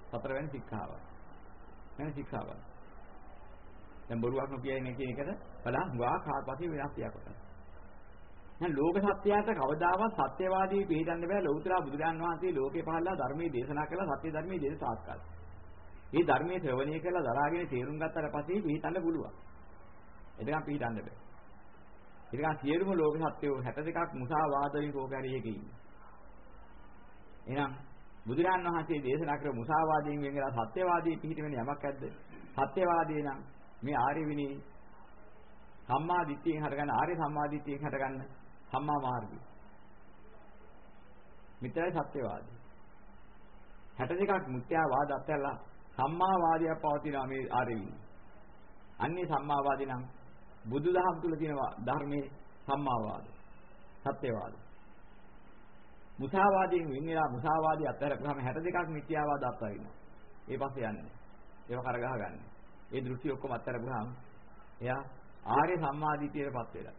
සතරවැනි ශික්ෂාව. වෙන ශික්ෂාවක්. දැන් බොරුවක් නොකියන්නේ කියන එකද බලා හුවා කාපස්සේ වෙනස් දෙයක් කරනවා. දැන් ලෝක සත්‍යයට කවදාවත් සත්‍යවාදී පිළිගන්න බෑ ලෞතර බුදුරජාන් වහන්සේ ලෝකේ පහළලා ධර්මයේ දේශනා කළා සත්‍ය ධර්මයේ දේශ සාත්කාර. මේ ධර්මයේ ශ්‍රවණය කරලා දරාගෙන තේරුම් ගත්තට පස්සේ පිළිතන්න පුළුවන්. එතකන් පිළිතන්න බෑ. එතකන් සියලුම ලෝක සත්‍යෝ 62ක් මුසාවාදයෙන් කෝකරි එකේ ඉන්නේ. එහෙනම් බුදුරජාන් වහන්සේ දේශනා කර මුසාවාදයෙන් වෙන් වෙලා සත්‍යවාදී පිළිහිට වෙන යමක් ඇද්ද? සත්‍යවාදී නම් මේ ආර්ය විනී සම්මා දිට්ඨියෙන් හටගන්න ආර්ය සම්මා දිට්ඨියෙන් හටගන්න සම්මා මාර්ගය. මෙතරයි සත්‍යවාදී. 62ක් මුත්‍යා වාද අත්හැරලා සම්මා වාදයක් පවතිනවා මේ ආර්ය විනී. අන්නේ සම්මා වාදී නම් බුදුදහම තුල තියෙන ධර්මයේ සම්මා වාද. සත්‍යවාද. මුසාවාදයෙන් වෙන් වෙලා මුසාවාදී අත්හැරපුවාම 62ක් මිත්‍යාවාද අත්හරිනවා. ඒ පස්සේ යන්නේ. ඒව කරගහ ගන්න. ඒ දෘෂ්ටි ඔක්කොම අත්හැරපුවාම එයා ආර්ය සම්මාදිටියටපත් වෙලා.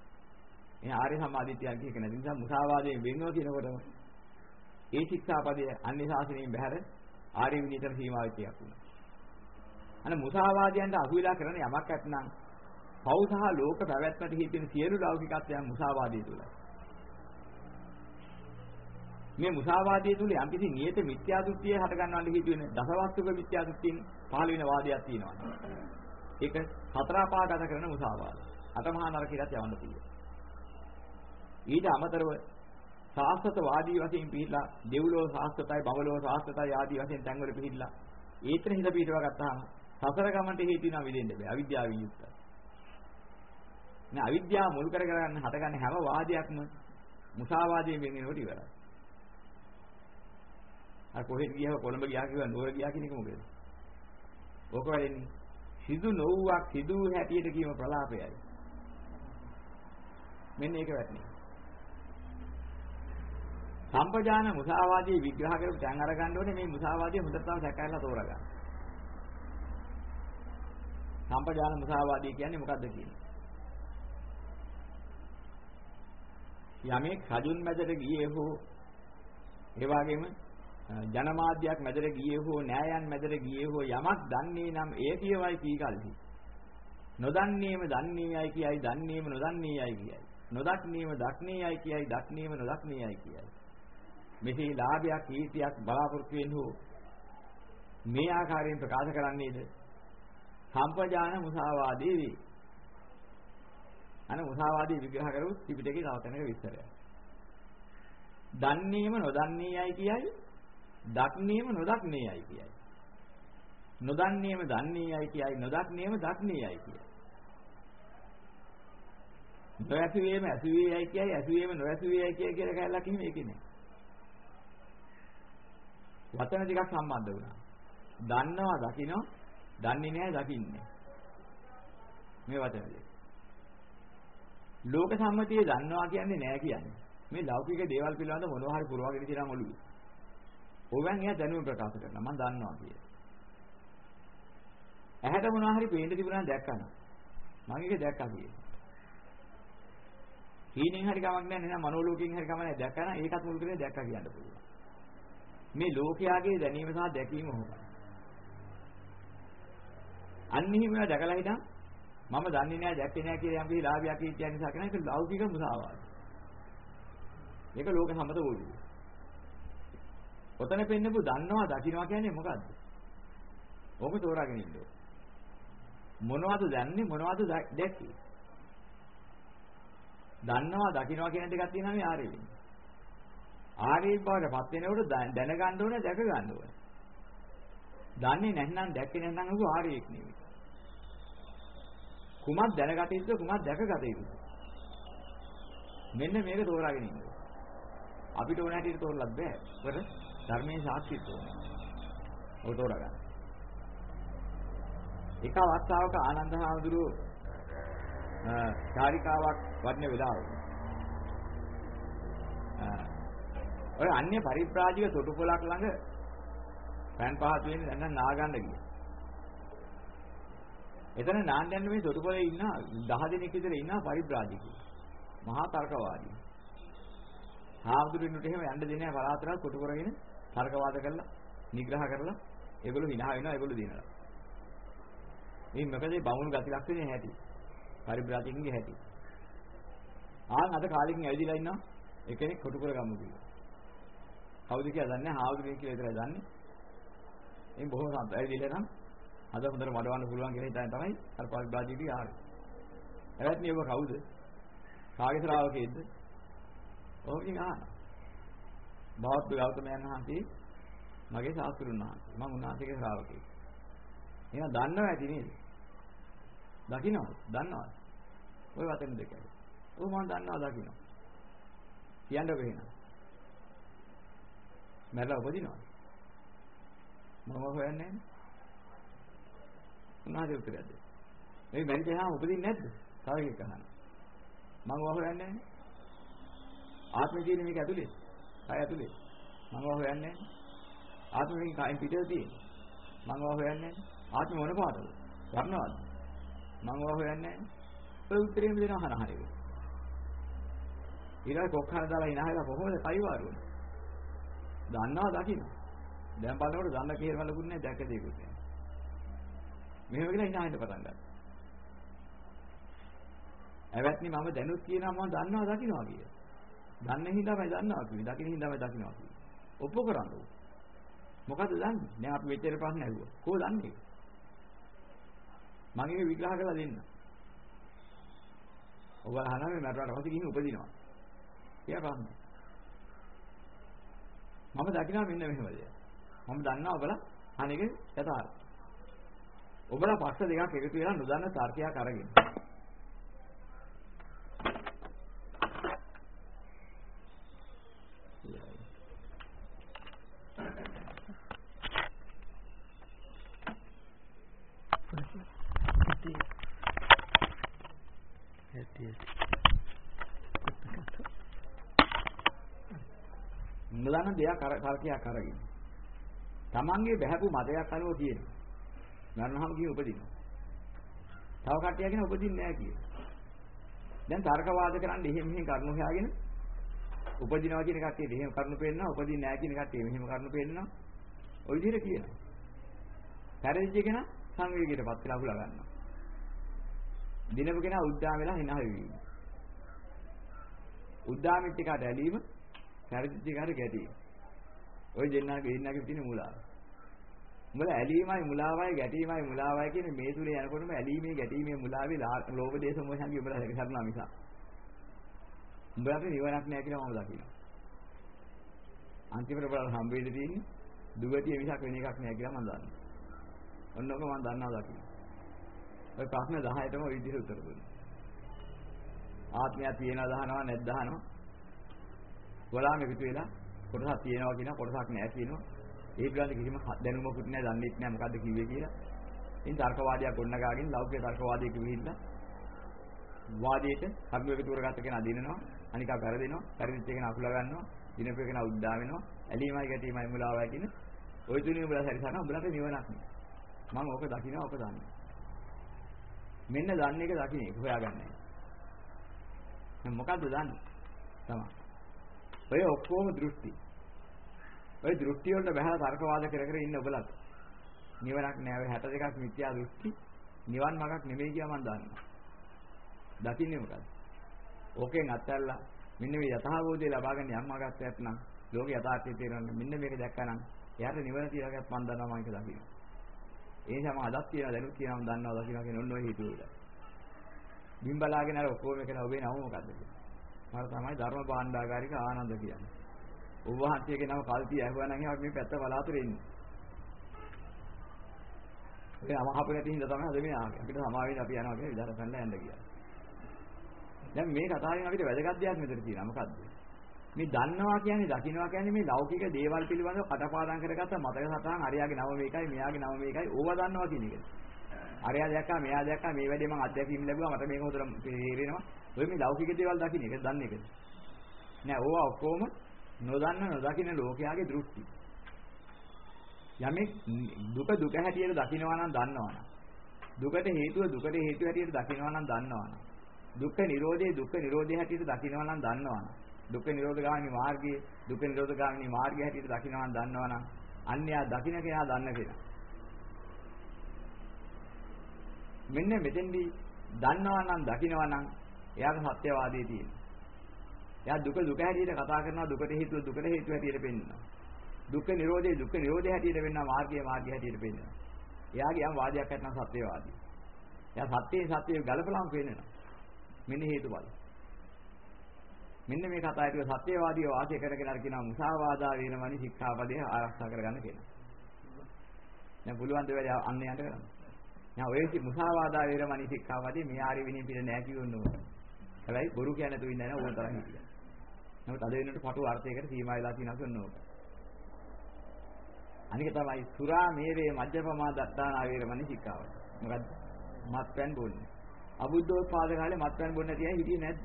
මේ ආර්ය සම්මාදිටිය කියන එක නැති නිසා මුසාවාදයෙන් වෙන්ව කියනකොටම ඒ ශික්ෂාපදය අන්‍ය ශාසනයෙන් බැහැර ආර්ය විනීතර සීමා වෙච්ච එකක් වුණා. අන්න මුසාවාදයන්ට අහු වෙලා කරන යමක් නැත්නම් පව් සහ ලෝක පැවැත්මට හේතුවෙන සියලු ලෞකිකත්වයන් මුසාවාදයේ තුලයි. මේ මුසාවාදයේ තුල යම්කිසි නියත මිත්‍යා දෘෂ්ටිය හට ගන්නවන්න හේතු වෙන දසවස්තුක මිත්‍යා දෘෂ්ටියෙන් පහළ වෙන වාදයක් තියෙනවා. ඒක හතර පාගත කරන මුසාවාද. අටමහා නරකයට යවන්න පුළුවන්. ඊට අමතරව සාස්ත්‍ත වාදී වශයෙන් පිළිලා දෙව්ලෝ සාස්ත්‍තයි බවලෝ සාස්ත්‍තයි ආදී වශයෙන් තැන්වල පිළිලා ඒතර හිත පිටව ගත්තාම සසර ගමන්ට හේතු වෙනවා විදෙන්න බෑ අවිද්‍යාව වියුක්තයි. මේ අවිද්‍යාව මුල් කරගෙන හටගන්න හැම වාදයක්ම මුසාවාදයෙන් වෙන්නේවට ඉවරයි. අර කොහෙද ගියව කොළඹ ගියා කියලා නුවර ගියා කියන එක මොකද? ඕක වෙන්නේ සිදු නොවුවක් සිදු හැටියට කියම ප්‍රලාපයයි. මෙන්න ඒක වැටනේ. සම්පජාන මුසාවාදී විග්‍රහ කරපු තැන් අරගන්න ඕනේ මේ මුසාවාදී හොඳට තව සැකයලා තෝරගන්න. සම්පජාන මුසාවාදී කියන්නේ මොකද්ද කියන්නේ? යමෙක් රජුන් මැදට ගියේ හෝ ඒ වගේම ජනමාධ්‍යයක් මැදට ගියේ හෝ න්යායයන් මැදට ගියේ හෝ යමක් දන්නේ නම් ඒ කියවයි කීකල්හි නොදන්නේම දන්නේයයි කියයි දන්නේම නොදන්නේයයි කියයි නොදක්නේම දක්නේයයි කියයි දක්නේම නොදක්නේයයි කියයි මෙසේ ලාභයක් කීර්තියක් බලාපොරොත්තු වෙන හෝ මේ ආකාරයෙන් ප්‍රකාශ කරන්නේද සම්පජාන මුසාවාදී වේ අන මුසාවාදී විග්‍රහ කරුත් ත්‍රිපිටකේ තව තැනක විස්තරයක්. දන්නේම නොදන්නේයයි කියයි, දක්නේම නොදක්නේයයි කියයි. නොදන්නේම දන්නේයයි කියයි, නොදක්නේම දක්නේයයි කියයි. නොඇසුවේම ඇසුවේයයි කියයි, ඇසුවේම නොඇසුවේයයි කියයි කියලා කැලලක් එහෙම ඒකේ නෑ. වචන ටිකක් සම්බන්ධ වුණා. දන්නවා දකින්න, දන්නේ නෑ දකින්නේ. මේ වචන දෙක. ලෝක සම්මතිය දන්නවා කියන්නේ නෑ කියන්නේ. මේ ලෞකික දේවල් පිළිබඳ මොනවා හරි පුරවගෙන තියෙනවා ඔළුවේ. ඕවෙන් එයා දැනුම ප්‍රකාශ කරනවා මම දන්නවා කියලා. ඇහැට මොනවා හරි පේන්න තිබුණා දැක්කම. මම ඒක දැක්කා කියලා. හීනෙන් හරි කමක් නැහැ නේද මනෝලෝකයෙන් හරි කමක් නැහැ දැක්කම ඒකත් මුල් කරගෙන දැක්කා කියන්න පුළුවන්. මේ ලෝකයාගේ දැනීම සහ දැකීම හොමයි. අන්නිහිම දැකලා හිටන් මම දන්නේ නැහැ දැක්කේ නැහැ කියලා යම් කිසි ලාභයක් කියන නිසා කියන එක ලෞකික මුසාවාදයි. මේක ලෝක සම්මත වූ. ඔතන පෙන්නපු දන්නවා දකින්නවා කියන්නේ මොකද්ද? ඕක තෝරාගෙන ඉන්න ඕන. මොනවද දන්නේ මොනවද දැක්කේ? දන්නවා දකින්නවා කියන දෙකක් තියෙනවා මේ ආරේ වෙන්නේ. ආරේ බවටපත් වෙනකොට දැනගන්න ඕනේ දැක ගන්න ඕනේ. දන්නේ නැත්නම් දැක්කේ නැත්නම් උගු ආරේක් නෙවෙයි. කුමක් දැනගත යුතුද කුමක් දැකගත යුතුද මෙන්න මේක තෝරාගෙන ඉන්න අපිට ඕන හැටියට තෝරලත් බෑ වර ධර්මයේ සාක්ෂිත් ඕනේ ඔය තෝරගන්න එක අවස්ථාවක ආනන්ද හාමුදුරුව චාරිකාවක් වඩන වෙලාව ඔය අන්‍ය පරිබ්‍රාජික තොටුපළක් ළඟ පෑන් පහත් වෙන්නේ දැන් නාගන්න ගියා එතන නාන්න යන මේ තොටුපළේ ඉන්න 10 දෙනෙක් විතර ඉන්න පරිබ්‍රාජිකයෝ. මහා තර්කවාදී. හාමුදුරුවන්ට එහෙම යන්න දෙන්නේ නැහැ පරාතරක් කොටු කරගෙන තර්කවාද කරලා නිග්‍රහ කරලා ඒගොල්ලෝ hina වෙනවා ඒගොල්ලෝ දිනනවා. මේ මොකද මේ බමුණු ගති ලක්ෂණේ හැටි. පරිබ්‍රාජිකින්ගේ හැටි. ආන් අද කාලෙකින් ඇවිදලා ඉන්නවා එකෙනෙක් කොටු කරගමු කියලා. කවුද කියලා දන්නේ නැහැ හාමුදුරුවෝ කියලා විතරයි දන්නේ. එයින් බොහොම සම්ප්‍රදායික නම් අද හොඳට මඩවන්න පුළුවන් කියලා හිතන තමයි අර පරිබ්‍රාජිකී ආවේ. එවත්නි ඔබ කවුද? කාගේ ශ්‍රාවකෙක්ද? ඔහුකින් අහන. බෞද්ධ ගෞතමයන් වහන්සේ මගේ ශාස්ත්‍රුන් වහන්සේ. මම උන්වහන්සේගේ ශ්‍රාවකෙක්. එහෙනම් දන්නව ඇති නේද? දකින්නවද? දන්නවද? ওই වචන දෙකයි. ඔව් මම දන්නවා දකින්නවා. කියන්නකො එහෙනම්. මැරලා උපදිනවද? මම හොයන්නේ නැහැ. උනාගේ උත්තරයක් දෙන්න. මේ මැරිච්ච හැම උපදින්නේ නැද්ද? තව එකක් අහන්න. මම හොයන්නේ නැහැ. ආත්මය කියන්නේ මේක ඇතුලේ. කය ඇතුලේ. මම හොයන්නේ නැහැ. ආත්මෙ කයින් පිටේ තියෙන්නේ. මම හොයන්නේ නැහැ. ආත්මෙ මොන පාටද? වර්ණවද? මම හොයන්නේ නැහැ. ඔය උත්තරේම දෙනවා අහන හරිය. ඊළඟ කොක්කන දාලා ඉනහලා කොහොමද කයිවාරුව? දන්නවා දකින්න. දැන් බලනකොට දන්න කේරම ලකුන්නේ දැක දෙයක්වත් නෑ. මෙහෙම කියලා hina වෙන්න පටන් ගත්තා. ඇවැත්නි මම දැනුත් කියනවා මම දන්නවා දකින්නවා කියලා. දන්නේ හින්දාමයි දන්නවා කිව්වේ. දකින්න හින්දාමයි දකින්නවා කිව්වේ. ඔප්පු කරන්නේ. මොකද දන්නේ? දැන් අපි මෙච්චර ප්‍රශ්න ඇහුවා. කොහො දන්නේ? මම ඒක විග්‍රහ කරලා දෙන්න. ඔබලා අහනවා මේ මරණයට පස්සේ ගිහින් උපදිනවා. කියලා ප්‍රශ්න. මම දකිනවා මෙන්න මෙහෙමද? මම දන්නවා ඔබලා අනේක යථාර්ථය. ඔබලා පක්ෂ දෙකක් එකතු වෙලා නොදන්න තර්කයක් අරගෙන. ඇති ඇති නොදන්න දෙයක් අර කල්පයක් අරගෙන. Tamange බහැපු මතයක් අනුව කියනවා. මරණහම කිය උපදිනවා. තව කට්ටිය කියන උපදින්නේ නැහැ කිය. දැන් තර්ක වාද කරන්නේ එහෙම මෙහෙම කරුණු හොයාගෙන උපදිනවා කියන කට්ටියට එහෙම කරුණු පෙන්නනවා උපදින්නේ නැහැ කියන කට්ටිය මෙහෙම කරුණු පෙන්නනවා. ඔය විදිහට කියනවා. පරිදිච්ච කෙනා සංවේගයටපත් වෙලා අහුලා ගන්නවා. දිනපු කෙනා උද්දාම වෙලා hina වෙවි. උද්දාමිච්ච එකට ඇලීම පරිදිච්ච එකට ගැටීම. ඔය දෙන්නාගේ දෙන්නාගේ තියෙන මූලාව. මුල ඇලීමයි මුලාවයි ගැටීමයි මුලාවයි කියන මේ තුලේ යනකොටම ඇලීමේ ගැටීමේ මුලාවේ ලෝභ දේශ මොහයන්ගේ උඹලා හැක කරනවා මිස. උඹලට නිවනක් නැහැ කියලා මම දකිනවා. අන්තිමට බලන්න හම්බ වෙන්න තියෙන්නේ දුගතිය මිසක් වෙන එකක් නැහැ කියලා මම දන්නවා. ඔන්න ඔක මම දන්නවා දකින්න. ඔය ප්‍රශ්න 10ටම ওই විදිහට උත්තර දුන්නා. ආත්මය තියෙනවා දහනවා නැද්ද දහනවා. ගොලාම එකතු වෙලා කොටසක් තියෙනවා කියන කොටසක් නැහැ කියනවා. ඒ පිළිබඳ කිසිම දැනුමකුත් නැහැ, දන්නේත් නැහැ මොකද්ද කිව්වේ කියලා. ඉතින් තර්කවාදියා ගොඩනගාගෙන ලෞකික තර්කවාදයක විහිින්න වාදයට කර්ම එකතු කරගත්ත කෙනා දිනනවා, අනිකා වැරදෙනවා, පරිදිච්ච කෙනා අකුල ගන්නවා, දිනපේ කෙනා උද්දා වෙනවා, ඇලීමයි ගැටීමයි මුලාවයි කියන ওই තුනේ උඹලා සැරිසන උඹලට නිවනක් නෑ. මම ඕක දකිනවා ඕක දන්නවා. මෙන්න දන්නේ එක දකින්න ඒක හොයාගන්නේ. දැන් මොකද්ද දන්නේ? තමයි. ඔය ඔක්කොම දෘෂ්ටි. ඔය දෘෂ්ටි වලට බහලා තර්කවාද කර කර ඉන්න ඔබලත්. නිවනක් නෑ ඔය 62ක් මිත්‍යා දෘෂ්ටි. නිවන් මාර්ගක් නෙමෙයි කියලා මම දන්නවා. දකින්නේ මොකද්ද? ඕකෙන් අත්හැරලා මෙන්න මේ යථාභෝධය ලබා ගන්න යම් මාර්ගයක් නැත්නම් ලෝක යථාර්ථය තේරෙන්න මෙන්න මේක දැක්කනම් එයාට නිවන තියාගත් මම දන්නවා මම ඒක දකිනවා. ඒ නිසා මම අදත් කියන දැනුත් කියනවා දන්නවා දකිනවා කියන ඔන්න ඔය හිතුවේ. බිම්බලාගෙන අර ඔක්කොම එකන ඔබේ නම මොකද්ද කියලා. මම තමයි ධර්ම භාණ්ඩාගාරික ආනන්ද කියන්නේ. ඔබ වහන්සේගේ නම කල්පිය ඇහුවා නම් අපි මේ පැත්ත බලාතුරේ ඉන්නේ. ඒ අමහපු නැති හින්දා තමයි අද මේ ආවේ. අපිට සමාවෙන්න අපි යනවා කියලා විදාරසන්න යන්න ගියා. දැන් මේ කතාවෙන් අපිට වැදගත් දෙයක් මෙතන තියෙනවා. මොකද්ද? මේ දන්නවා කියන්නේ දකින්නවා කියන්නේ මේ ලෞකික දේවල් පිළිබඳව කටපාඩම් කරගත්ත මතක සටහන් අරයාගේ නම මේකයි මෙයාගේ නම මේකයි ඕවා දන්නවා කියන එක. අරයා දැක්කා මෙයා දැක්කා මේ වැඩේ මම අත්දැකීම් ලැබුවා මට මේක හොඳට තේරෙනවා. ඔය මේ ලෞකික දේවල් දකින්න එක දන්නේ එකද? නෑ ඕවා ඔක්කොම නොදන්න නොදකින්න ලෝකයාගේ දෘෂ්ටි. යමෙක් දුක දුක හැටියට දකිනවා නම් දන්නවනම් දුකට හේතුව දුකට හේතුව හැටියට දකිනවා නම් දන්නවනම් දුක්ඛ නිරෝධයේ දුක්ඛ නිරෝධය හැටියට දකිනවා නම් දන්නවනම් දුක්ඛ නිරෝධ ගාමිනී මාර්ගයේ දුක්ඛ නිරෝධ ගාමිනී මාර්ගය හැටියට දකිනවා නම් දන්නවනම් අන්‍යයා දකින්න කෙනා දන්න කෙනා මෙන්න මෙතෙන්දී දන්නවා නම් දකිනවා නම් එයාට සත්‍යවාදී තියෙනවා එයා දුක දුක හැටියට කතා කරනවා දුකට හේතුව දුකට හේතුව හැටියට පෙන්නනවා දුක්ඛ නිරෝධයේ දුක්ඛ නිරෝධය හැටියට වෙන්නා මාර්ගයේ මාර්ගය හැටියට පෙන්නනවා එයාගේ යම් වාදයක් නැත්නම් සත්‍යවාදී එයා සත්‍යයේ සත්‍යය ගලපලාම පෙන්නනවා මෙන්න හේතුඵල. මෙන්න මේ කතාව ටික සත්‍යවාදීව වාසය කරගෙන අර කියනවා මුසාවාදා වේනමනි ශික්ෂාපදේ ආරක්ෂා කරගන්න කියලා. දැන් පුළුවන් ද වැඩි අන්න යන්න කරන්න. දැන් ඔය මුසාවාදා වේනමනි ශික්ෂාපදේ මේ ආරි විනය පිළ නෑ කියවන්න ඕන. හැබැයි බොරු කියන්නේ නැතුව ඉන්නේ නැහැ ඕන තරම් හිටියා. නමුත් අද වෙනකොට පටු අර්ථයකට සීමා වෙලා තියෙනවා කියන්න ඕක. අනික තමයි සුරා මේරේ මජ්ජපමා දත්තානා වේරමණි ශික්ෂාවයි. මොකද්ද? මත්පැන් බොන්නේ. අබුද්ධෝත්පාද කාලේ මත්පැන් බොන්නේ නැති අය හිටියේ නැද්ද?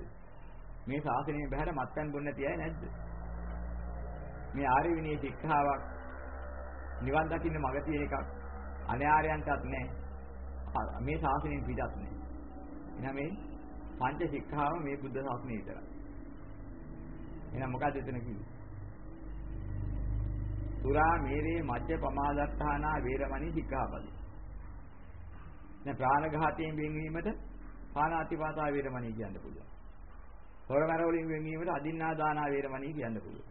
මේ ශාසනයෙන් බහැර මත්පැන් බොන්නේ නැති අය නැද්ද? මේ ආර්ය විනය ශික්ෂාවක් නිවන් දකින්න මඟ තියෙන එකක් අනාර්යයන්ටත් නැහැ. මේ ශාසනයෙන් පිටත් නැහැ. එහෙනම් මේ පංච ශික්ෂාව මේ බුද්ධ ශාසනය විතරයි. එහෙනම් මොකද එතන කිව්වේ? සුරා මේරේ මජ්ජ පමාදත්තානා වේරමණී ශික්ෂාපද. දැන් ප්‍රාණඝාතයෙන් වෙන්වීමට පාණාතිපාතා වේරමණී කියන්න පුළුවන්. හොරමර වලින් වෙන්වීමට අදින්නා දානා වේරමණී කියන්න පුළුවන්.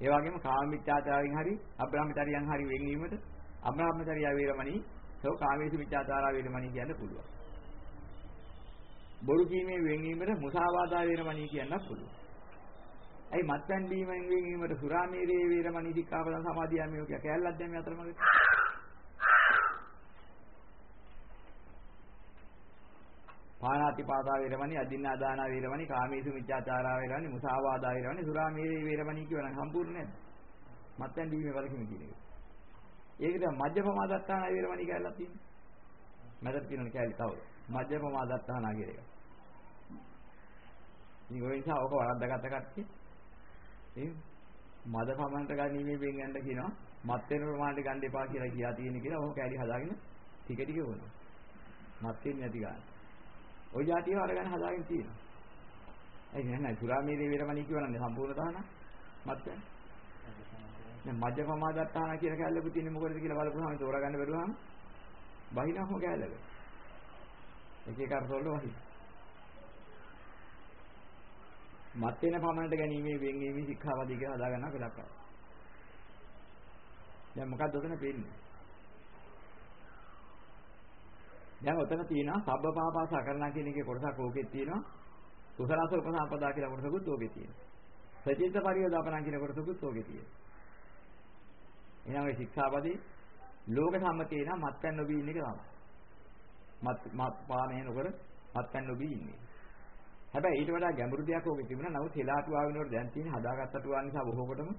ඒ වගේම කාමමිත්‍යාචාරයෙන් හරි අබ්‍රාහ්මචාරියන් හරි වෙන්වීමට අබ්‍රාහ්මචාරිය වේරමණී සෝ කාමේසු මිත්‍යාචාරා වේරමණී කියන්න පුළුවන්. බොරු කීමේ වෙන්වීමට මුසාවාදා වේරමණී කියන්නත් පුළුවන්. ඇයි මත්පැන් බීමෙන් වෙන්වීමට සුරාමේරේ වේරමණී සික්ඛාපදං සමාදියාමියෝ කිය කැලලක් දැන් මේ අතරමඟ පාණාතිපාතා වේරමණී අදින්නා දානා වේරමණී කාමීසු මිච්ඡාචාරා වේරමණී මුසාවාදා වේරමණී සුරාමේරේ වේරමණී කියවනම් සම්පූර්ණ නැද්ද මත්පැන් බීමේ වලකීම කියන එක ඒකද මජ්ජ පමාදත්තාන වේරමණී කියලා තියෙන්නේ. මැදට තියෙන කැලේ තව. මජ්ජ පමාදත්තාන කියන එක. ඉතින් ඔය නිසා ඕක වරද්දාගත්ත කට්ටිය ඒ මද පමණට ගන්නේ බෙන් යන්න කියනවා මත් වෙන ප්‍රමාණයට ගන්න එපා කියලා කියා තියෙන කියලා ඔහොම කැලි හදාගෙන ටික ටික වුණා. මත් වෙන්නේ නැති ගන්න. ওই જાතියව අරගෙන හදාගෙන තියෙනවා. ඒ කියන්නේ සුරාමේදී වේරමණී කියවනන්නේ සම්පූර්ණ තහන මත් වෙන. දැන් මජ්ජ පමාදත්තාන කියන කැලලක තියෙන්නේ මොකද කියලා බලපුවාම තෝරා ගන්න බැරුවාම බහිනවම කැලලක. එක එක අර්ථවල වහිනවා. මත් වෙන පමණට ගැනීමේ වෙන් වීමේ ශික්ෂාවදී කියලා හදා ගන්නවා කියලා කරා. දැන් මොකක්ද උතන පේන්නේ? දැන් උතන තියෙනවා සබ්බ පාපාස අකරණා කියන එකේ කොටසක් ඕකෙත් තියෙනවා. කුසලස උපසම්පදා කියලා කොටසකුත් ඕකේ තියෙනවා. සචිත්ත පරියෝදාපනා කියන කොටසකුත් ඕකේ තියෙනවා. එහෙනම් ඒ ශික්ෂාපදේ ලෝක සම්මතේ නම් මත්පැන් නොබී ඉන්න එක තමයි. මත් මත් පානය නොකර මත්පැන් නොබී ඉන්නේ. හැබැයි ඊට වඩා ගැඹුරු දෙයක් ඕකේ තිබුණා. නමුත් හෙලාටුවා වෙනකොට දැන් තියෙන හදාගත්තට වා නිසා බොහෝ කොටම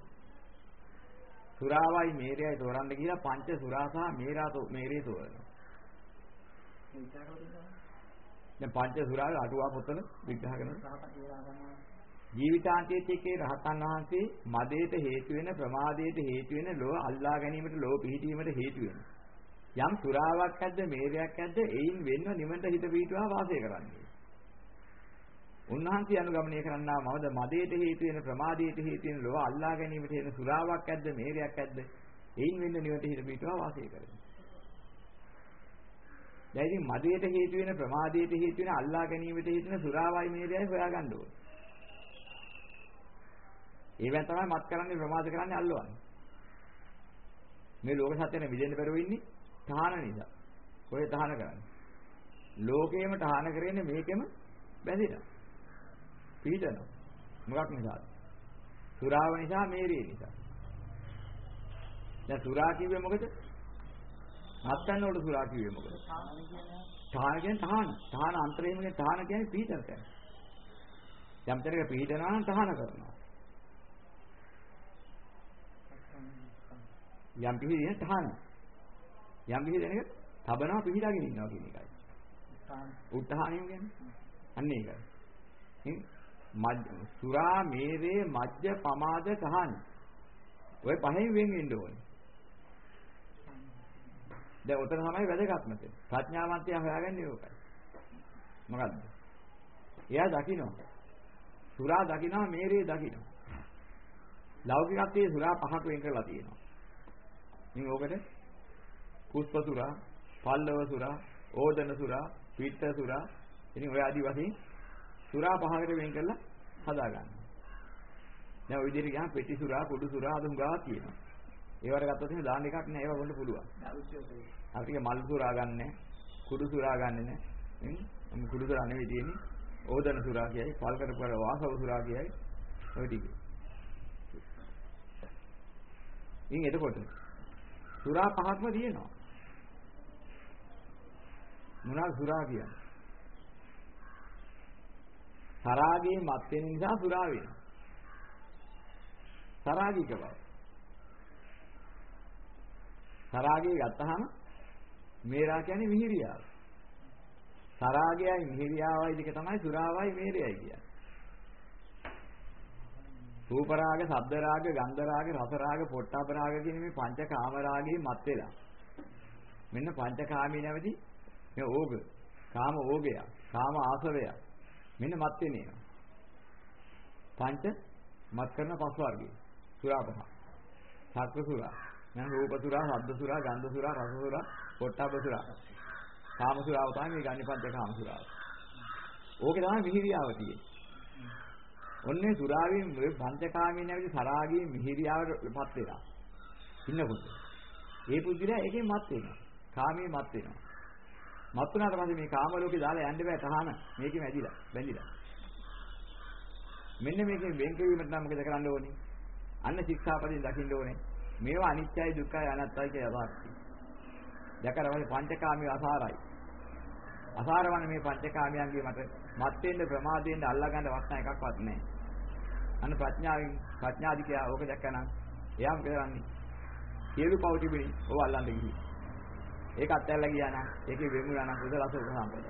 සුරාවයි මේරයයි තෝරන්න කියලා පංච සුරා සහ මේරා මේරේ තෝරනවා. දැන් පංච සුරාවේ අටුවා පොතල විග්‍රහ කරනවා. ජීවිතාන්තයේත් එක්කේ රහතන් වහන්සේ මදේට හේතු වෙන ප්‍රමාදයට හේතු වෙන ලෝ අල්ලා ගැනීමට ලෝ පිහිටීමට හේතු වෙන යම් සුරාවක් ඇද්ද මේරයක් ඇද්ද එයින් වෙන්න නිමන්ට හිත පිහිටුවා වාසය කරන්නේ උන්වහන්සේ අනුගමනය කරන්නා මවද මදේට හේතු වෙන ප්‍රමාදයට හේතු වෙන ලෝව අල්ලා ගැනීමට වෙන සුරාවක් ඇද්ද මේරයක් ඇද්ද එයින් වෙන්න නිවට හිත පිටවා වාසය කරනවා. දැන් ඉතින් මදේට හේතු වෙන ප්‍රමාදයට හේතු වෙන අල්ලා ගැනීමට හේතු වෙන සුරාවයි මේරයයි හොයාගන්න ඕනේ. ඒවෙන් තමයි මත් කරන්නේ ප්‍රමාද කරන්නේ අල්ලවන්නේ. මේ ලෝක සත්‍යනේ විදෙන්න බැරුව ඉන්නේ තහන නිසා. කොහෙ තහන කරන්නේ? ලෝකේම තහන කරන්නේ මේකෙම බැඳිලා. පීඩනවා. මොකක් නිසාද? සුරාව නිසා මේරිය නිසා. දැන් සුරා කිව්වේ මොකද? හත්යන් වල සුරා කිව්වේ මොකද? තාන කියන්නේ තහන. තහන අන්තරේම කියන්නේ තහන කියන්නේ පීඩන තැන. යම් තැනක පීඩනවා නම් තහන කරනවා. යම් පිළිදෙන තහන. යම් පිළිදෙනක තබනවා පිළිදාගෙන ඉන්නවා කියන එකයි. උත්හානියම කියන්නේ. අන්න ඒකයි. සුරා මේරේ මජ්ජ පමාද තහන. ඔය පහෙන් වෙන් වෙන්න ඕනේ. දැන් උතන තමයි වැදගත්ම තේ. ප්‍රඥාවන්තයා හොයාගන්නේ ඕකයි. මොකද්ද? එයා දකිනවා. සුරා දකිනවා මේරේ දකිනවා. ලෞකිකත්වයේ සුරා පහක් වෙන් කරලා තියෙනවා. ඉතින් ඕකට කුෂ්ප සුරා, පල්ලව සුරා, ඕදන සුරා, පිට්ත සුරා, ඉතින් ඔය ආදි වශයෙන් සුරා පහකට වෙන් කරලා හදා ගන්න. දැන් ওই විදිහට ගියාම පෙට්ටි සුරා, කුඩු සුරා අදුම් ගාවක් තියෙනවා. ඒවට ගත්තොත් එහෙනම් දාන්න එකක් නෑ ඒවා ගොන්න පුළුවන්. අපිට මල් සුරා ගන්න නෑ, කුඩු සුරා ගන්න නෑ. හ්ම් කුඩු සුරා නෙවෙයි තියෙන්නේ. ඕදන සුරා කියයි, පල්කට පෙර වාසව සුරා කියයි. ඔය ටික. ඉතින් එතකොට සුරා පහක්ම තියෙනවා. මොනවාද සුරා කියන්නේ? තරාගේ මත් වෙන නිසා සුරා වෙනවා. තරාගික බව. තරාගේ ගත්තහම මේරා කියන්නේ මිහිරියාව. තරාගයයි මිහිරියාවයි දෙක තමයි සුරාවයි මේරයයි කියන්නේ. රූප රාග, ශබ්ද රාග, ගන්ධ රාග, රස රාග, පොට්ටාප රාග කියන මේ පංචකාම රාගයේ මත් වෙලා. මෙන්න පංචකාමී නැවති මේ ඕග. කාම ඕගය. කාම ආසවය. මෙන්න මත් වෙන්නේ. පංච මත් කරන පස් වර්ගය. සුරා පහ. සත්ව සුරා. නම් රූප සුරා, ශබ්ද සුරා, ගන්ධ සුරා, රස සුරා, පොට්ටබ්බ සුරා. කාම සුරාව තමයි මේ ගන්නේ පංච කාම සුරාව. ඕකේ තමයි මිහිරියාව තියෙන්නේ. ඔන්නේ සුරාවෙන් මේ පංචකාමයෙන් නැවති සරාගයේ මිහිරියාවටපත් වෙනවා. ඉන්නකොට. ඒ පුදුරයා ඒකෙන් මත් වෙනවා. කාමයේ මත් වෙනවා. මත් වුණාට පස්සේ මේ කාම ලෝකේ දාලා යන්න බෑ තහන. මේකෙම ඇදිලා, බැඳිලා. මෙන්න මේකෙන් වෙන් කිරීමට නම් මොකද කරන්න ඕනේ? අන්න ශික්ෂාපදයෙන් දකින්න ඕනේ. මේවා අනිත්‍යයි දුක්ඛයි අනාත්තයි කියලා යථාර්ථය. දැකලා පංචකාමී අසාරයි. අසාරවන මේ පංචකාමයන්ගේ මට මත් වෙන්න ප්‍රමාදයෙන් අල්ලා ගන්න වස්නා එකක්වත් නැහැ. අන්න ප්‍රඥාවෙන් ප්‍රඥාධිකයා ඕක දැක්කනම් එයා මොකද කරන්නේ? සියලු පව් තිබුණේ ඔව අල්ලන්න ගිහින්. ඒක අත්හැරලා ගියා නම් ඒකේ වෙමුණා නම් කුසල අසුර සම්පද.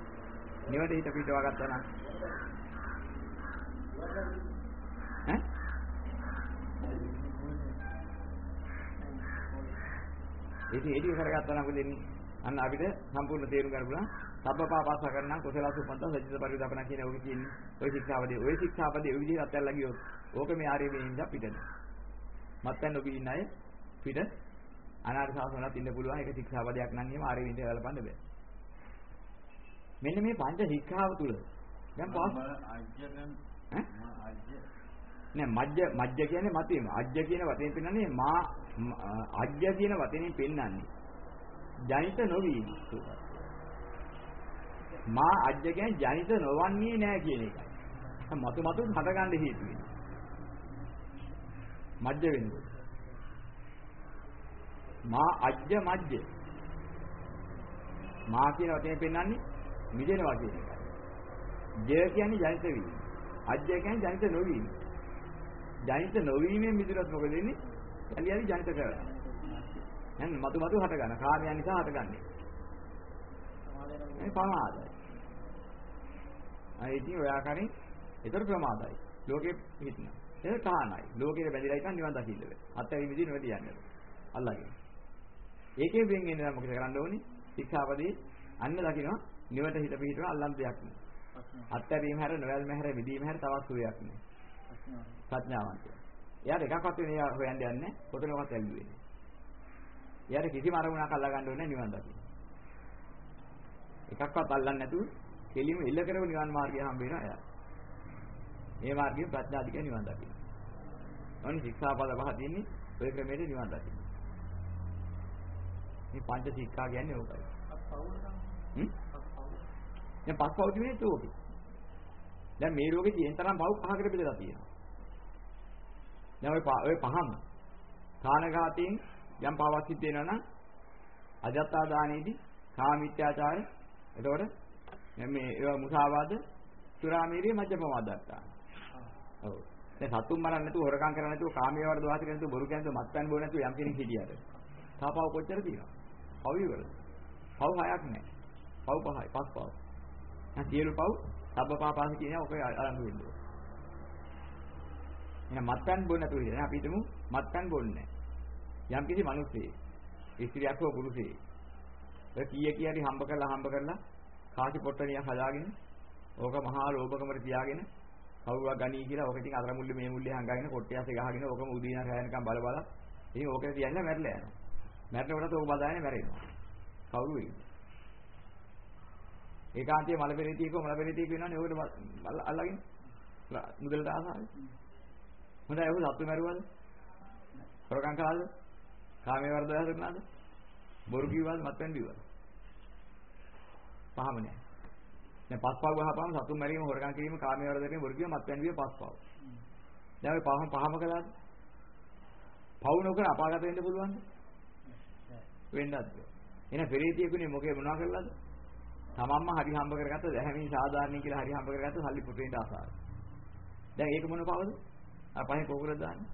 නිවට හිත පිටවා ගත්තා නම් ඈ ඉතින් ඒක කරගත්තා නම් මොකද වෙන්නේ? අන්න අපිට සම්පූර්ණ තේරුම් ගන්න පුළුවන්. සබ්බපාපස්ස කරනම් කුසල සුපන්ත සජිත පරිදපන කියන ඔක කියන්නේ. ওই ශික්ෂාපදේ ඔය ශික්ෂාපදේ ඔය විදිහට අත්හැරලා ගියොත් ඕක මේ ආර්යමේ ඉඳලා පිටද. මත්යන් නොබී ඉන්න අය පිට අනාථ ශාසනවත් ඉන්න පුළුවන්. ඒක ශික්ෂාපදයක් නම් එහෙම ආර්ය විඳ ගලපන්න බෑ. මෙන්න මේ පංච ශික්ෂාව තුල දැන් පාස් නෑ මජ්ජ මජ්ජ කියන්නේ මතේම. අජ්ජ කියන වචනේ පෙන්නන්නේ මා අජ්ජ කියන වචනේ පෙන්නන්නේ ජනිත නොවීම. මා අජ්ජ කියන්නේ ජනිත නොවන්නේ නෑ කියන එකයි. මතු මතු හටගන්න හේතු වෙනවා. මජ්ජ වෙනකොට මා අජ්ජ මජ්ජ මා කියන වචනේ පෙන්නන්නේ මිදෙනවා කියන එකයි ජය කියන්නේ ජනිත වීම අජ්ජ කියන්නේ ජනිත නොවීම ජනිත නොවීමෙන් මිදුනොත් මොකද වෙන්නේ? යලි යලි ජනිත කරනවා. දැන් මතු මතු හට ගන්න. කාමයන් නිසා හටගන්නේ. මේ පමාදයි. අයි ඉතින් ඔය ආකාරයෙන් ඒතර ප්‍රමාදයි. ලෝකේ හිටන. ඒක කාණයි. ලෝකේ බැඳිලා ඉතින් නිවන් දකින්න බෑ. අත්හැරි විදිහ නෙවෙයි යන්නේ. අල්ලගෙන. ඒකේ වෙන් එන්නේ මොකද කරන්න ඕනේ? ශික්ෂාපදේ අන්න දකින්න නිවට හිත පිහිටව අල්ලන් දෙයක් නෑ. අත්හැරීම හැර නොවැල්ම හැර විදීම හැර තවත් සුවයක් නෑ. ප්‍රඥාවන්තය. එයාට එකක්වත් වෙන එයා හොයන්න යන්නේ කොතනකවත් ඇල්ලුවේ නෑ. එයාට කිසිම අරමුණක් අල්ලා ගන්න ඕනේ නිවන් දකින්න. එකක්වත් අල්ලන්නේ නැතුව කෙලින්ම ඉල්ල කරව නිවන් මාර්ගය හම්බ වෙනවා එයා. මේ මාර්ගයෙන් ප්‍රඥාධික නිවන් දකින්න. ඔන්න ශික්ෂාපද පහ තියෙන්නේ ඔය ක්‍රමයට නිවන් දකින්න. මේ පංච ශික්ෂා කියන්නේ ඕකයි. හ්ම්? දැන් පස්පව් තිබුණේ ඕකේ. දැන් මේ රෝගේ තියෙන තරම් පව් පහකට බෙදලා තියෙනවා. දැන් ඔය ඔය පහම කාණඝාතයෙන් යම් පාවක් සිද්ධ වෙනවා නම් අජත්තා දානයේදී කාමිත්‍යාචාරය එතකොට මේ ඒවා මුසාවාද සුරාමීරිය මජ්ජපමාදත්තා. ඔව්. දැන් සතුන් මරන්න නැතුව හොරකම් කරන්න නැතුව කාමයේ වර්ධ වාසික නැතුව බොරු කියන්නේ මත්පැන් බොන්න නැතුව යම් කෙනෙක් හිටියද. තාපව කොච්චර තියෙනවද? පව් ඉවරද? පව් හයක් නැහැ. පව් පහයි පස් පව්. දැන් සියලු පව් සබ්බපාපාස කියන ඔක අරන් වෙන්නේ. එහෙනම් මත්පැන් බොන්න නැතුව ඉන්නේ. අපි හිතමු මත්පැන් බොන්නේ නැහැ. යම් කිසි මිනිස්සෙක් ස්ත්‍රියක් හෝ පුරුෂයෙක් ඒ කීය කීයරි හම්බ කරලා හම්බ කරලා කාසි පොට්ටනිය හදාගෙන ඕක මහා ලෝභකමර තියාගෙන කවුරුවක් ගනී කියලා ඕක ටික අතර මුල්ලේ මේ මුල්ලේ හංගාගෙන කොට්ටියසේ ගහගෙන ඕකම උදේන රැයනකම් බල බල ඉතින් ඕකේ තියන්න මැරලා යනවා. මැරෙනකොටත් ඕක බදාගෙන මැරෙනවා. කවුරු වෙයි? ඒකාන්තයේ මල පෙරේතියක මල පෙරේතියක වෙනවනේ ඕකට අල්ලගෙන මුදලට ආසාවෙන්. හොඳයි ඔහු සත්තු මැරුවද? හොරකම් කළාද? කාමයේ වර්ධනය කරනාද? බොරු කිව්වද මත්පැන් බිව්වද? පහම නෑ. දැන් පස්පව් ගහපුවම සතුන් මැරීම හොරකම් කිරීම කාමයේ වර්ධනය කිරීම බොරු කිව්ව මත්පැන් බිව්ව පස්පව්. දැන් ඔය පහම පහම කළාද? පව් නොකර අපාගත වෙන්න පුළුවන්ද? වෙන්නත් බෑ. එහෙනම් පෙරේතියෙකුනේ මොකේ මොනවා කළාද? තමන්ම හරි හම්බ කරගත්ත දැහැමින් සාධාරණයි කියලා හරි හම්බ කරගත්ත සල්ලි පුටේට ආසාව. දැන් ඒක මොන පවද? අර පහෙන් කොකුලද දාන්නේ?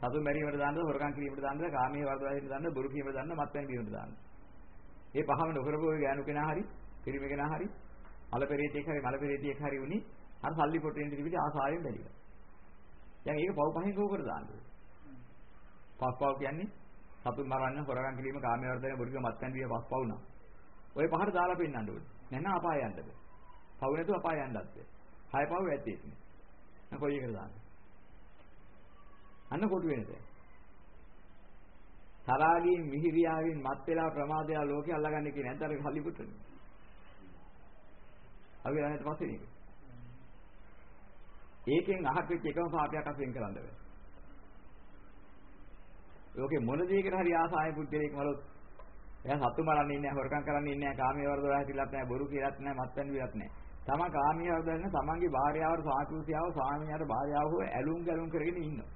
සතුන් මැරීමට දාන්නද, හොරකම් කිරීමට දාන්නද, කාමයේ වර්ධවයට දාන්නද, බොරු කීමට දාන්නද, මත්පැන් බීමට දාන්නද? මේ පහම නොකරපු ඔය ගෑනු කෙනා හරි, පිරිමි කෙනා හරි, මල පෙරේතෙක් හරි, මල පෙරේතියෙක් හරි උනි අර සල්ලි පුටේට තිබිලි ආසාවෙන් බැලිලා. දැන් ඒක පව පහෙන් කොකුලද දාන්නේ? පස්පව් කියන්නේ සතුන් මරන්න, හොරකම් කිරීම, කාමයේ වර්ධනය, බොරු කීම, මත්පැන් බීම පස්පව් නා. ඔය පහට දාලා පෙන්නන්න ඕනේ. නැත්නම් අපාය යන්නද? පව් නැතුව අපාය යන්නත් බෑ. හය පව් ඇති ඒක. නැ කොයි එකද දාන්නේ? අන්න කොටු වෙනද? තරාගින් මිහිරියාවෙන් මත් වෙලා ප්‍රමාදයා ලෝකේ අල්ලගන්නේ කියන නැත්නම් අර හලිපුටනේ. අපි යන්නේ පස්සේ නේද? ඒකෙන් අහක් වෙච්ච එකම පාපයක් අසෙන් කරන්න බෑ. ලෝකේ මොන දෙයකට හරි ආසාය පුද්ගලයෙක් මලොත් එයා සතු මරන්නේ නැහැ, හොරකම් කරන්නේ නැහැ, කාමයේ වර්ධව හැතිලත් නැහැ, බොරු කියලාත් නැහැ, මත්පැන් බිලත් නැහැ. තමන් කාමයේ වර්ධව නැහැ, තමන්ගේ භාර්යාවට සාකෘතියව ස්වාමියාට භාර්යාව හොය ඇලුම් ගැලුම් කරගෙන ඉන්නවා.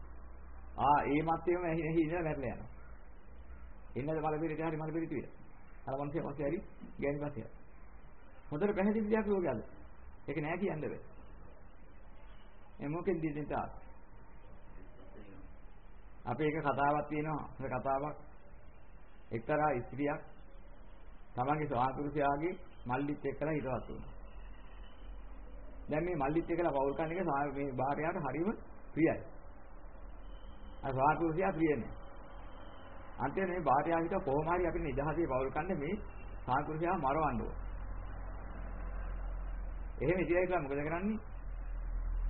ආ ඒ මත්තේම ඇහි ඇහි ඉඳලා මැරලා යනවා. එන්නද මල පිළිට හරි මල පිළිට විලා. අර මොන්සේ පස්සේ හරි ගෑනි පස්සේ. හොඳට පැහැදිලි දෙයක් ලෝකයද? ඒක නෑ කියන්න බෑ. ඒ මොකෙන්ද දෙන්නට අපේ එක කතාවක් තියෙනවා. ඒ කතාවක් එක්තරා ස්ත්‍රියක් තමන්ගේ ස්වාමිපුරුෂයාගේ මල්ලිත් එක්කලා හිටවත් වුණා. දැන් මේ මල්ලිත් එක්කලා පවුල් කන්න එක මේ භාර්යාවට හරිම ප්‍රියයි. අර ස්වාමිපුරුෂයා ප්‍රිය නෑ. අන්තිමට මේ භාර්යාව හිතුව කොහොම හරි අපිට නිදහසේ පවුල් කන්න මේ ස්වාමිපුරුෂයා මරවන්න ඕන. එහෙම ඉතිරයි කියලා මොකද කරන්නේ?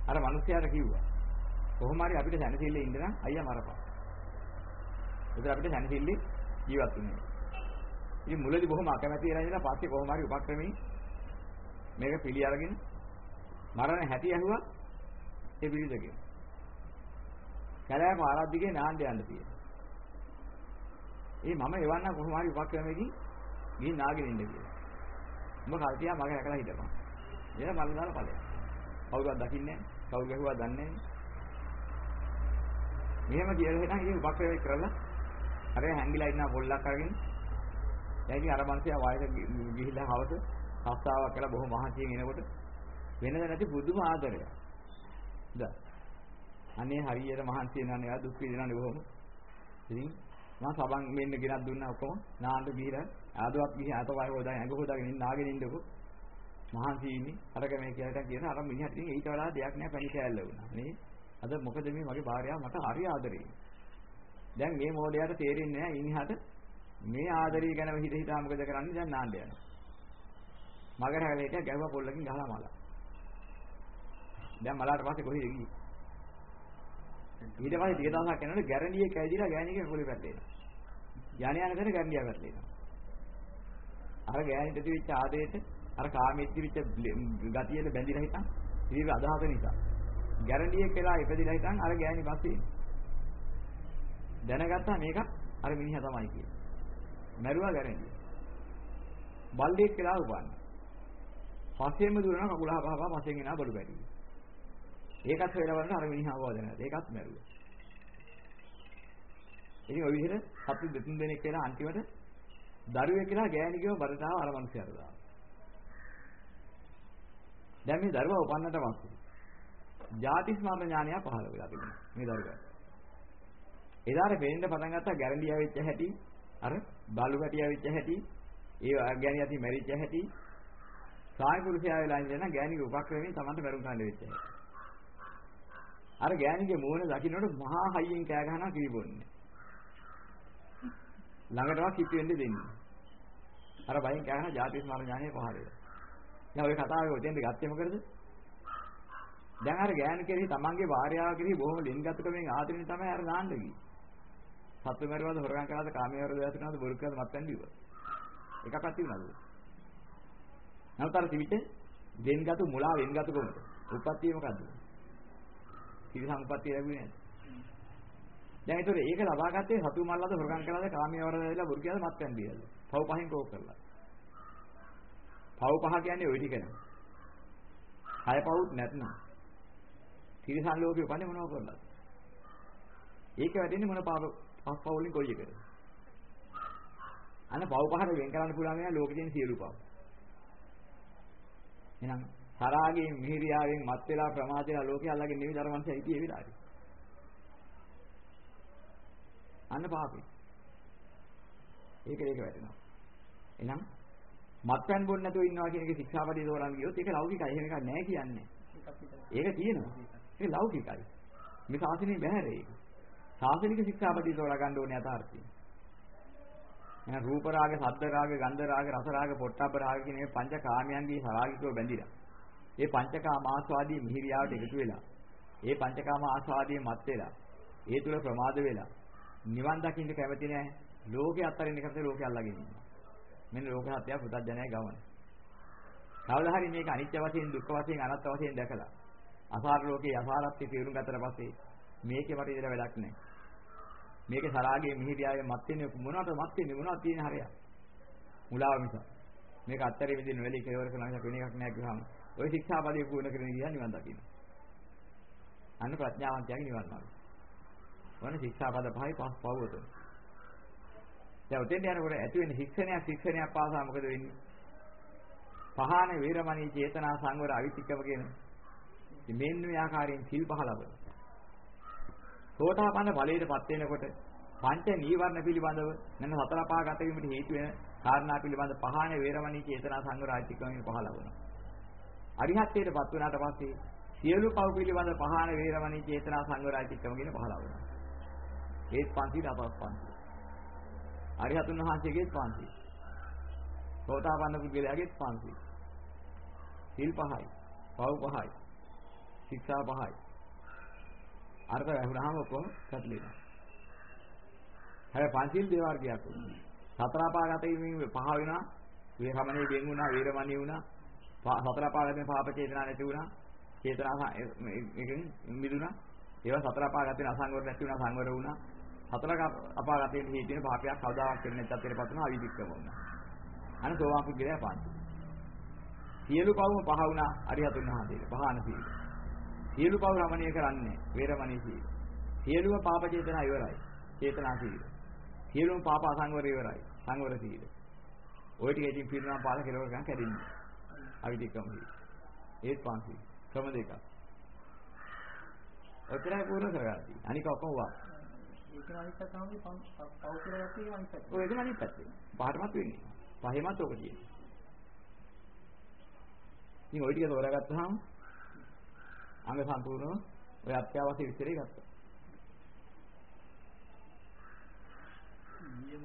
අර මිනිස්යාට කිව්වා. කොහොම හරි අපිට සැනසෙල්ලේ ඉන්න නම් අයියා මරපන්. ඒතර අපිට සැනසෙල්ලේ ජීවත් වෙන්න. ඉතින් මුලදී බොහොම අකමැති වෙලා ඉඳලා පස්සේ කොහොම හරි උපක්‍රමී මේක පිළි අරගෙන මරණ හැටි ඇහුවා ඒ පිළිදගෙන. කැලෑ පාරක් දිගේ නාන්න යන්න තියෙනවා. ඒ මම එවන්න කොහොම හරි උපක්‍රමයකින් ගිහින් නාගෙන ඉන්න කියලා. උඹ කල්තියා මගේ රැකලා හිටපන්. එයා මල්ල දාලා ඵලයක්. කවුරුවත් දකින්නේ නැහැ. කවුරු ගැහුවා දන්නේ නැහැ. මෙහෙම කියලා හිටන් ඉතින් උපක්‍රමයක් කරලා අර හැංගිලා ඉන්න පොල්ලක් අරගෙන දැන් ඉතින් අර මනුස්සයා වයස ගිහිල්ලා හවස සස්සාවක් කළා බොහොම මහන්සියෙන් එනකොට වෙනද නැති පුදුම ආදරයක්. දා. අනේ හරියට මහන්සි වෙනවනේ එයා දුක් විඳිනවනේ බොහොම. ඉතින් මම සබන් මෙන්න ගෙනත් දුන්නා ඔක්කොම නාන්න ගිහිලා ආදුවක් ගිහින් අත වය හොදා ඇඟ හොදාගෙන ඉන්න ආගෙන ඉන්නකො මහන්සි ඉන්නේ අරක මේ කියලා කියන අර මිනිහට ඉතින් ඊට වඩා දෙයක් නෑ පැණි කෑල්ල වුණා නේ අද මොකද මේ මගේ භාර්යාව මට හරි ආදරේ දැන් මේ මොඩයාට තේරෙන්නේ නෑ ඉනිහට මේ ආදරේ ගැන හිත හිතා මොකද කරන්නේ? දැන් නාන්න යනවා. මගර හැලේට ගැහුවා පොල්ලකින් ගහලා මලා. දැන් මලාට පස්සේ කොහෙද ගියේ? ඊට පස්සේ ටික දවසක් යනකොට ගැරන්ඩියේ කැදිලා ගෑණිගේ කොලේ පැටලෙනවා යණ යන තැන ගැරන්ඩියා පැටලෙනවා අර ගෑණිට තිබිච්ච ආදරේට අර කාමීච්ච විච්ච ගතියට බැඳිලා හිටන් ඉතින් අදහස නිසා. ගැරන්ඩියේ කියලා ඉපදිලා හිටන් අර ගෑණි පස්සේ දැනගත්තා මේක අර මිනිහා තමයි කියන්නේ. මැරුවා ගැරන්ඩිය. බල්ලෙක් කියලා උපන්න. පස්සෙන්ම දුරන කකුල හපහපා පස්සෙන් එනවා බඩු පැටිය. ඒකත් වෙලා බලන්න අර මිනිහා අවවාදනයද ඒකත් මැරුවා. ඉතින් ඔය විදිහට සතු දෙතුන් දෙනෙක් කියලා අන්තිමට දරුවෙක් කියලා ගෑණිකව බරටාව අර මිනිහට දානවා. දැන් මේ දරුවා උපන්නට පස්සේ ජාති ස්මරණ ඥානය පහළ වෙලා තිබුණා මේ දරුවා. එදාට පේන්න පටන් ගත්තා ගැරන්ඩියා වෙච්ච හැටි, අර බලු පැටියා වෙච්ච හැටි, ඒ ගෑණි යති මැරිච්ච හැටි, සාය පුරුෂයා වෙලා ඉඳලා ගෑණිගේ උපක්‍රමයෙන් Tamanට මරුන් කන්න වෙච්ච හැටි. අර ගෑණිගේ මූණ දකින්නකොට මහා හයියෙන් කෑ ගහනවා කිරිබොන්නේ. ළඟටවත් කිප්පි වෙන්න දෙන්නේ. අර බයෙන් කෑ ගහන ජාති ස්මරණ ඥානය පහළ වෙලා. දැන් ඔය කතාවේ ඔතෙන්ද ගත්තේ මොකද? දැන් අර ගෑනු කෙරෙහි තමන්ගේ භාර්යාව කෙරෙහි බොහොම ලින්ගතකමෙන් ආදරෙන් තමයි අර නාන්න ගියේ. සත්තු මරුවද හොරගම් කළාද කාමයේ වරද ඇතුණාද බොරු කළාද මත්යන් දීව. එකක්වත් තියුණාද? නවතර තිවිත ගෙන්ගතු මුලා වෙන්ගතු කොමද? උපත්තිය මොකද්ද? කිරිසං උපත්තිය ලැබුණේ නැහැ. දැන් ඒතර ඒක ලබා ගත්තේ සතු මල්ලාද හොරගම් කළාද කාමයේ වරද ඇවිල්ලා බොරු කළාද මත්යන් දීවද? පව් පහෙන් කෝක කරලා. පව් පහ කියන්නේ ওই ටික නේ. හය පවුත් නැත්නම්. තිරිසන් ලෝකේ උපන්නේ මොනව කරලාද? ඒක වැටෙන්නේ මොන පාප පස් පවුලින් කොයි එකද? අන්න පව් පහට වෙන් කරන්න පුළුවන් නෑ ලෝකේ තියෙන සියලු පව්. එහෙනම් සරාගයෙන් මිහිරියාවෙන් මත් වෙලා ප්‍රමාද වෙලා ලෝකේ අල්ලගෙන නෙවෙයි ධර්මංශය හිටියේ ඒ විලාරේ. අන්න පාපේ. ඒක ඒක වැටෙනවා. එහෙනම් මත්පැන් බොන්න නැතුව ඉන්නවා කියන එක ශික්ෂාපදේ තෝරන්න ගියොත් ඒක ලෞකිකයි. එහෙම එකක් නැහැ කියන්නේ. ඒක තියෙනවා. ඒක ලෞකිකයි. මේ ශාසනයේ බැහැරේ ඒක. ශාසනික ශික්ෂාපදේ තෝරා ගන්න ඕනේ යථාර්ථය. එහෙනම් රූප රාග, ශබ්ද රාග, ගන්ධ රාග, රස රාග, පොට්ටබ්බ රාග කියන මේ පංච කාමයන්ගේ සරාගිකව බැඳිලා. මේ පංචකාම ආස්වාදී මිහිරියාවට එකතු වෙලා. මේ පංචකාම ආස්වාදී මත් වෙලා. ඒ තුල ප්‍රමාද වෙලා. නිවන් දකින්න කැමති නැහැ. ලෝකේ අත්තරින්න කරතේ ලෝකේ අල්ලගෙන ඉන්නවා. මෙන්න ලෝක සත්‍යය පුතඥය ගමන. කවදා හරි මේක අනිත්‍ය වශයෙන් දුක්ඛ වශයෙන් අනාත්ම වශයෙන් දැකලා අසාර ලෝකේ අසාරත්වයේ තේරුම් ගතට පස්සේ මේකේ මට ඉතල වැඩක් නැහැ. මේකේ සරාගයේ මිහිරියාවේ මත් වෙන්නේ මොනවට මත් වෙන්නේ මොනවද තියෙන හරයක්. මුලාව මිස. මේක අත්තරේ විදිහ නොවැළි කෙලවර කරන එක වෙන එකක් නෑ කිව්වම ওই ශික්ෂාපදේ පුරන කරගෙන ගියා නිවන් දකින්න. අන්න ප්‍රඥාවන්තයාගේ නිවන් මාර්ගය. වන ශික්ෂාපද පහයි පස් පවවතුන. දැන් උතෙන් යනකොට ඇති වෙන ශික්ෂණයක් ශික්ෂණයක් පාසා මොකද වෙන්නේ? පහාන වේරමණී චේතනා සංවර අවිතික්කම කියන මෙන්න මේ ආකාරයෙන් සිල් පහ ලබන. සෝතාපන්න ඵලයටපත් වෙනකොට පංච නීවරණ පිළිබඳව නැත්නම් සතර පහ ගත වීමට හේතු වෙන කාරණා පිළිබඳ පහාන වේරමණී චේතනා සංග්‍රහාචිකමෙන් පහළ වුණා. අරිහත්ත්වයටපත් වුණාට පස්සේ සියලු පව් පිළිබඳ පහාන වේරමණී චේතනා සංග්‍රහාචිකම කියන පහළ වුණා. ඒත් පන්සිල් අපස් පන්සිල්. අරිහතුන් වහන්සේගේත් පන්සිල්. සෝතාපන්න පුද්ගලයාගේත් පන්සිල්. සිල් පහයි. පව් පහයි. ශික්ෂා පහයි. අර්ථ වැහුණාම ඔක්කොම පැටලෙනවා. හැබැයි පංචිල් දේවර්ගයක් උනේ. සතර අපාගත වීමෙන් පහ වෙනවා. වේරමණී වෙන් වුණා, වේරමණී වුණා. සතර අපාගතෙන් පාප චේතනා නැති වුණා. චේතනා එකෙන් මිදුණා. ඒවා සතර අපාගතෙන් අසංවර නැති වුණා, සංවර වුණා. සතර අපාගතයෙන් හේතු වෙන පාපයක් කවදාවත් වෙන්නේ නැත්නම් තත්ත්වයටපත් වෙනවා අවිදික්කම වුණා. අන සෝවාන් පුද්ගලයා පංච. සියලු පවම පහ වුණා අරිහතුන් වහන්සේට. පහන සීල. සියලු පව රමණීය කරන්නේ වේරමණී සීල. සියලුම පාප චේතනා ඉවරයි. චේතනා සීල. සියලුම පාප අසංවර ඉවරයි. සංවර සීල. ওই ටික ඉතින් පිරුණා පාල කෙලවර ගන්න කැඩෙන්නේ. අවිදික්කම සීල. ඒත් පන්සීල. ක්‍රම දෙකක්. ඔතරයි පූර්ණ කරගන්න. අනික ඔක්කොම වා. ඒක අනිත් තමයි පව් කියලා ගත්තේ අනිත් පැත්ත. ඔය ඒක අනිත් පැත්තේ. පහටමත් වෙන්නේ. පහෙමත් ඔක තියෙන්නේ. ඉතින් ওই ටික තෝරාගත්තාම අංග සම්පූර්ණව ඔය අත්‍යවශ්‍ය විස්තරය ගත්තා. නියම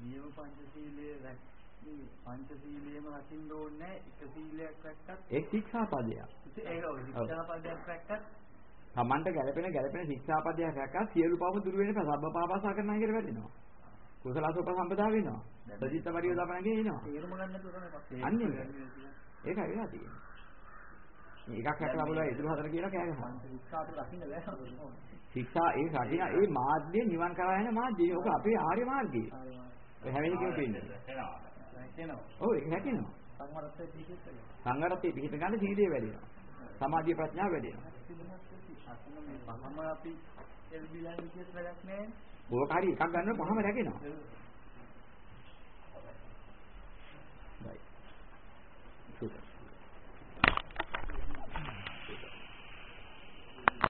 නියම පංචශීලයේ රැකී පංචශීලයේම රකින්න ඕනේ එක සීලයක් රැක්කත් ඒ ශික්ෂාපදයක්. ඒක ශික්ෂාපදයක් රැක්කත් තමන්ට ගැළපෙන ගැළපෙන ශික්ෂාපදයක් රැක්කා සියලු පාප දුරු වෙන සබ්බ පාපසා කරනවා කියලා වැටෙනවා. කුසල සෝප සම්පදා වෙනවා. සජිත පරියෝ දපනගේ එනවා. තේරුම ගන්න තමයි පස්සේ අන්නේ ඒකයි වෙලා තියෙන්නේ. එකක් හැටලා බලලා ඉදිරි හතර කියලා කෑ ගහනවා. ශික්ෂාට රකින්න බෑ. ශික්ෂා ඒ රකින්න ඒ මාර්ගයේ නිවන් කරා යන මාර්ගය. ඔක අපේ ආර්ය මාර්ගය. ඔය හැම එකකම තියෙන්නේ. රැකෙනවා. ඔව් ඒක හැකිනවා. සංවරත්වයේ පිහිට සංගරතේ පිහිට ගන්න සීලය වැඩෙනවා. සමාධිය ප්‍රඥාව වැඩෙනවා. පහම අපි එල්බිලා විදියට වැඩක් නැහැ. ඕක හරි එකක් ගන්නකොට පහම රැකෙනවා. right. Super.